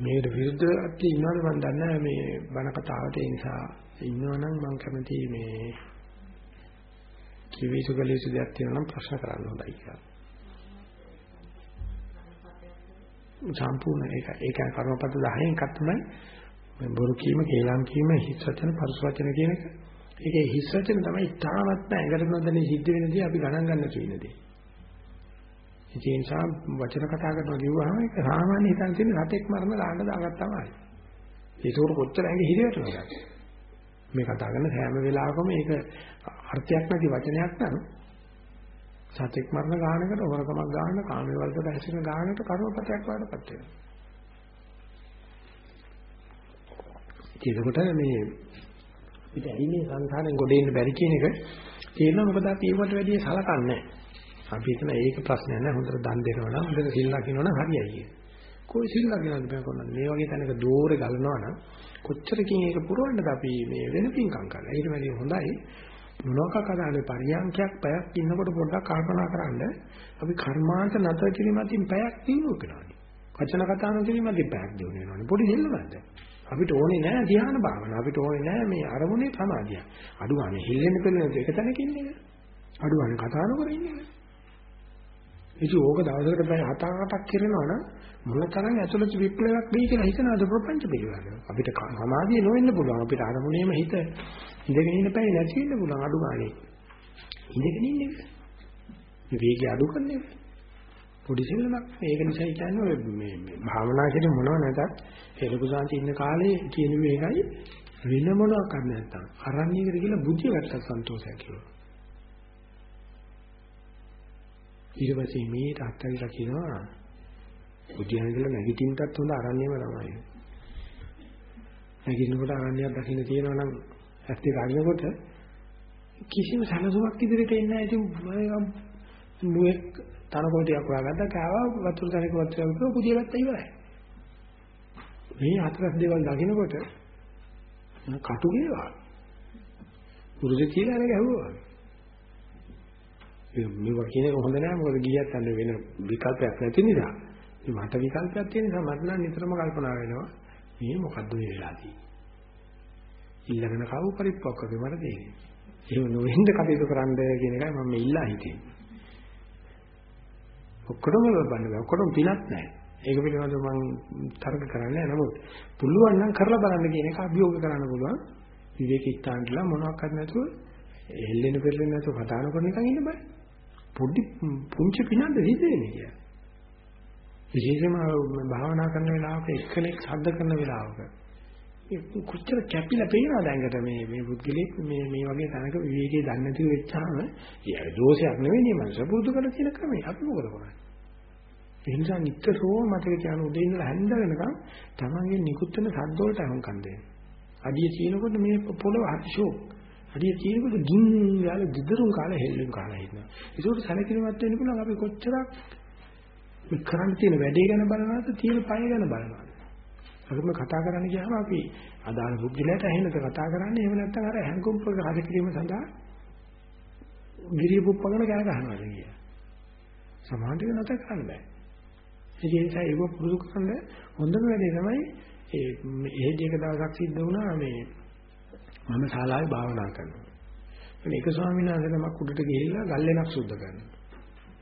Speaker 1: මේකට විරුද්ධව ඉන්නවද මම දන්නේ මේ බණ කතාවට ඒ නිසා ඉන්නවනම් මම කැමති මේ කිවිසු කලේසු දෙයක් තියෙනවා නම් ප්‍රශ්න කරන්න හොඳයි කියලා. සම්පූර්ණ ඒක ඒක කර්මපද 10න් එකක් තමයි බොරු කීම, කේලම් කීම, හිස් වචන, පරුස වචන කියන එක. ඒකේ හිස් වචන තමයි තාමත් ඇඟට නොදැනී සිද්ධ වෙන දේ අපි ගණන් ගන්න තියෙන දේ. ඒ නිසා වචන කතා කරනවා කිව්වහම ඒක සාමාන්‍ය හිතන් තියෙන රටෙක් මරන දාන්න දාගත්තාම හරි. ඒක උඩ කොච්චර ඇඟ හිරියටද මේ කතා කරන හැම වෙලාවකම ඒක අර්ථයක් නැති වචනයක් නම් සතෙක් මරණ ගානකට හොරකමක් ගන්න කාමයේ වලට දැසින ගානකට කර්මපතයක් වඩපත් වෙනවා. ඒකකොට මේ ඉත ඇයිනේ සංසාරෙන් ගොඩ එන්න බැරි කියන එක තේරෙනවා මොකද අපි ඒකට වැඩි සලකන්නේ අපි හිතන ඒක ප්‍රශ්නයක් නෑ හොඳට දන් දෙනවා නම් හොඳට සිල් ලකිනවා නම් හරියයි කියන. કોઈ සිල් ලකිනවද බෑ කොහොමද මේ වගේ තැනක දෝරේ ගලනවා නම් කොච්චරකින් ඒක පුරවන්නද අපි මේ වෙන පින්කම් කරලා. ඊට වැඩි හොඳයි මොනවාක කතාවේ පරියන්ඛයක් පැයක් ඉන්නකොට පොඩ්ඩක් කල්පනා කරන්න අපි කර්මාන්ත නතර කිරීමකින් පැයක් දිනු කරනවා. වචන කතා නොකිරීමකින් පැයක් දිනු වෙනවනේ. පොඩි දෙල්ලමක්ද? අපිට ඕනේ නෑ ධ්‍යාන භාවන. අපිට ඕනේ නෑ මේ අරමුණේ සමාධිය. අඩුවනේ හිල්ලෙන්න පෙළෙන එක තැනක ඉන්නේ. අඩුවනේ කතා නොකර ඉන්නේ. ඉතින් ඕක දවසකට පැය 7-8ක් කරනවා නම් මොන තරම් ඇතුළත විප්ලවයක් වෙයි කියලා හිතනවාද ප්‍රපංච පිළිවෙල. අපිට සමාධිය නොවෙන්න පුළුවන්. අපිට අරමුණේම හිත ඉඳගෙන ඉන්න පැය නැති වෙන්න පුළුවන් අඩු ගානේ. ඉඳගෙන ඉන්න එක. මේ වේගය අඩු කරන එක. පොඩි සෙල්ලමක්. ඒක නිසා කියන්නේ මේ මේ භාවනා කියන මොනව නැතත් ඒ ලොකු සාන්ති ඉන්න කාලේ කියන මේකයි වෙන මොනවක් කරන්නේ නැත්තම් අරණියකට ගිහලා බුද්ධිය ගත්ත සන්තෝෂයක් කියලා. ඊට පස්සේ මේ තාත්තලා කියනවා බුද්ධියන ඉඳලා නැගිටින්නටත් හොඳ අරණියම තමයි. නැගිටිනකොට අරණියක් දකින්න තියෙනවා නම් ඇස් දෙක අරිනකොට කිසිම සැලසුමක් ඉදිරියට එන්නේ නැහැ. ඉතින් මුවෙක් තනකොටියක් හොයාගත්තා කාවා වතුර තනක වතුර වතුර පුදිය ගත්තා ඉවරයි. මේ හතරස් දේවල් දකින්නකොට කටු ගේවා. පුරුදු කියලා අර ගැහුවා. මේවා කියන එක හොඳ නෑ මොකද ගියත් අන්න වෙන විකල්පයක් නැති නිසා. ඉතින් මට විකල්පයක් තියෙන නිසා මට නම් නිතරම කල්පනා වෙනවා මේ මොකද්ද මේ වෙලා තියෙන්නේ. ඊළඟන කවු පරිප්පක්ක වගේ මට තේරෙන්නේ. ඒක නොවෙන්න කටයුතු කරන්න කියන එකයි මම මේ ඉල්ලා හිටියේ. ඔක්කොම ලබන්න බෑ. ඔක්කොම පිනක් නැහැ. ඒක පිළිබඳව මම තර්ක කරන්නේ නැහැ. නමුත් පුළුවන් නම් කරලා බලන්න කියන එක අභියෝග කරන්න පුළුවන්. විවේක ස්ථානටලා මොනවක් කරන්න නැතුව හෙල්ලෙන පෙරලෙන නැතුව කතා කරන එකන් ඉන්න බෑ. පොඩි පුංචි පිනක්ද සිද්ධ වෙන්නේ කියලා. විශේෂයෙන්ම භාවනා කරන වෙලාවක එක්කෙනෙක් ශබ්ද කරන වෙලාවක කොච්චර කැපිලා පේනවද ඇඟට මේ මේ පුද්ගලෙක් මේ මේ වගේ තැනක විවේකයේ දන්නේ නැතිව වෙච්චාම ඒ දෝෂයක් නෙවෙයි නේ මනස පුරුදු කරලා තියෙන ක්‍රමය අපි මොකද කරන්නේ ඒ නිසා නිතරම මතක තියාගන්න උදේ ඉඳලා හැන්ද වෙනකම් තමන්ගේ නිකුත් වෙන ශබ්ද වලට අහුම්කම් දෙන්න. අඩිය තියෙනකොට මේ පොළව හරිෂෝ. අඩිය තියෙනකොට ගින් යාල දිදරුම් කාලේ හෙල්ලුම් කාලේ ඉන්නවා. ඒකට සැලකිලිමත් වෙන්න පුළුවන් අපි කොච්චරක් මේ කරන්න තියෙන වැඩේ ගැන බලනවාද තියෙන පය ගැන බලනවාද. අපිම කතා කරන්න ගියාම අපි අදාළ බුද්ධිලයට ඇහෙනද කතා කරන්නේ එහෙම නැත්නම් අර හැංගුම් ප්‍රක හරි කිරීම සඳහා ගිරිය පුප්පගෙන කෑ ගහනවා කියලා. සමාන්තික නැත කරන්න බෑ. ඒ නිසා ඒක පුරුදු කරන්න හොඳම වැඩේ තමයි ඒ එහෙදි එක දවසක් සිද්ධ වුණා මේ මම ශාලාවේ භාවනා කරනවා. ඒක ස්වාමීන් වහන්සේ නමක් උඩට ගිහිල්ලා ගල්ලෙනක් සුද්ධ කරනවා.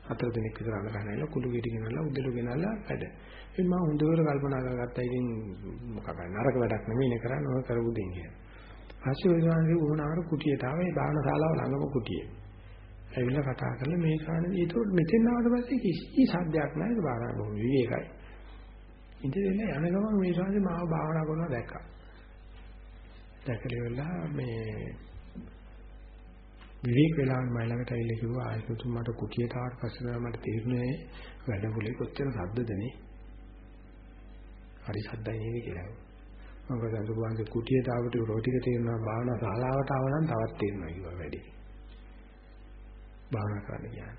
Speaker 1: හතර දිනක් විතර අඳ ගන්නයිලා කුළු ගෙඩි ගෙනල්ලා උදළු ගෙනල්ලා වැඩ. ඉතින් මම හොඳට කල්පනා කරගත්තා ඉතින් මොකක්ද නරක වැඩක් නෙමෙයි නේ කරන්නේ ඔය කරපු දෙයින් කියලා. පස්සේ ඔය ස්වාමීන් වහන්සේ උනාර කුටියට ආවේ භාවනා ශාලාව ළඟම කුටියේ. ඇවිල්ලා කතා කරලා මේ කාණේ ඒක මෙතෙන් ආවට පස්සේ කිසි සද්දයක් නැහැ ඒක බාරා බොහොම විවේකයි. ඉතින් යන ගමන් මේ ශාන්ති මාව භාවනා කරනවා දැක්කා. දැකලා මේ විවේක වෙලාවෙන් මයි ළඟට ඇවිල්ලා කිව්වා ආයතතුන් මට කුටියට ආවට පස්සේ තමයි මට තේරුනේ වැඩමුලේ කොච්චර සද්දදනේ. හරි සද්දයි නෙවෙයි කියලා. මම ගඳ ගුවන්ගේ කුටියට ආවට රෝටික තේරෙනවා භාවනා ශාලාවට ආව නම් තවත් තේරෙනවා කිව්වා වැඩි. භාවනා කරන්න කියන්නේ.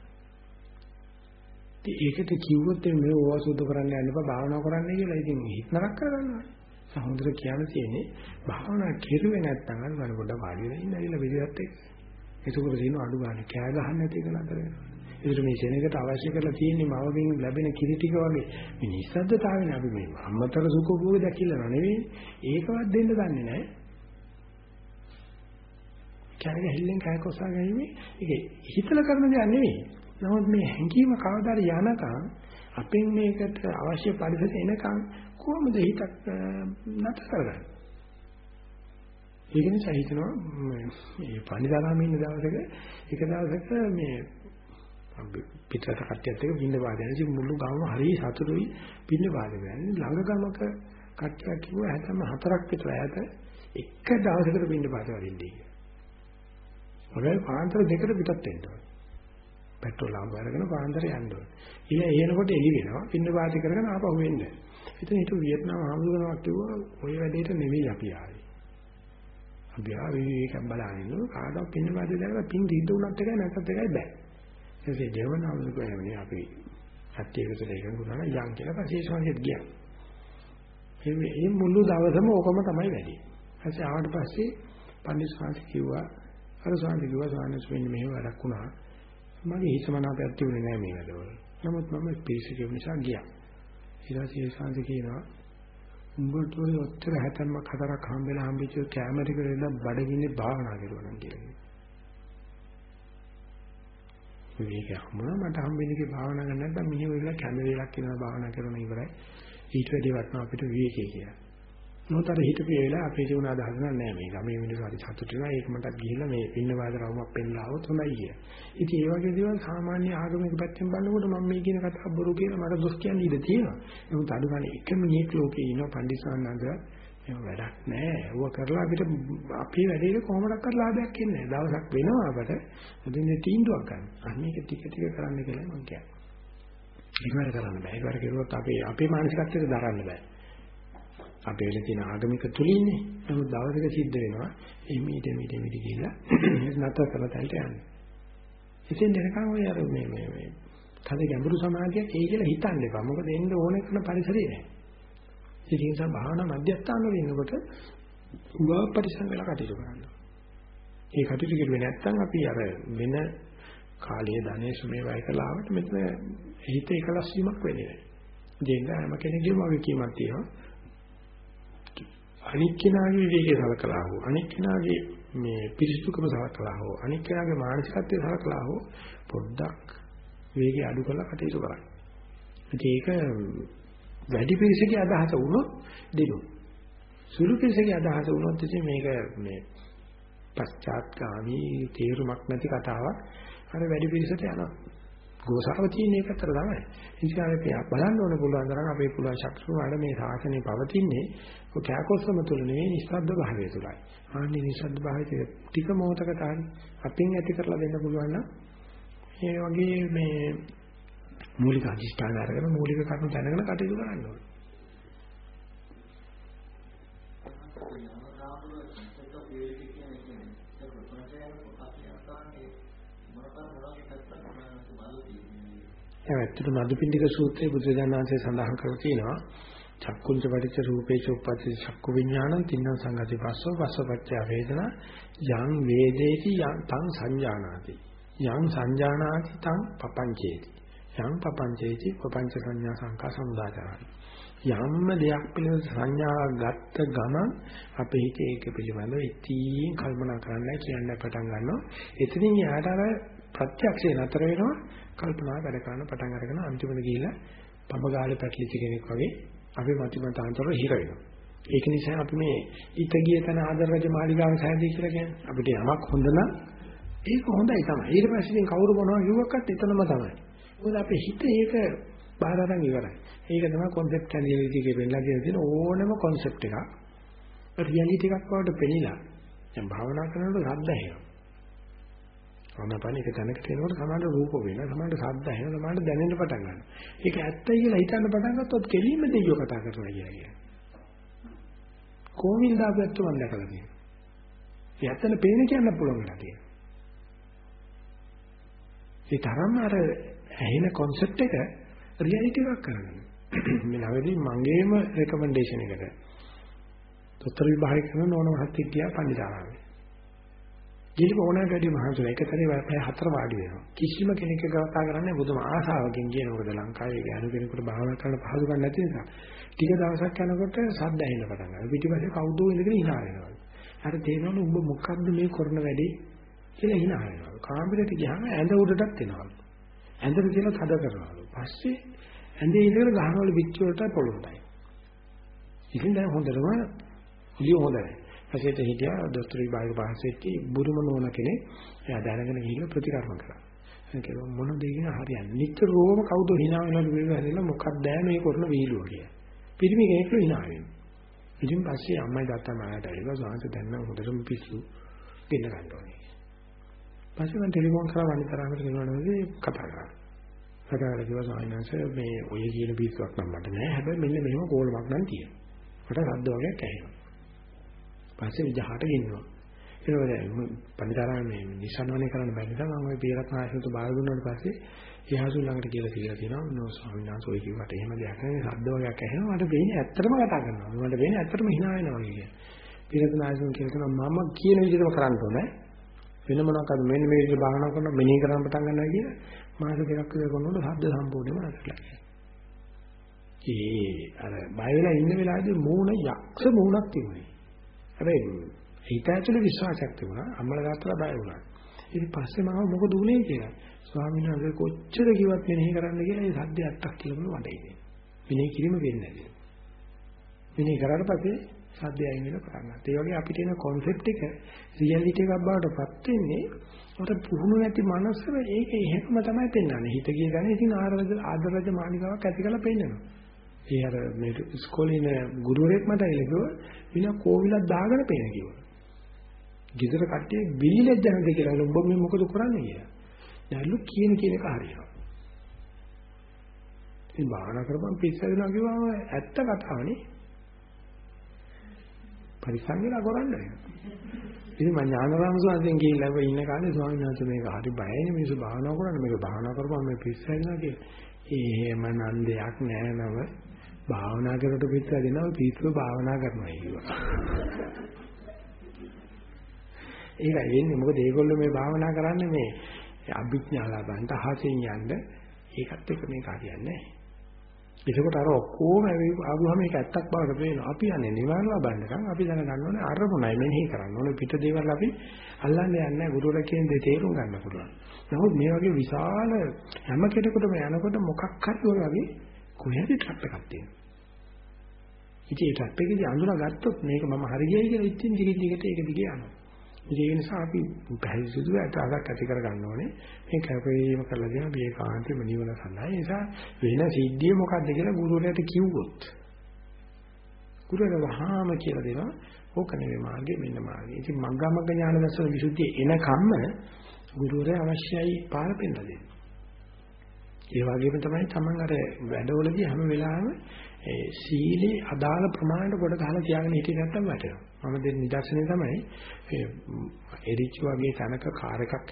Speaker 1: ඉතින් ඒකට කිව්වොත් මේ ඕවා සුද්ධ කරන්න යන්න එපා භාවනා කරන්න කියලා. ඉතින් හිත නරක කරගන්නවා. සහොඳුර කියන්න තියෙන්නේ භාවනා කෙරුවේ නැත්නම් අර මම පොඩ්ඩක් වාඩි වෙලා ඉන්න ඇවිල්ලා විදිහට එක්ක. ඒකවල තියෙන අඩු ගන්න කෑ ගහන්න නැති එක නතර වෙනවා. ඒකට මේ සෙනෙකට අවශ්‍ය කරලා තියෙන්නේ මවගෙන් ලැබෙන කිරි ටික වගේ මේ නිස්සද්දතාවනේ අපි මේ අම්මතර සුඛෝභෝග දැකිලා නෙවෙයි ඒකවත් දෙන්න දන්නේ නැහැ. කෑග හිල්ලෙන් කෑ කොසා ගැනීම ඒක හිතලා කරන දෙයක් නෙවෙයි. නමුත් මේ හැඟීම කවදාද යනකම් අපෙන් මේකට අවශ්‍ය පරිසර එනකම් කොහොමද හිතක් නැතර කරගන්නේ? ඒක නිසා හිතනවා මේ පණිදාරාමේ ඉන්න දවසක එක දවසක මේ පිටරට කට්ටියත් එක්ක පින්න වාදයන් ඉතින් මුළු ගම හරි සතුටුයි පින්න වාදය යන්නේ ළඟ ගමක කට්ටියක් කිව්වා හැතම හතරක් විතර ඈත එක දවසකට පින්න වාදය වදින්නේ කියලා. මොකද පාන්තර දෙකට පිටත් වෙන්න ඕනේ. පෙට්‍රෝල් ආව අරගෙන පාන්දර යන්න ඕනේ. ඊළ එනකොට එළි වෙනවා. පින්න වාදි කරගෙන ආපහු වෙන්න. ඉතින් හිතුව වියට්නාම් ආමුදුනවා කිව්වා ওই වැඩේට නෙවෙයි අපි ආවේ. අපි ආවේ විවේකම් බලන්නේ කාටවත් පින්න වාදි දාලා පින් දීද්ද උනත් එකයි නැත්ත් එකයි බෑ. ඒකේ ජීවන ආමුදුකෝයනේ අපි සත්‍ය එකතර එකඟ වුණා යම් කියලා පස්සේ ස්වාමීන් ගියා. මේ මුළු දවසම ඕකම තමයි වැඩි. ඊපස්සේ ආවට පස්සේ පන්දි ස්වාමීන් කිව්වා අර ස්වාමීන් කිව්වා ස්වාමීන් වහන්සේ මෙහෙම වැඩක් වුණා. මගේ හිතමනාපයක් තිබුණේ නැහැ මේ වැඩවල. නමුත් මම පිළිසිකේ නිසා ගියා. ඊට පස්සේ ස්වාමීන් කියනවා උඹට ඔය ඔච්චර හැතැම්මක් හතරක් හම්බෙලා හම්බෙච්ච කැමරේක ඉඳලා බඩගින්නේ භාවනා කරුවා නම් කියලා. මේක හම්බුණා මට හම්බෙන්නේ භාවනා කරන්න නැත්නම් මිනිහ වෙලා කැමරේලක් කියනවා භාවනා කරන ඉවරයි. ඊට වැඩි වටනවා අපිට විවේකී කියලා. මොහොතට හිතපු වෙලාව අපේ ජීවන අදහස නෑ මේ ගමේ මිනිස්සු හරි සතුටු වෙනවා ඒක මටත් ගිහිල්ලා මේ පින්න වාද රවුමක් පෙන්නලා આવොත් හොඳයි කිය. ඉතින් ඒ වගේ දේවල් සාමාන්‍ය ආගමික පැත්තෙන් බලනකොට මම මේ කියන කතාව බොරු කියලා මට දොස් කියන්න ඉඩ තියෙනවා. නමුත් අඩුගානේ එක මිනිහෙක් ලෝකේ ඉන්න පඬිස්සවන්නන්ද එහෙම වැඩක් නෑ. ඌව කරලා අපිට අපේ වැඩේට කොහොමඩක්වත් ලාභයක් එන්නේ නෑ. දවසක් වෙනවා අපට මුදින්නේ තීන්දුවක් ගන්න. අනේක ටික ටික කරන්න කියලා මම කියන්නේ. ඒකවර කරන්න බෑ. ඒකවර කෙරුවොත් අපේ අපේ මානසිකත්වයට දරන්න බෑ. අපේ වෙල තියෙන ආගමික තුලින්නේ. නමුත් දවසක සිද්ධ වෙනවා එමෙිට මෙිට මෙිට කියලා නැතර කරලා තැල්ට යන්නේ. ඉතින් දෙනකන් ඔය අර මේ මේ මේ කද ගැඹුරු සමාධියක් ඒ කියලා හිතන්න එපා. මොකද එන්න ඕන කරන පරිසරය නෑ. ඒ නිසා භාවනා මධ්‍යස්ථාන වෙනකොට උගා පරිසම් වෙලා කටයුතු කරන්න. ඒ කටයුතු කරුවේ නැත්නම් අපි අර වෙන කාලයේ ධනෙ සුමේ වය කළා ආවට මෙතන හිත එකලස් වීමක් වෙන්නේ නැහැ. දෙන්න හැම කෙනෙකුගේම වගකීමක් තියෙනවා. අනික් කෙනාගේ විවේකයේ සලකලා හෝ අනික් කෙනාගේ මේ පිරිසුදුකම සලකලා හෝ අනික් කෙනාගේ මානසිකත්වය සලකලා හෝ පොඩ්ඩක් වේගය අඩු කරලා කටයුතු කරන්න. ඒක වැඩි පිරිසකගේ අදහස වුණොත් දෙනු. සුළු පිරිසකගේ අදහස වුණොත් ඉතින් මේක මේ පශ්චාත්ගාමී තේරුමක් නැති කතාවක් අර වැඩි පිරිසට යනවා. ගෝසාව තියෙන එක අතර තමයි. ඉතින් අපි බලන්න ඕනේ පුළුවන් තරම් අපේ පුළුවන් ශක්තිය වල මේ සාසනය පවතින්නේ ඔය කෑකොස්සම තුල නෙවෙයි නිස්සද්ද භාවය තුලයි. ආන්නේ නිස්සද්ද භාවයේ ටික මොහතකට හරි අපින් ඇති කරලා දෙන්න පුළුවන් නම් මේ වගේ මේ මූලික අධිෂ්ඨාන අරගෙන මූලික කර්ම දැනගෙන කටයුතු කරන්න ඕනේ. ඇත්තටම අදුපිණ්ඩික සූත්‍රයේ බුදුරජාණන් වහන්සේ සඳහන් කරලා තියෙනවා චක්කුංච පටිච්ච රූපේච උප්පත්ති චක්කු විඥානං තින්න සංගති පස්සෝ පස්සපච්චය වේදනා යං වේදේති යං තං සංජානාති. යං සංජානාති තං පපංචේති. යං පපංචේති පපංච සංඥා සංකා සමුදාචාරයි යම්ම දෙයක් පිළිබඳ සංඥාවක් ගත්ත ගමන් අපේ හිතේ ඒක පිළිබඳව ඉතින් කල්පනා කරන්න කියන්න පටන් ගන්නවා. එතනින් යාට අර ප්‍රත්‍යක්ෂේ නතර වෙනවා. කල්පනා වැඩ කරන පටන් අරගෙන අන්තිමට ගිහිල්ලා පඹගාලේ පැටලිච්ච කෙනෙක් වගේ අපි මතිමතාන්තර හිර වෙනවා. ඒක නිසා අපි මේ ඊට ගිය තැන ආදර රජ මාලිගාව සෑදී කියලා කියන්නේ අපිට යමක් හොඳ නම් ඒක හොඳයි තමයි. ඊට පස්සේ ඉතින් කවුරු මොනවා කිව්වක්වත් එතනම තමයි. මොකද අපේ හිත ඒක බාහිරයෙන් ඉවරයි. ඒක තමයි concept analysis එකේ වෙන්නලා තියෙන ඕනම concept එකක්. රියැලිටි එකක් වලට පෙනිලා දැන් භාවනා කරනකොට රද්ද ඇහෙනවා. ආනාපාන එක තැනකට එනකොට සමහර රූප වෙනවා සමහර ශබ්ද ඇහෙනවා සමහර දැනෙන්න පටන් ගන්නවා. ඒක ඇත්තයි කියලා හිතන්න පටන් ගත්තොත් කෙලින්ම දෙයියෝ කතා කරනවා කියන්නේ. කොහොමින් දාපැත්ත මම දැකලා තියෙනවා. ඒ ඇත්තන පේන කියන්න පුළුවන් වෙලා තියෙනවා. ඒ තරම් අර ඇහෙන concept එක රියැලිටි එකක් කරගන්න. මේ නවෙදී මගේම රෙකමෙන්ඩේෂන් එකට. දොස්තර විභාගය කරන නෝන මහත්තයෙක් ගියා පන්දිසාරාමේ. ගිහින් ඕනෑමට වැඩි මහන්සිලා එක තැනේ පැය හතර වාඩි වෙනවා. කිසිම කෙනෙක් කතා කරන්නේ බුදුම ආසාවකින් කියන මොකද ලංකාවේ ගෑනු කෙනෙකුට භාවනා කරන්න පහසුකම් නැති නිසා. ටික දවසක් යනකොට සද්ද ඇහෙන්න පටන් ගන්නවා. පිටිපස්සේ කවුදෝ ඉඳගෙන hina වෙනවා. අර තේරෙනවලු උඹ මොකද්ද මේ කරන වැඩේ කියලා hina වෙනවා. කාමරේට ගියාම ඇඳ උඩටත් එනවා. ඇඳට කියලා තද කරනවලු. පස්සේ ඇඳේ ඉඳගෙන ගහනවලු පිටි වලට පොළොන්ටයි. ඉතින් දැන් හොඳටම උලිය හොඳයි. පසෙට හිටියා දොස්තර විභාග පාස් වෙච්ච බුරුම නෝන කෙනෙක්. එයා දැනගෙන ගිහිල්ලා ප්‍රතිකර්ම කරා. ඒක මොන දෙයකින් හරියන්නේ. නිතරම කවුද hina වෙනවද වෙලා මොකක්ද මේ කරන වීලුව කියලා. පිරිමි කෙනෙක්ලු hina වෙනවා. ඉතින් පස්සේ අම්මයි තාත්තා මාට ඇවිල්ලා සාංශ දැන් නම් හොඳටම පිස්සු ගෙන්න ගන්න ඕනේ. පස්සේ මම ටෙලිෆෝන් කරා වනිතරාමට ගෙනවනවාදී කතා කරා. කතා කරලා කිව්වා සායනස මේ ඔය කියන පිස්සුවක් නම් මට නෑ. හැබැයි මෙන්න මෙහෙම කෝලමක් නම් තියෙනවා. මට සද්ද වගේක් ඇහෙනවා. පස්සේ විජහාට ගෙන්නවා. ඒකවල පණිතරා මේ නිසන්වනේ කරන්න බැරි නිසා මම ওই පියරත් ආශ්‍රිත බාර දුන්නාට පස්සේ එයාසු ළඟට කියලා කියලා තියෙනවා නෝ ස්වාමීන් වහන්සේ ඔය කිව්වට එහෙම දෙයක් නෙවෙයි ශබ්ද වගේක් ඇහෙනවා. මට වෙන්නේ ඇත්තටම කතා කරනවා. මට වෙන්නේ ඇත්තටම hina වෙනවා වගේ පියරත් ආශ්‍රිත කියලා කියනවා මම කියන විදිහටම කරන්න ඕනේ. වෙන මොනවාක්ද මෙන්න මේ විදිහට භාවනා කරනවා මෙනෙහි කරන්න පටන් ගන්නවා කියලා මාස දෙකක් විතර කරනකොට ශබ්ද සම්පූර්ණයෙන්ම නැතිලා ඒ අර බය වෙලා ඉන්න වෙලාවේදී මූණ යක්ෂ මූණක් තිබුණේ. හැබැයි හිත ඇතුලේ විශ්වාසයක් තිබුණා. අම්මලා තාත්තලා බය වුණා. ඊට පස්සේ මම මොකද උනේ කියලා. ස්වාමීන් වහන්සේ කොච්චර කිව්වත් මෙනෙහි කරන්න කියලා ඒ සද්ද ඇත්තක් කියලා මම වඩේ. මෙනෙහි කිරීම වෙන්නේ නැහැ. මෙනෙහි කරාට පස්සේ සද්දය අයින් වෙන පටන් ගන්නවා. ඒ වගේ අපිට එන concept එක reality එකක් බවට පත් වෙන්නේ උට පුහුණු නැති මනසම ඒක එහෙම තමයි පෙන්වන්නේ. හිත ගිය ගන්නේ ඉතින් ආරවද ආදරජ මාලිකාවක් ඇති කරලා පෙන්නනවා. ඒ අර මේ ඉස්කෝලේ ඉන්න ගුරුවරයෙක් මට එළගුව වින කෝවිලක් දාගෙන පේන කිව්වා. ගෙදර කට්ටිය බිලිලෙක් දැනද කියලා උඹ මේ මොකද කරන්නේ කියලා. දැන්ලු කියන කියන එක හරියනවා. ඉතින් බාහනා කරපම් පිස්සදෙනවා කිව්වම ඇත්ත කතාවනේ. පරිස්සම් වෙලා කරන්නේ. ඉතින් මම ඥානරාම ස්වාමීන් ගිහිල්ලා ඉන්න කාලේ ස්වාමීන් වහන්සේ මේක හරි බයනේ මිනිස්සු භාවනා කරන්නේ මේක භාවනා කරපුවම මේ පිස්සදෙනවා කියලා. එහෙම නම් දෙයක් නෑ නම භාවනා කරනකොට පිටස දෙනවා පිටුව භාවනා කරනවා කියනවා. ඒකයි වෙන්නේ මොකද ඒගොල්ලෝ මේ භාවනා කරන්නේ මේ අභිඥා ලබන්න අහසෙන් යන්න ඒකත් එක්ක මේක හරියන්නේ නැහැ. ඒකකොට අර ඔක්කොම ආවම මේක ඇත්තක් බවට පේනවා. අපි යන්නේ නිවන ලබන්නකම් අපි දැනගන්න ඕනේ අරමුණයි මෙනෙහි කරන්න ඕනේ පිට දේවල් අපි අල්ලන්නේ නැහැ. ගුරුවරයා කියන දේ තේරුම් ගන්න පුළුවන්. නමුත් මේ වගේ විශාල හැම කෙනෙකුටම යනකොට මොකක් හරි ඔය වගේ කොහේද ට්‍රැප් එකක් තියෙනවා. ඉතින් ඒ ට්‍රැප් එකේදී අඳුනගත්තොත් මේක මම හරි ගියයි කියලා ඉතින් දිගින් දිගට ඒක දිගේ යනවා. ඉතින් ඒ නිසා අපි පැහැදිලිව අදහසක් ඇති කර ගන්න ඕනේ. මේ කැපවීම කරලා දෙන මේ කාන්තිම නිවන සඳහා. ඒ නිසා වෙන සිද්ධිය මොකද්ද කියලා ගුරුවරයාට කිව්වොත් ගුරුවරයා වහාම කියලා දෙනවා. ඕක නෙවෙයි මාර්ගය මෙන්න මාර්ගය. ඉතින් මග්ගමග්ග ඥාන දර්ශන විසුද්ධිය එනකම්ම ගුරුවරයා අවශ්‍යයි පාර පෙන්නලා දෙන්න. ඒ වගේම තමයි Taman අර වැඩවලදී හැම වෙලාවෙම ඒ සීලේ අදාළ ප්‍රමාණයට කොට ගහලා තියාගෙන හිටිය නැත්තම් වැටෙනවා. මම දෙන්න නිදර්ශනය තමයි ඒ එරිච් වගේ තැනක කාර් එකක්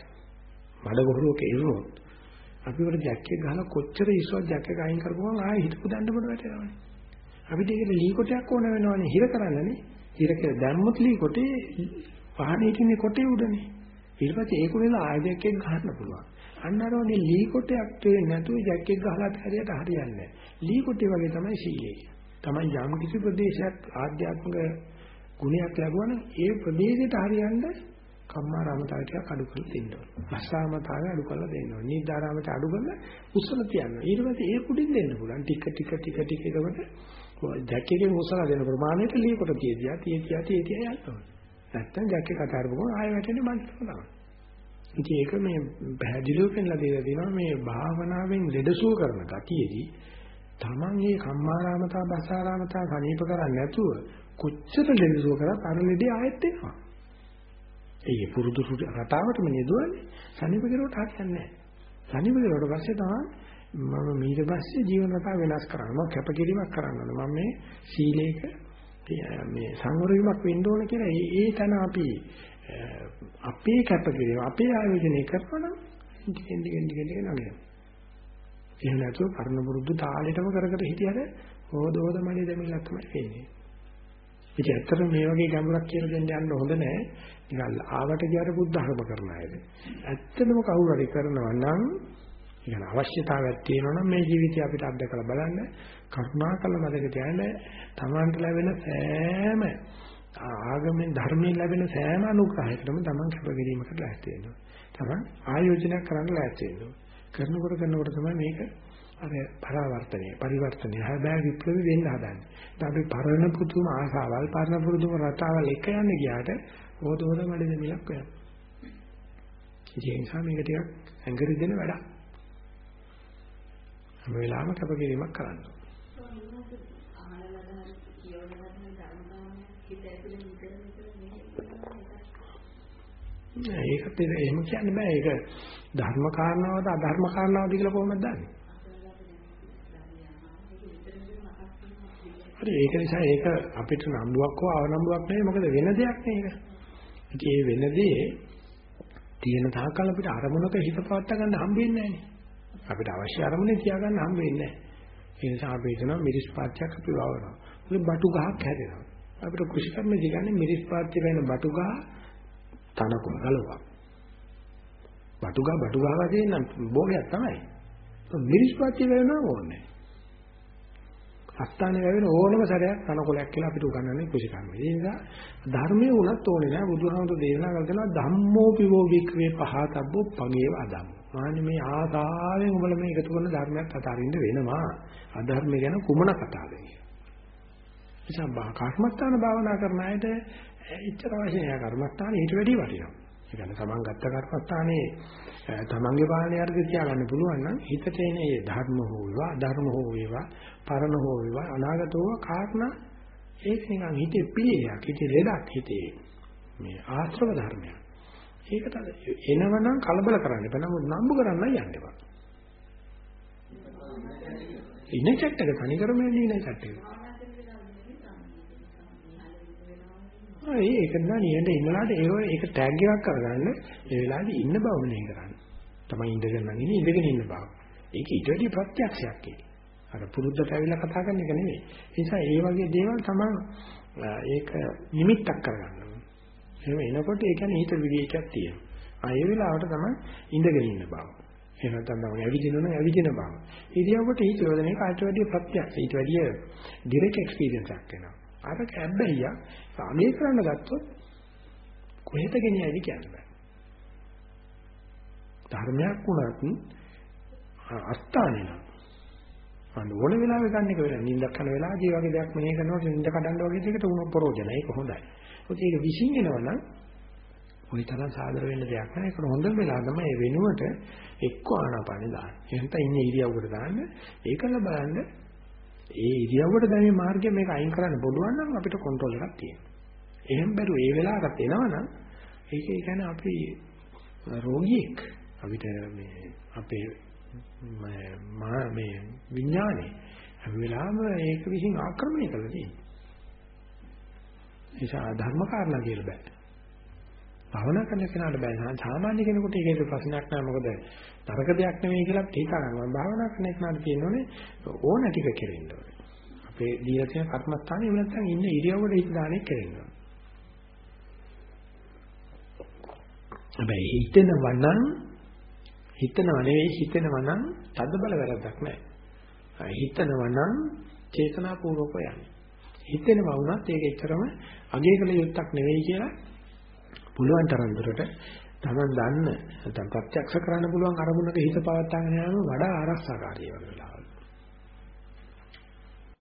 Speaker 1: මඩ ගොහරුවක ඉරුණොත් අපි වල ජැක් එක ගහලා කොච්චර ඉස්සුවක් ජැක් එක අයින් කරපුවම ආයෙ හිටපු දඬ බඩ වැටෙනවනේ. අපිට ඒකට ලී කොටයක් ඕන වෙනවනේ හිර කරන්නනේ. හිර කියලා දැම්මොත් ලී කොටේ වාහනේ තියෙන කොටේ උඩනේ. ඊට පස්සේ ඒක වෙලා ආයෙ ජැක් එක ගහන්න පුළුවන්. අන්න අර වගේ ලී කොටයක් තේරෙන්නේ නැතුව ජැක් එක ගහලා හරියට හරියන්නේ නැහැ. ලී කොටේ වගේ තමයි සීලය. තමයි යම් කිසි ප්‍රදේශයක් ආධ්‍යාත්මික ගුණයක් ලැබුවා නම් ඒ ප්‍රදේශයට හරියන්න කම්මාරාමතාවය ටිකක් අඩු කරලා දෙන්න ඕනේ. අස්සාමතාවය අඩු කරලා දෙන්න ඕනේ. නීදාරාමතාවය අඩු කරලා උස්සලා තියන්න. ඊට පස්සේ ඒ කුඩින් දෙන්න පුළුවන්. ටික ටික ටික ටික එතකොට ජැක් එකෙන් උස්සලා දෙන ප්‍රමාණයට ලී කොට තියදියා තියදියා තියදියා යන්න ඕනේ. නැත්තම් ජැක් එක කතා කරපුවම ආයෙ වැටෙන්නේ මන්ට තමයි. ඉතින් ඒක මේ පැහැදිලිව පෙන්ලා දෙලා දෙනවා මේ භාවනාවෙන් ලෙඩසුව කරන ගතියේදී Taman මේ කම්මාරාමතා බසාරාමතා සනීප කරන්නේ නැතුව කොච්චර ලෙඩසුව කරත් අර ලෙඩේ ආයෙත් එනවා. ඒ පුරුදු රටාවටම නෙදුවන්නේ සනීප කෙරුවට හරියන්නේ නැහැ. සනීප කෙරුවට පස්සේ තමයි මම ඊට පස්සේ ජීවන රටාව වෙනස් කරනවා. මම කැපකිරීමක් කරනවා. මම මේ සීලේක මේ සංවර වීමක් වෙන්න ඕන කියලා ඒ ඒ තැන අපි අපේ කැපකිරීම අපේ ආයෝජනය කරනවා නම් ටිකෙන් ටිකෙන් ටිකෙන් ටිකෙන් නගිනවා. එහෙම නැතුව කර්ණ පුරුදු තාලෙටම කර කර හිටියද හොද හොද මඩේ දෙමිලක් තමයි වෙන්නේ. ඉතින් ඇත්තට මේ වගේ ගැඹුරක් කියලා දෙන්න යන්න හොඳ නැහැ. නිකන් ආවට ගියට බුද්ධහම කරන අයද. ඇත්තටම කවුරු හරි කරනවා නම් ඉතින් අවශ්‍යතාවයක් තියෙනවා නම් මේ ජීවිතය අපිට අත්දකලා බලන්න කරුණාකර මතක තියාගන්න තමන්ට ලැබෙන සෑම ආගමෙන් ධර්මයෙන් ලැබෙන සෑම අනුග්‍රහයකටම තමන් කැපකිරීමකට ලෑස්ති වෙනවා. තමන් ආයෝජනයක් කරන්න ලෑස්ති වෙනවා. කරනකොට කරනකොට තමයි මේක අර පරාවර්තනය පරිවර්තනය හැබැයි විප්ලවි වෙන්න හදන්නේ. දැන් අපි පරණ පුදුම ආසාවල් පරණ පුදුම රටාවල් එක යන්න ගියාට ඕද ඕද වැඩ දෙමිලක් වෙනවා. ඒ නිසා මේක ටිකක් ඇඟරි දෙන වැඩක්. හැම වෙලාවෙම කැපකිරීමක් කරන්න ඕනේ. ඒකත් එහෙම කියන්න බෑ. ඒක ධර්ම කාරණාවද අධර්ම කාරණාවද කියලා කොහොමද දන්නේ? හරි ඒක නිසා ඒක අපිට නම්බුවක් හෝ අවනම්බුවක් නෙවෙයි මොකද වෙන දෙයක් නේ ඒක. ඉතින් ඒ වෙන දේ තියෙන තාක්කල් අපිට අරමුණක හිත පවත්වා ගන්න හම්බෙන්නේ නැහැ අපිට අවශ්‍ය අරමුණේ තියාගන්න හම්බෙන්නේ නැහැ. ඒ නිසා අපි හිතනවා මිරිස් පාත්‍යක් අපි වවනවා. ඒක බටු ගහක් හැදෙනවා. අපිට කුෂිකර්ම දිගන්නේ මිරිස් පාත්‍ය වෙන බටු ගහ තනකොළ ගලවා. බටු ගහ බටු ගහ වගේ නම් භෝගයක් තමයි. මිරිස් පාත්‍ය වෙනවා ඕනේ. අස්ථානේ වැවෙන ඕනම සැරයක් තනකොළයක් කියලා අපිට උගන්වන්නේ කුෂිකර්ම. ඒ නිසා ධර්මයේ උනත් ඕනේ නෑ බුදුහාමුදුරු දේශනා කරලා ධම්මෝ පිවෝ වික්‍රේ පහතබ්බෝ පගේව අදම්. මාන්නේ මේ ආසාවෙන් උඹලා මේ එකතු කරන ධර්මයක් අතරින්ද වෙනවා. අධර්ම ගැන කුමන කතාවද කියලා. නිසා බා කර්මස්ථාන භාවනා කරන අයට ඉච්ඡර අවශ්‍ය නෑ කර්මස්ථාන ඊට වැඩි වටිනවා. ඒ කියන්නේ තමන් ගත්ත කර්මස්ථානේ තමන්ගේ පාලනය අර්ථය තියාගන්න පුළුවන් නම් හිතට එන ඒ ධර්ම හෝ වේවා අධර්ම හෝ වේවා පරණ හෝ වේවා අනාගත හෝ කාරණා ඒක නිකන් හිතේ පිළියක් හිතේ ලෙඩක් හිතේ මේ ආශ්‍රව ධර්මයක්. ඒකට එනවනම් කලබල කරන්න එපා. නමුත් නම්බු කරන්න යන්න එපා. ඉන්නේ චැට් එක තනි කරම ඉන්නේ චැට් එක. ආ ඒක නෑ නියඳ ඉන්නලාට ඒක ඒක ටැග් එකක් කරගන්න ඒ වෙලාවේ ඉන්න බව මෙහෙ කරන්න. තමයි ඉඳගෙන නම් ඉන්නේ ඉඳගෙන ඉන්න බව. ඒක ඊට වැඩි ප්‍රත්‍යක්ෂයක් ඒක. අර පුරුද්දට ඇවිල්ලා කතා කරන එක නෙමෙයි. ඒ නිසා ඒ වගේ දේවල් තමයි ඒක නිමිත්තක් කරගන්න ඕනේ. එහෙම එනකොට ඒ කියන්නේ හිත විවේකයක් තියෙනවා. ආ ඒ වෙලාවට තමයි ඉඳගෙන ඉන්න බව. එහෙම නැත්නම් තමයි ඇවිදිනවනම් ඇවිදින බව. ඉරියව්වට හිත යොදන එක ආට වැඩි ප්‍රත්‍යක්ෂ. ඊට වැඩි ඩිරෙක්ට් එක්ස්පීරියන්ස් එකක් වෙනවා. අර කැබ්බැහිය සාමේ කරන්න ගත්තොත් කොහෙද ගෙනියයිද කියන්න බෑ. ධර්මයක් වුණත් අස්ථානේ නම් අන්න ඕන වෙලාවෙ ගන්න එක වෙලා නිින්දක් කරන වෙලාවදී වගේ දෙයක් මෙහෙ කරනකොට නිින්ද කඩන්න වගේ දෙයකට උණු ප්‍රෝජන ඒක හොඳයි. මොකද ඒක විශ්ින් එනවනම් ওই තරම් සාදර වෙන්න දෙයක් නැහැ. ඒක හොඳම වෙලාව තමයි ඒ වෙනුවට එක්ක ආනාපානෙ දාන්න. එහෙනම් ඉන්නේ ඉරියව්වට දාන්න. ඒකල බලන්න ඒ ඉරියව්වට දැමීමේ මාර්ගය මේක අයින් කරන්න පුළුවන් නම් අපිට කන්ට්‍රෝල් එකක් තියෙනවා. එහෙම බැරුව ඒ වෙලාවකට එනවනම් ඒක ඒ කියන්නේ අපි රෝගියෙක් අපිට මේ අපේ මේ විඥානේ හැම වෙලාවෙම ඒක විසින් ආක්‍රමණය කරලා තියෙනවා. නිසා ධර්ම කාරණා කියලා බෑ. භාවනා කරන කෙනාට බෑ. සාමාන්‍ය කෙනෙකුට ඒකේ ප්‍රශ්නයක් නෑ. මොකද තරක දෙයක් නෙවෙයි කියලා හිතා ගන්නවා. භාවනා කරන කෙනාට තියෙනෝනේ ඕන ටික කෙරෙන්න ඕනේ. අපේ දීලා තියෙන කර්මස්ථානේ එහෙම නැත්නම් ඉන්න ඉරියව්වට හිත දාන්නේ කෙරෙන්න ඕනේ. හැබැයි හිතෙනවා නම් හිතනවා නෙවෙයි හිතෙනවා නම් තද බල වැරද්දක් නැහැ. හිතනවා නම් චේතනාපූර්වක යන්නේ. හිතෙනවා වුණත් ඒක එච්චරම අගය කළ යුත්තක් නෙවෙයි කියලා පුළුවන් තරම් දුරට Taman දන්න නැත්නම් ප්‍රත්‍යක්ෂ කරන්න පුළුවන් අරමුණක හිත පවත්වාගෙන යනම වඩා ආරක්ෂාකාරී වෙන වෙලාවල්.